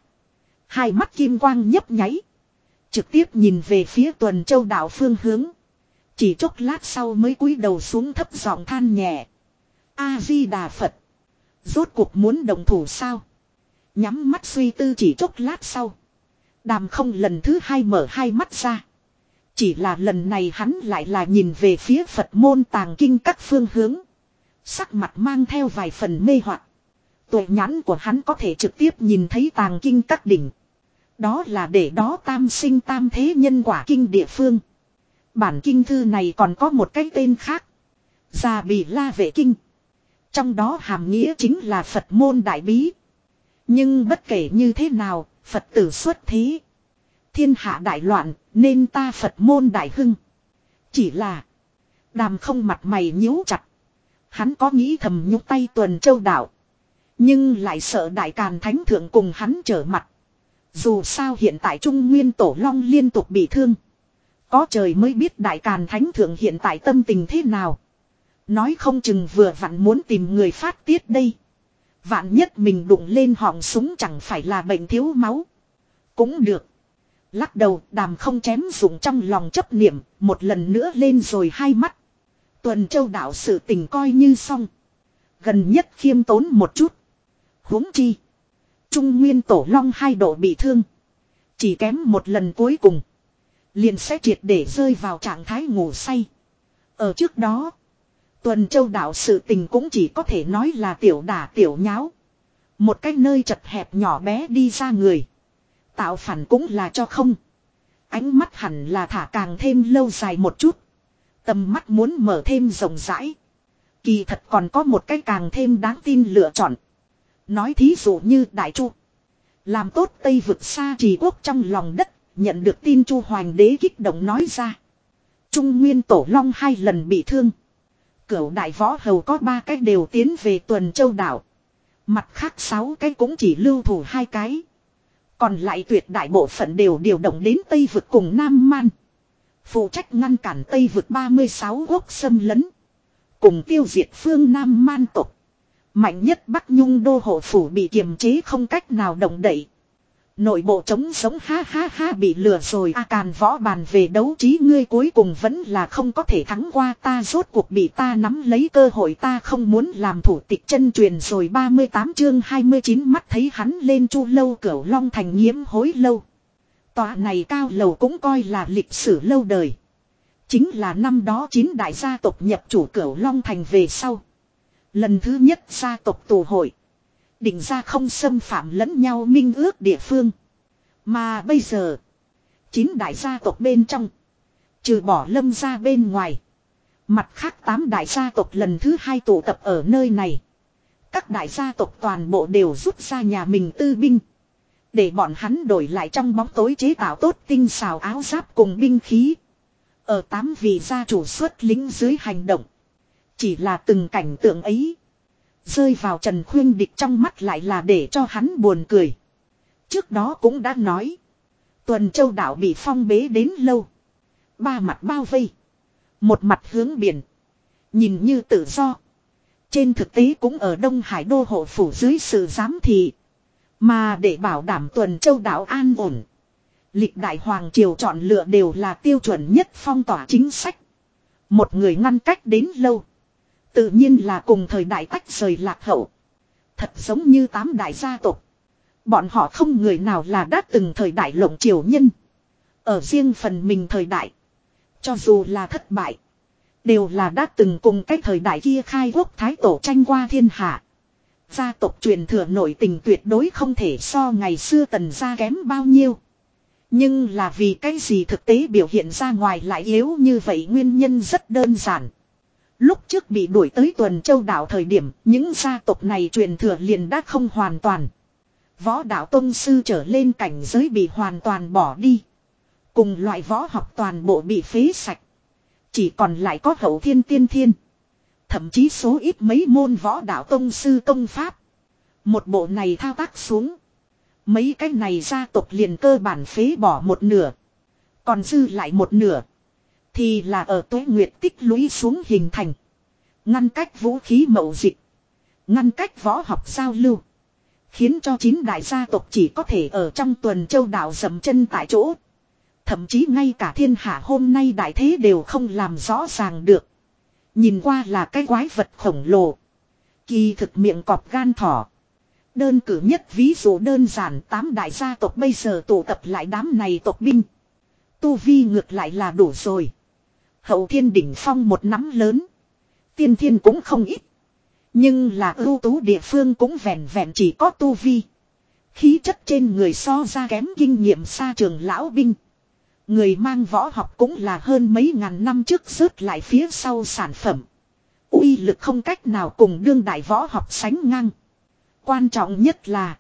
Hai mắt kim quang nhấp nháy. Trực tiếp nhìn về phía tuần châu đảo phương hướng. Chỉ chốc lát sau mới cúi đầu xuống thấp giọng than nhẹ. A-di-đà Phật. Rốt cuộc muốn đồng thủ sao? Nhắm mắt suy tư chỉ chốc lát sau. Đàm không lần thứ hai mở hai mắt ra. Chỉ là lần này hắn lại là nhìn về phía Phật môn tàng kinh các phương hướng. Sắc mặt mang theo vài phần mê hoặc. Tuệ nhãn của hắn có thể trực tiếp nhìn thấy tàng kinh các đỉnh. Đó là để đó tam sinh tam thế nhân quả kinh địa phương. Bản kinh thư này còn có một cái tên khác. Già bị la vệ kinh. Trong đó hàm nghĩa chính là Phật môn đại bí. Nhưng bất kể như thế nào, Phật tử xuất thế. Thiên hạ đại loạn, nên ta Phật môn đại hưng. Chỉ là, đàm không mặt mày nhíu chặt. Hắn có nghĩ thầm nhúc tay tuần châu đảo. Nhưng lại sợ đại càn thánh thượng cùng hắn trở mặt. Dù sao hiện tại Trung Nguyên Tổ Long liên tục bị thương. Có trời mới biết đại càn thánh thượng hiện tại tâm tình thế nào. Nói không chừng vừa vặn muốn tìm người phát tiết đây. Vạn nhất mình đụng lên họng súng chẳng phải là bệnh thiếu máu. Cũng được. Lắc đầu đàm không chém dụng trong lòng chấp niệm, một lần nữa lên rồi hai mắt. Tuần châu đạo sự tình coi như xong. Gần nhất khiêm tốn một chút. huống chi. Trung nguyên tổ long hai độ bị thương. Chỉ kém một lần cuối cùng. Liền sẽ triệt để rơi vào trạng thái ngủ say. Ở trước đó. Tuần châu đạo sự tình cũng chỉ có thể nói là tiểu đả tiểu nháo. Một cái nơi chật hẹp nhỏ bé đi ra người. Tạo phản cũng là cho không. Ánh mắt hẳn là thả càng thêm lâu dài một chút. Tầm mắt muốn mở thêm rộng rãi. Kỳ thật còn có một cái càng thêm đáng tin lựa chọn. Nói thí dụ như Đại Chu. Làm tốt Tây vực xa trì quốc trong lòng đất. Nhận được tin Chu Hoàng đế kích động nói ra. Trung Nguyên Tổ Long hai lần bị thương. Cửu đại võ hầu có ba cái đều tiến về tuần châu đảo. Mặt khác sáu cái cũng chỉ lưu thủ hai cái. Còn lại tuyệt đại bộ phận đều điều động đến Tây vực cùng Nam Man. Phụ trách ngăn cản Tây vực 36 quốc xâm lấn. Cùng tiêu diệt phương Nam Man tộc. Mạnh nhất Bắc Nhung đô hộ phủ bị kiềm chế không cách nào động đậy. Nội bộ chống sống ha ha ha bị lừa rồi a càn võ bàn về đấu trí ngươi cuối cùng vẫn là không có thể thắng qua ta rốt cuộc bị ta nắm lấy cơ hội ta không muốn làm thủ tịch chân truyền rồi 38 chương 29 mắt thấy hắn lên chu lâu cửu long thành nhiễm hối lâu. Tòa này cao lầu cũng coi là lịch sử lâu đời. Chính là năm đó chín đại gia tộc nhập chủ cửu long thành về sau. Lần thứ nhất gia tộc tù hội. Định ra không xâm phạm lẫn nhau minh ước địa phương. Mà bây giờ. Chín đại gia tộc bên trong. Trừ bỏ lâm ra bên ngoài. Mặt khác tám đại gia tộc lần thứ hai tụ tập ở nơi này. Các đại gia tộc toàn bộ đều rút ra nhà mình tư binh. Để bọn hắn đổi lại trong bóng tối chế tạo tốt tinh xào áo giáp cùng binh khí. Ở tám vị gia chủ xuất lính dưới hành động. Chỉ là từng cảnh tượng ấy. Rơi vào Trần Khuyên Địch trong mắt lại là để cho hắn buồn cười. Trước đó cũng đã nói. Tuần châu đảo bị phong bế đến lâu. Ba mặt bao vây. Một mặt hướng biển. Nhìn như tự do. Trên thực tế cũng ở Đông Hải đô hộ phủ dưới sự giám thị. Mà để bảo đảm tuần châu đảo an ổn. Lịch đại hoàng triều chọn lựa đều là tiêu chuẩn nhất phong tỏa chính sách. Một người ngăn cách đến lâu. Tự nhiên là cùng thời đại tách rời lạc hậu. Thật giống như tám đại gia tộc. Bọn họ không người nào là đã từng thời đại lộng triều nhân. Ở riêng phần mình thời đại. Cho dù là thất bại. Đều là đã từng cùng cái thời đại kia khai quốc thái tổ tranh qua thiên hạ. Gia tộc truyền thừa nổi tình tuyệt đối không thể so ngày xưa tần gia kém bao nhiêu. Nhưng là vì cái gì thực tế biểu hiện ra ngoài lại yếu như vậy nguyên nhân rất đơn giản. Lúc trước bị đuổi tới tuần châu đảo thời điểm, những gia tộc này truyền thừa liền đã không hoàn toàn. Võ đạo tông sư trở lên cảnh giới bị hoàn toàn bỏ đi. Cùng loại võ học toàn bộ bị phế sạch. Chỉ còn lại có hậu thiên tiên thiên. Thậm chí số ít mấy môn võ đạo tông sư công pháp. Một bộ này thao tác xuống. Mấy cái này gia tộc liền cơ bản phế bỏ một nửa. Còn dư lại một nửa. Thì là ở tuế nguyệt tích lũy xuống hình thành. Ngăn cách vũ khí mậu dịch. Ngăn cách võ học giao lưu. Khiến cho chín đại gia tộc chỉ có thể ở trong tuần châu đảo dầm chân tại chỗ. Thậm chí ngay cả thiên hạ hôm nay đại thế đều không làm rõ ràng được. Nhìn qua là cái quái vật khổng lồ. Kỳ thực miệng cọp gan thỏ. Đơn cử nhất ví dụ đơn giản tám đại gia tộc bây giờ tụ tập lại đám này tộc binh. Tu vi ngược lại là đủ rồi. Hậu thiên đỉnh phong một nắm lớn. Tiên thiên cũng không ít. Nhưng là ưu tú địa phương cũng vẹn vẹn chỉ có tu vi. Khí chất trên người so ra kém kinh nghiệm xa trường lão binh. Người mang võ học cũng là hơn mấy ngàn năm trước rớt lại phía sau sản phẩm. uy lực không cách nào cùng đương đại võ học sánh ngang. Quan trọng nhất là,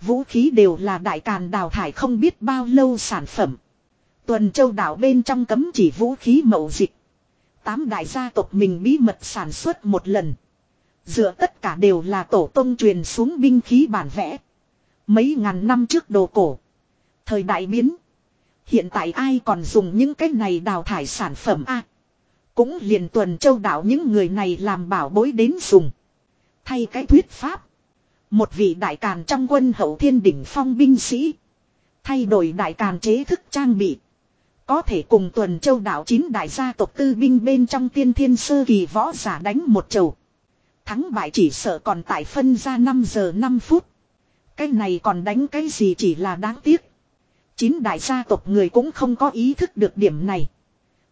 vũ khí đều là đại càn đào thải không biết bao lâu sản phẩm. Tuần châu đảo bên trong cấm chỉ vũ khí mậu dịch. Tám đại gia tộc mình bí mật sản xuất một lần. Dựa tất cả đều là tổ tông truyền xuống binh khí bản vẽ. Mấy ngàn năm trước đồ cổ. Thời đại biến. Hiện tại ai còn dùng những cái này đào thải sản phẩm a Cũng liền tuần châu đảo những người này làm bảo bối đến dùng. Thay cái thuyết pháp. Một vị đại càn trong quân hậu thiên đỉnh phong binh sĩ. Thay đổi đại càn chế thức trang bị. Có thể cùng tuần châu đảo chín đại gia tộc tư binh bên trong tiên thiên sơ kỳ võ giả đánh một chầu. Thắng bại chỉ sợ còn tại phân ra 5 giờ 5 phút. Cái này còn đánh cái gì chỉ là đáng tiếc. Chín đại gia tộc người cũng không có ý thức được điểm này.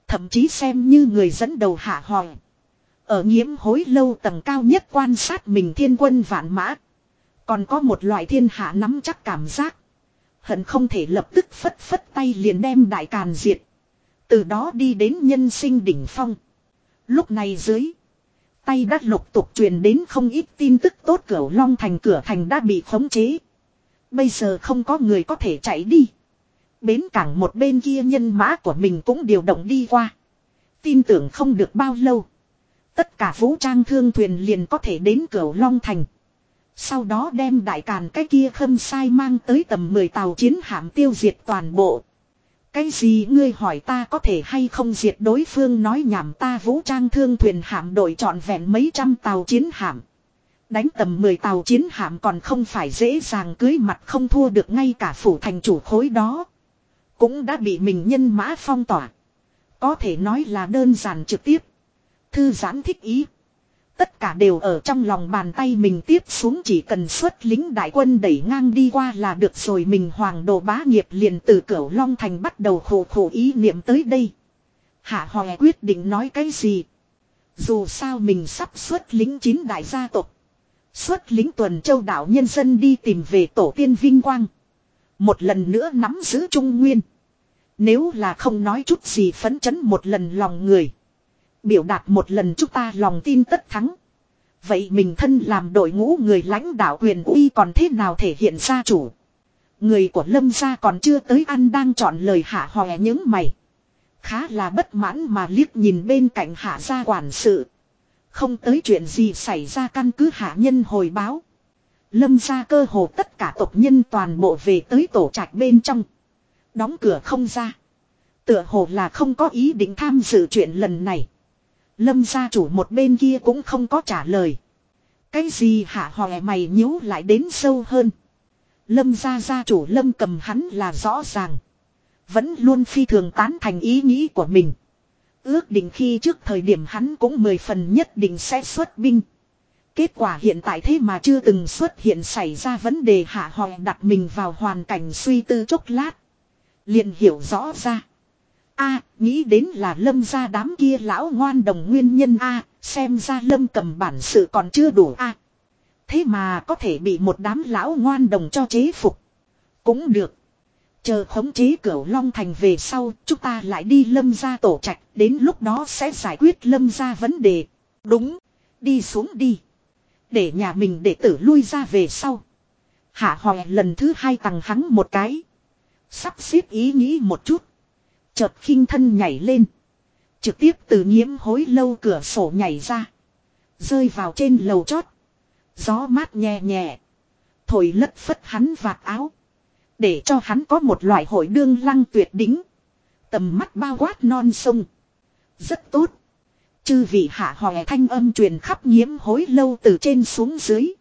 Thậm chí xem như người dẫn đầu hạ hoàng. Ở nhiễm hối lâu tầng cao nhất quan sát mình thiên quân vạn mã. Còn có một loại thiên hạ nắm chắc cảm giác. Hận không thể lập tức phất phất tay liền đem đại càn diệt. Từ đó đi đến nhân sinh đỉnh phong. Lúc này dưới. Tay đã lục tục truyền đến không ít tin tức tốt cửa long thành cửa thành đã bị khống chế. Bây giờ không có người có thể chạy đi. Bến cảng một bên kia nhân mã của mình cũng điều động đi qua. Tin tưởng không được bao lâu. Tất cả vũ trang thương thuyền liền có thể đến cửa long thành. Sau đó đem đại càn cái kia khâm sai mang tới tầm 10 tàu chiến hạm tiêu diệt toàn bộ. Cái gì ngươi hỏi ta có thể hay không diệt đối phương nói nhảm ta vũ trang thương thuyền hạm đội trọn vẹn mấy trăm tàu chiến hạm. Đánh tầm 10 tàu chiến hạm còn không phải dễ dàng cưới mặt không thua được ngay cả phủ thành chủ khối đó. Cũng đã bị mình nhân mã phong tỏa. Có thể nói là đơn giản trực tiếp. Thư giãn thích ý. Tất cả đều ở trong lòng bàn tay mình tiếp xuống chỉ cần xuất lính đại quân đẩy ngang đi qua là được rồi mình hoàng đồ bá nghiệp liền từ cửu Long Thành bắt đầu khổ khổ ý niệm tới đây. Hạ Hòe quyết định nói cái gì? Dù sao mình sắp xuất lính chín đại gia tộc. Xuất lính tuần châu đảo nhân dân đi tìm về tổ tiên vinh quang. Một lần nữa nắm giữ Trung Nguyên. Nếu là không nói chút gì phấn chấn một lần lòng người. Biểu đạt một lần chúng ta lòng tin tất thắng. Vậy mình thân làm đội ngũ người lãnh đạo quyền uy còn thế nào thể hiện ra chủ. Người của lâm gia còn chưa tới ăn đang chọn lời hạ hòe những mày. Khá là bất mãn mà liếc nhìn bên cạnh hạ gia quản sự. Không tới chuyện gì xảy ra căn cứ hạ nhân hồi báo. Lâm gia cơ hồ tất cả tộc nhân toàn bộ về tới tổ trạch bên trong. Đóng cửa không ra. Tựa hồ là không có ý định tham dự chuyện lần này. Lâm gia chủ một bên kia cũng không có trả lời. Cái gì hạ hòe mày nhíu lại đến sâu hơn. Lâm gia gia chủ lâm cầm hắn là rõ ràng. Vẫn luôn phi thường tán thành ý nghĩ của mình. Ước định khi trước thời điểm hắn cũng mười phần nhất định sẽ xuất binh. Kết quả hiện tại thế mà chưa từng xuất hiện xảy ra vấn đề hạ hòe đặt mình vào hoàn cảnh suy tư chốc lát. liền hiểu rõ ra a nghĩ đến là lâm ra đám kia lão ngoan đồng nguyên nhân a xem ra lâm cầm bản sự còn chưa đủ a Thế mà có thể bị một đám lão ngoan đồng cho chế phục. Cũng được. Chờ khống chế cửu Long Thành về sau, chúng ta lại đi lâm ra tổ trạch, đến lúc đó sẽ giải quyết lâm ra vấn đề. Đúng, đi xuống đi. Để nhà mình để tử lui ra về sau. Hạ hòe lần thứ hai tằng hắn một cái. Sắp xếp ý nghĩ một chút. Chợt khinh thân nhảy lên. Trực tiếp từ nhiễm hối lâu cửa sổ nhảy ra. Rơi vào trên lầu chót. Gió mát nhẹ nhẹ. Thổi lất phất hắn vạt áo. Để cho hắn có một loại hội đương lăng tuyệt đỉnh. Tầm mắt bao quát non sông. Rất tốt. Chư vị hạ hòe thanh âm truyền khắp nhiễm hối lâu từ trên xuống dưới.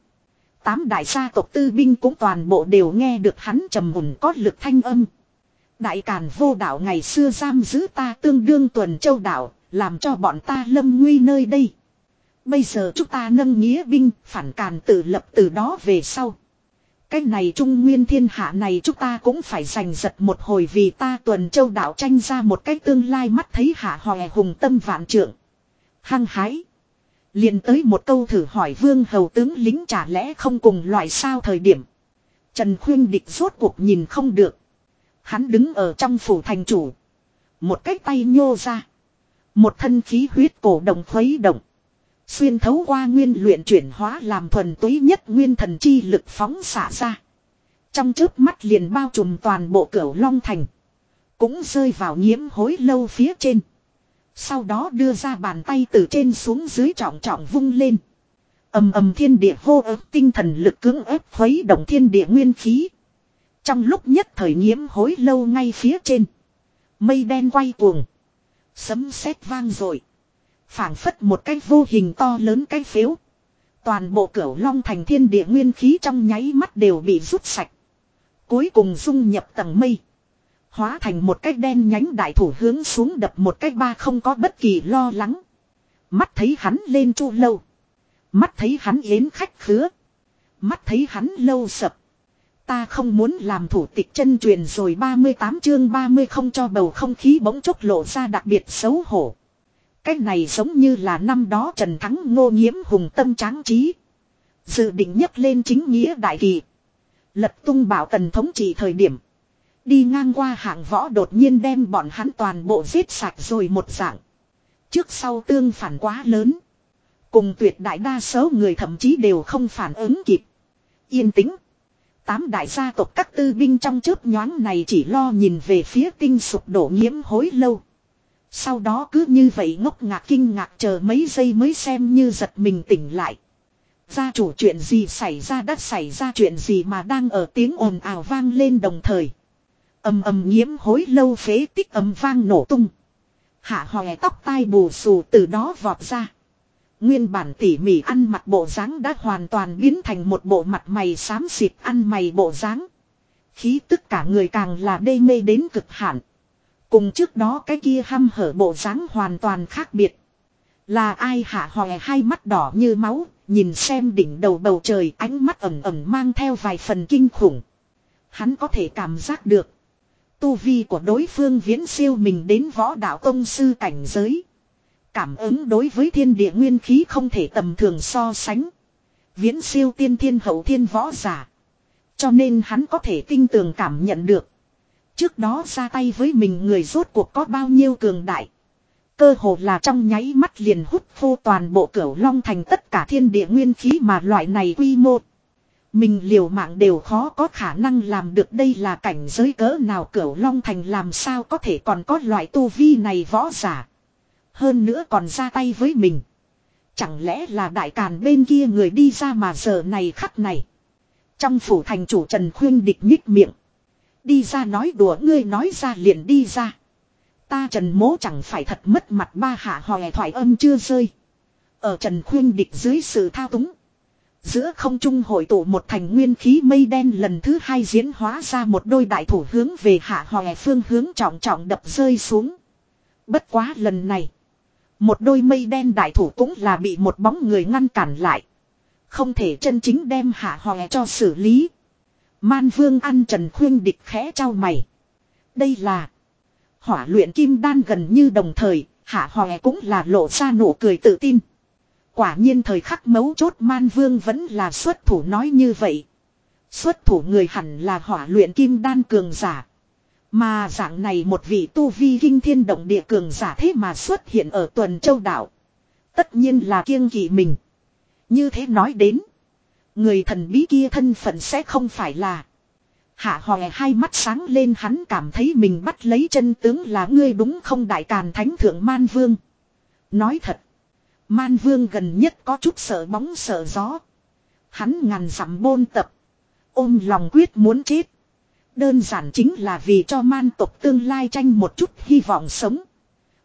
Tám đại gia tộc tư binh cũng toàn bộ đều nghe được hắn trầm hùng có lực thanh âm. Đại càn vô đạo ngày xưa giam giữ ta tương đương tuần châu đạo, làm cho bọn ta lâm nguy nơi đây. Bây giờ chúng ta nâng nghĩa binh, phản càn tự lập từ đó về sau. Cái này trung nguyên thiên hạ này chúng ta cũng phải giành giật một hồi vì ta tuần châu đạo tranh ra một cái tương lai mắt thấy hạ hòe hùng tâm vạn trượng. Hăng hái. liền tới một câu thử hỏi vương hầu tướng lính trả lẽ không cùng loại sao thời điểm. Trần Khuyên Địch rốt cuộc nhìn không được. Hắn đứng ở trong phủ thành chủ. Một cái tay nhô ra. Một thân khí huyết cổ động khuấy động. Xuyên thấu qua nguyên luyện chuyển hóa làm thuần túy nhất nguyên thần chi lực phóng xả ra. Trong chớp mắt liền bao trùm toàn bộ cửu long thành. Cũng rơi vào nhiễm hối lâu phía trên. Sau đó đưa ra bàn tay từ trên xuống dưới trọng trọng vung lên. ầm ầm thiên địa hô ớt tinh thần lực cưỡng ép khuấy động thiên địa nguyên khí. Trong lúc nhất thời nhiễm hối lâu ngay phía trên. Mây đen quay cuồng. Sấm sét vang rồi phảng phất một cái vô hình to lớn cái phếu. Toàn bộ cửu long thành thiên địa nguyên khí trong nháy mắt đều bị rút sạch. Cuối cùng dung nhập tầng mây. Hóa thành một cái đen nhánh đại thủ hướng xuống đập một cái ba không có bất kỳ lo lắng. Mắt thấy hắn lên chu lâu. Mắt thấy hắn yến khách khứa. Mắt thấy hắn lâu sập. Ta không muốn làm thủ tịch chân truyền rồi 38 chương 30 không cho bầu không khí bỗng chốc lộ ra đặc biệt xấu hổ. Cái này giống như là năm đó Trần Thắng ngô nhiễm hùng tâm tráng trí. Dự định nhấc lên chính nghĩa đại kỳ. Lật tung bảo tần thống trị thời điểm. Đi ngang qua hạng võ đột nhiên đem bọn hắn toàn bộ giết sạch rồi một dạng. Trước sau tương phản quá lớn. Cùng tuyệt đại đa số người thậm chí đều không phản ứng kịp. Yên tĩnh. Tám đại gia tộc các tư binh trong chớp nhoáng này chỉ lo nhìn về phía tinh sụp đổ nhiễm hối lâu. Sau đó cứ như vậy ngốc ngạc kinh ngạc chờ mấy giây mới xem như giật mình tỉnh lại. Gia chủ chuyện gì xảy ra đã xảy ra chuyện gì mà đang ở tiếng ồn ào vang lên đồng thời. ầm ầm nhiễm hối lâu phế tích ầm vang nổ tung. Hạ hòe tóc tai bù xù từ đó vọt ra. Nguyên bản tỉ mỉ ăn mặt bộ dáng đã hoàn toàn biến thành một bộ mặt mày xám xịt ăn mày bộ dáng. Khí tức cả người càng là đê mê đến cực hạn. Cùng trước đó cái kia hăm hở bộ dáng hoàn toàn khác biệt. Là ai hạ hòe hai mắt đỏ như máu, nhìn xem đỉnh đầu bầu trời ánh mắt ẩn ẩn mang theo vài phần kinh khủng. Hắn có thể cảm giác được. Tu vi của đối phương viễn siêu mình đến võ đạo tông sư cảnh giới. Cảm ứng đối với thiên địa nguyên khí không thể tầm thường so sánh. Viễn siêu tiên thiên hậu thiên võ giả. Cho nên hắn có thể tinh tường cảm nhận được. Trước đó ra tay với mình người rốt cuộc có bao nhiêu cường đại. Cơ hồ là trong nháy mắt liền hút khô toàn bộ cửu long thành tất cả thiên địa nguyên khí mà loại này quy mô. Mình liều mạng đều khó có khả năng làm được đây là cảnh giới cỡ nào cửu long thành làm sao có thể còn có loại tu vi này võ giả. Hơn nữa còn ra tay với mình. Chẳng lẽ là đại càn bên kia người đi ra mà giờ này khắc này. Trong phủ thành chủ Trần Khuyên địch nhích miệng. Đi ra nói đùa, ngươi nói ra liền đi ra. Ta Trần Mố chẳng phải thật mất mặt ba hạ hòe thoại âm chưa rơi. Ở Trần Khuyên địch dưới sự thao túng. Giữa không trung hội tụ một thành nguyên khí mây đen lần thứ hai diễn hóa ra một đôi đại thủ hướng về hạ hòe phương hướng trọng trọng đập rơi xuống. Bất quá lần này. Một đôi mây đen đại thủ cũng là bị một bóng người ngăn cản lại. Không thể chân chính đem hạ hòe cho xử lý. Man vương ăn trần khuyên địch khẽ trao mày. Đây là hỏa luyện kim đan gần như đồng thời, hạ hòe cũng là lộ ra nụ cười tự tin. Quả nhiên thời khắc mấu chốt man vương vẫn là xuất thủ nói như vậy. Xuất thủ người hẳn là hỏa luyện kim đan cường giả. Mà dạng này một vị tu vi kinh thiên động địa cường giả thế mà xuất hiện ở tuần châu đảo. Tất nhiên là kiêng kỵ mình. Như thế nói đến. Người thần bí kia thân phận sẽ không phải là. Hạ hòe hai mắt sáng lên hắn cảm thấy mình bắt lấy chân tướng là ngươi đúng không đại càn thánh thượng man vương. Nói thật. Man vương gần nhất có chút sợ bóng sợ gió. Hắn ngàn dặm bôn tập. Ôm lòng quyết muốn chết. Đơn giản chính là vì cho man tộc tương lai tranh một chút hy vọng sống.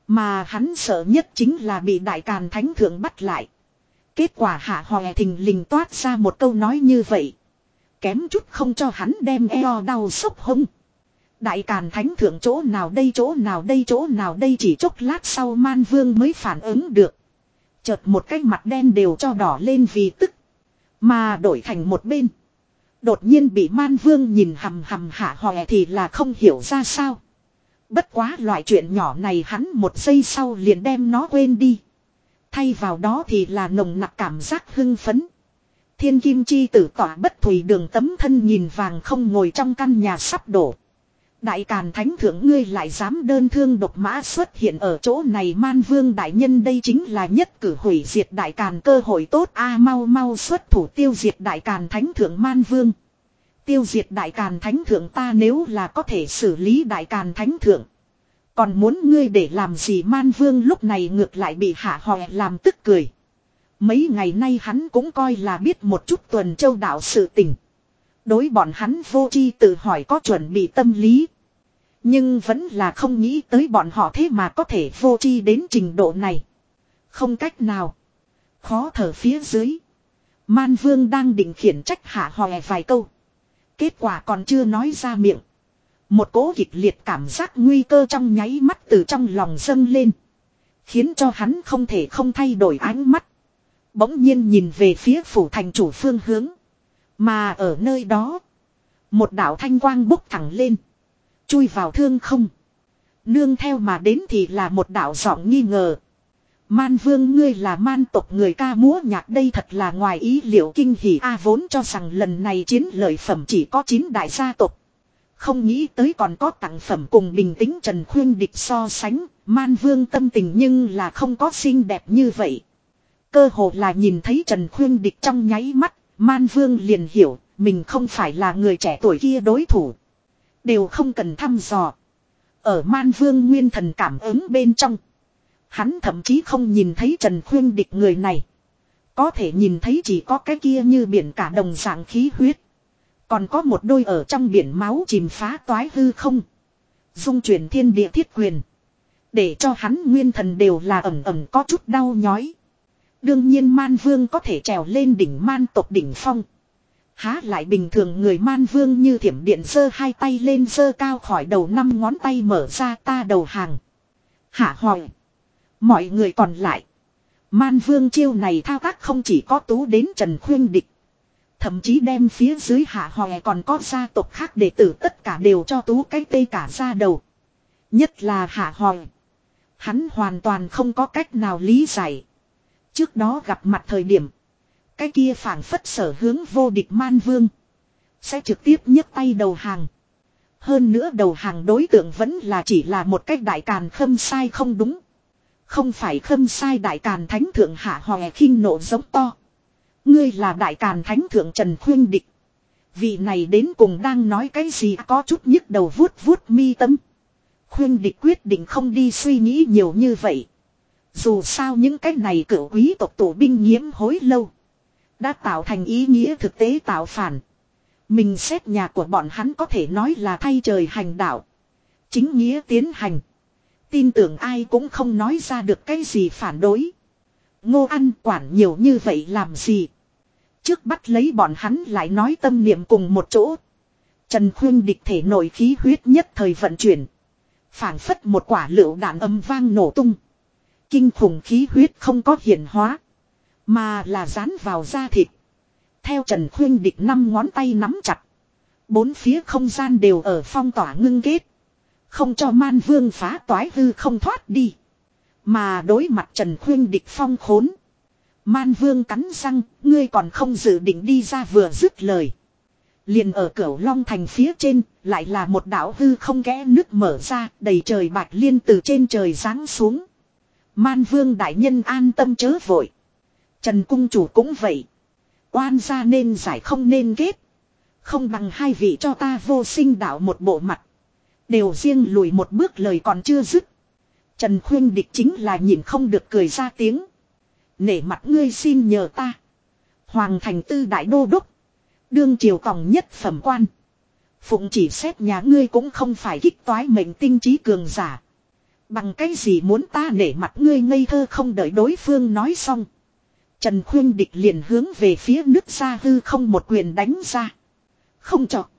Mà hắn sợ nhất chính là bị đại càn thánh thượng bắt lại. Kết quả hạ hòe thình lình toát ra một câu nói như vậy. Kém chút không cho hắn đem eo đau sốc hông. Đại càn thánh thượng chỗ nào đây chỗ nào đây chỗ nào đây chỉ chốc lát sau man vương mới phản ứng được. Chợt một cái mặt đen đều cho đỏ lên vì tức. Mà đổi thành một bên. Đột nhiên bị man vương nhìn hầm hầm hạ hòe thì là không hiểu ra sao. Bất quá loại chuyện nhỏ này hắn một giây sau liền đem nó quên đi. Thay vào đó thì là nồng nặc cảm giác hưng phấn. Thiên kim chi tử tỏa bất thủy đường tấm thân nhìn vàng không ngồi trong căn nhà sắp đổ. Đại Càn Thánh Thượng ngươi lại dám đơn thương độc mã xuất hiện ở chỗ này man vương đại nhân đây chính là nhất cử hủy diệt Đại Càn, cơ hội tốt a, mau mau xuất thủ tiêu diệt Đại Càn Thánh Thượng man vương. Tiêu diệt Đại Càn Thánh Thượng ta nếu là có thể xử lý Đại Càn Thánh Thượng. Còn muốn ngươi để làm gì man vương lúc này ngược lại bị hạ hòe làm tức cười. Mấy ngày nay hắn cũng coi là biết một chút tuần châu đạo sự tình. Đối bọn hắn vô chi tự hỏi có chuẩn bị tâm lý. Nhưng vẫn là không nghĩ tới bọn họ thế mà có thể vô chi đến trình độ này. Không cách nào. Khó thở phía dưới. Man vương đang định khiển trách hạ hòe vài câu. Kết quả còn chưa nói ra miệng. Một cố kịch liệt cảm giác nguy cơ trong nháy mắt từ trong lòng dâng lên. Khiến cho hắn không thể không thay đổi ánh mắt. Bỗng nhiên nhìn về phía phủ thành chủ phương hướng. Mà ở nơi đó. Một đạo thanh quang bốc thẳng lên. Chui vào thương không. Nương theo mà đến thì là một đạo giọng nghi ngờ. Man vương ngươi là man tộc người ca múa nhạc đây thật là ngoài ý liệu kinh hỉ A vốn cho rằng lần này chiến lợi phẩm chỉ có 9 đại gia tộc. Không nghĩ tới còn có tặng phẩm cùng bình tĩnh Trần Khuyên địch so sánh, man vương tâm tình nhưng là không có xinh đẹp như vậy. Cơ hồ là nhìn thấy Trần Khuyên địch trong nháy mắt, man vương liền hiểu, mình không phải là người trẻ tuổi kia đối thủ. Đều không cần thăm dò. Ở man vương nguyên thần cảm ứng bên trong. Hắn thậm chí không nhìn thấy Trần Khuyên địch người này. Có thể nhìn thấy chỉ có cái kia như biển cả đồng dạng khí huyết. Còn có một đôi ở trong biển máu chìm phá toái hư không. Dung chuyển thiên địa thiết quyền. Để cho hắn nguyên thần đều là ẩm ẩm có chút đau nhói. Đương nhiên man vương có thể trèo lên đỉnh man tộc đỉnh phong. Há lại bình thường người man vương như thiểm điện giơ hai tay lên giơ cao khỏi đầu năm ngón tay mở ra ta đầu hàng. Hạ hỏi. Mọi người còn lại. Man vương chiêu này thao tác không chỉ có tú đến Trần Khuyên Địch. Thậm chí đem phía dưới hạ hòe còn có gia tộc khác đệ tử tất cả đều cho tú cái tê cả ra đầu. Nhất là hạ hòe. Hắn hoàn toàn không có cách nào lý giải. Trước đó gặp mặt thời điểm. Cái kia phản phất sở hướng vô địch man vương. Sẽ trực tiếp nhấc tay đầu hàng. Hơn nữa đầu hàng đối tượng vẫn là chỉ là một cách đại càn khâm sai không đúng. Không phải khâm sai đại càn thánh thượng hạ hòe khinh nộ giống to. Ngươi là đại càn thánh thượng Trần Khuyên Địch. Vị này đến cùng đang nói cái gì có chút nhức đầu vuốt vuốt mi tâm. Khuyên Địch quyết định không đi suy nghĩ nhiều như vậy. Dù sao những cái này cử quý tộc tổ binh nhiễm hối lâu. Đã tạo thành ý nghĩa thực tế tạo phản. Mình xét nhà của bọn hắn có thể nói là thay trời hành đạo. Chính nghĩa tiến hành. Tin tưởng ai cũng không nói ra được cái gì phản đối. Ngô ăn quản nhiều như vậy làm gì. Trước bắt lấy bọn hắn lại nói tâm niệm cùng một chỗ. Trần Khuyên địch thể nội khí huyết nhất thời vận chuyển. phảng phất một quả lựu đạn âm vang nổ tung. Kinh khủng khí huyết không có hiển hóa. Mà là dán vào da thịt. Theo Trần Khuyên Địch năm ngón tay nắm chặt. Bốn phía không gian đều ở phong tỏa ngưng kết. Không cho man vương phá toái hư không thoát đi. Mà đối mặt Trần Khuyên Địch phong khốn. Man vương cắn răng, ngươi còn không dự định đi ra vừa dứt lời. Liền ở cửa long thành phía trên, lại là một đảo hư không kẽ nước mở ra, đầy trời bạch liên từ trên trời giáng xuống. Man vương đại nhân an tâm chớ vội. Trần cung chủ cũng vậy. Oan ra nên giải không nên kết. Không bằng hai vị cho ta vô sinh đạo một bộ mặt. Đều riêng lùi một bước lời còn chưa dứt. Trần khuyên địch chính là nhìn không được cười ra tiếng. Nể mặt ngươi xin nhờ ta. Hoàng thành tư đại đô đốc. Đương triều tòng nhất phẩm quan. Phụng chỉ xét nhà ngươi cũng không phải kích toái mệnh tinh trí cường giả. Bằng cái gì muốn ta nể mặt ngươi ngây thơ không đợi đối phương nói xong. Trần Khuyên Địch liền hướng về phía nước xa hư không một quyền đánh ra. Không chọc.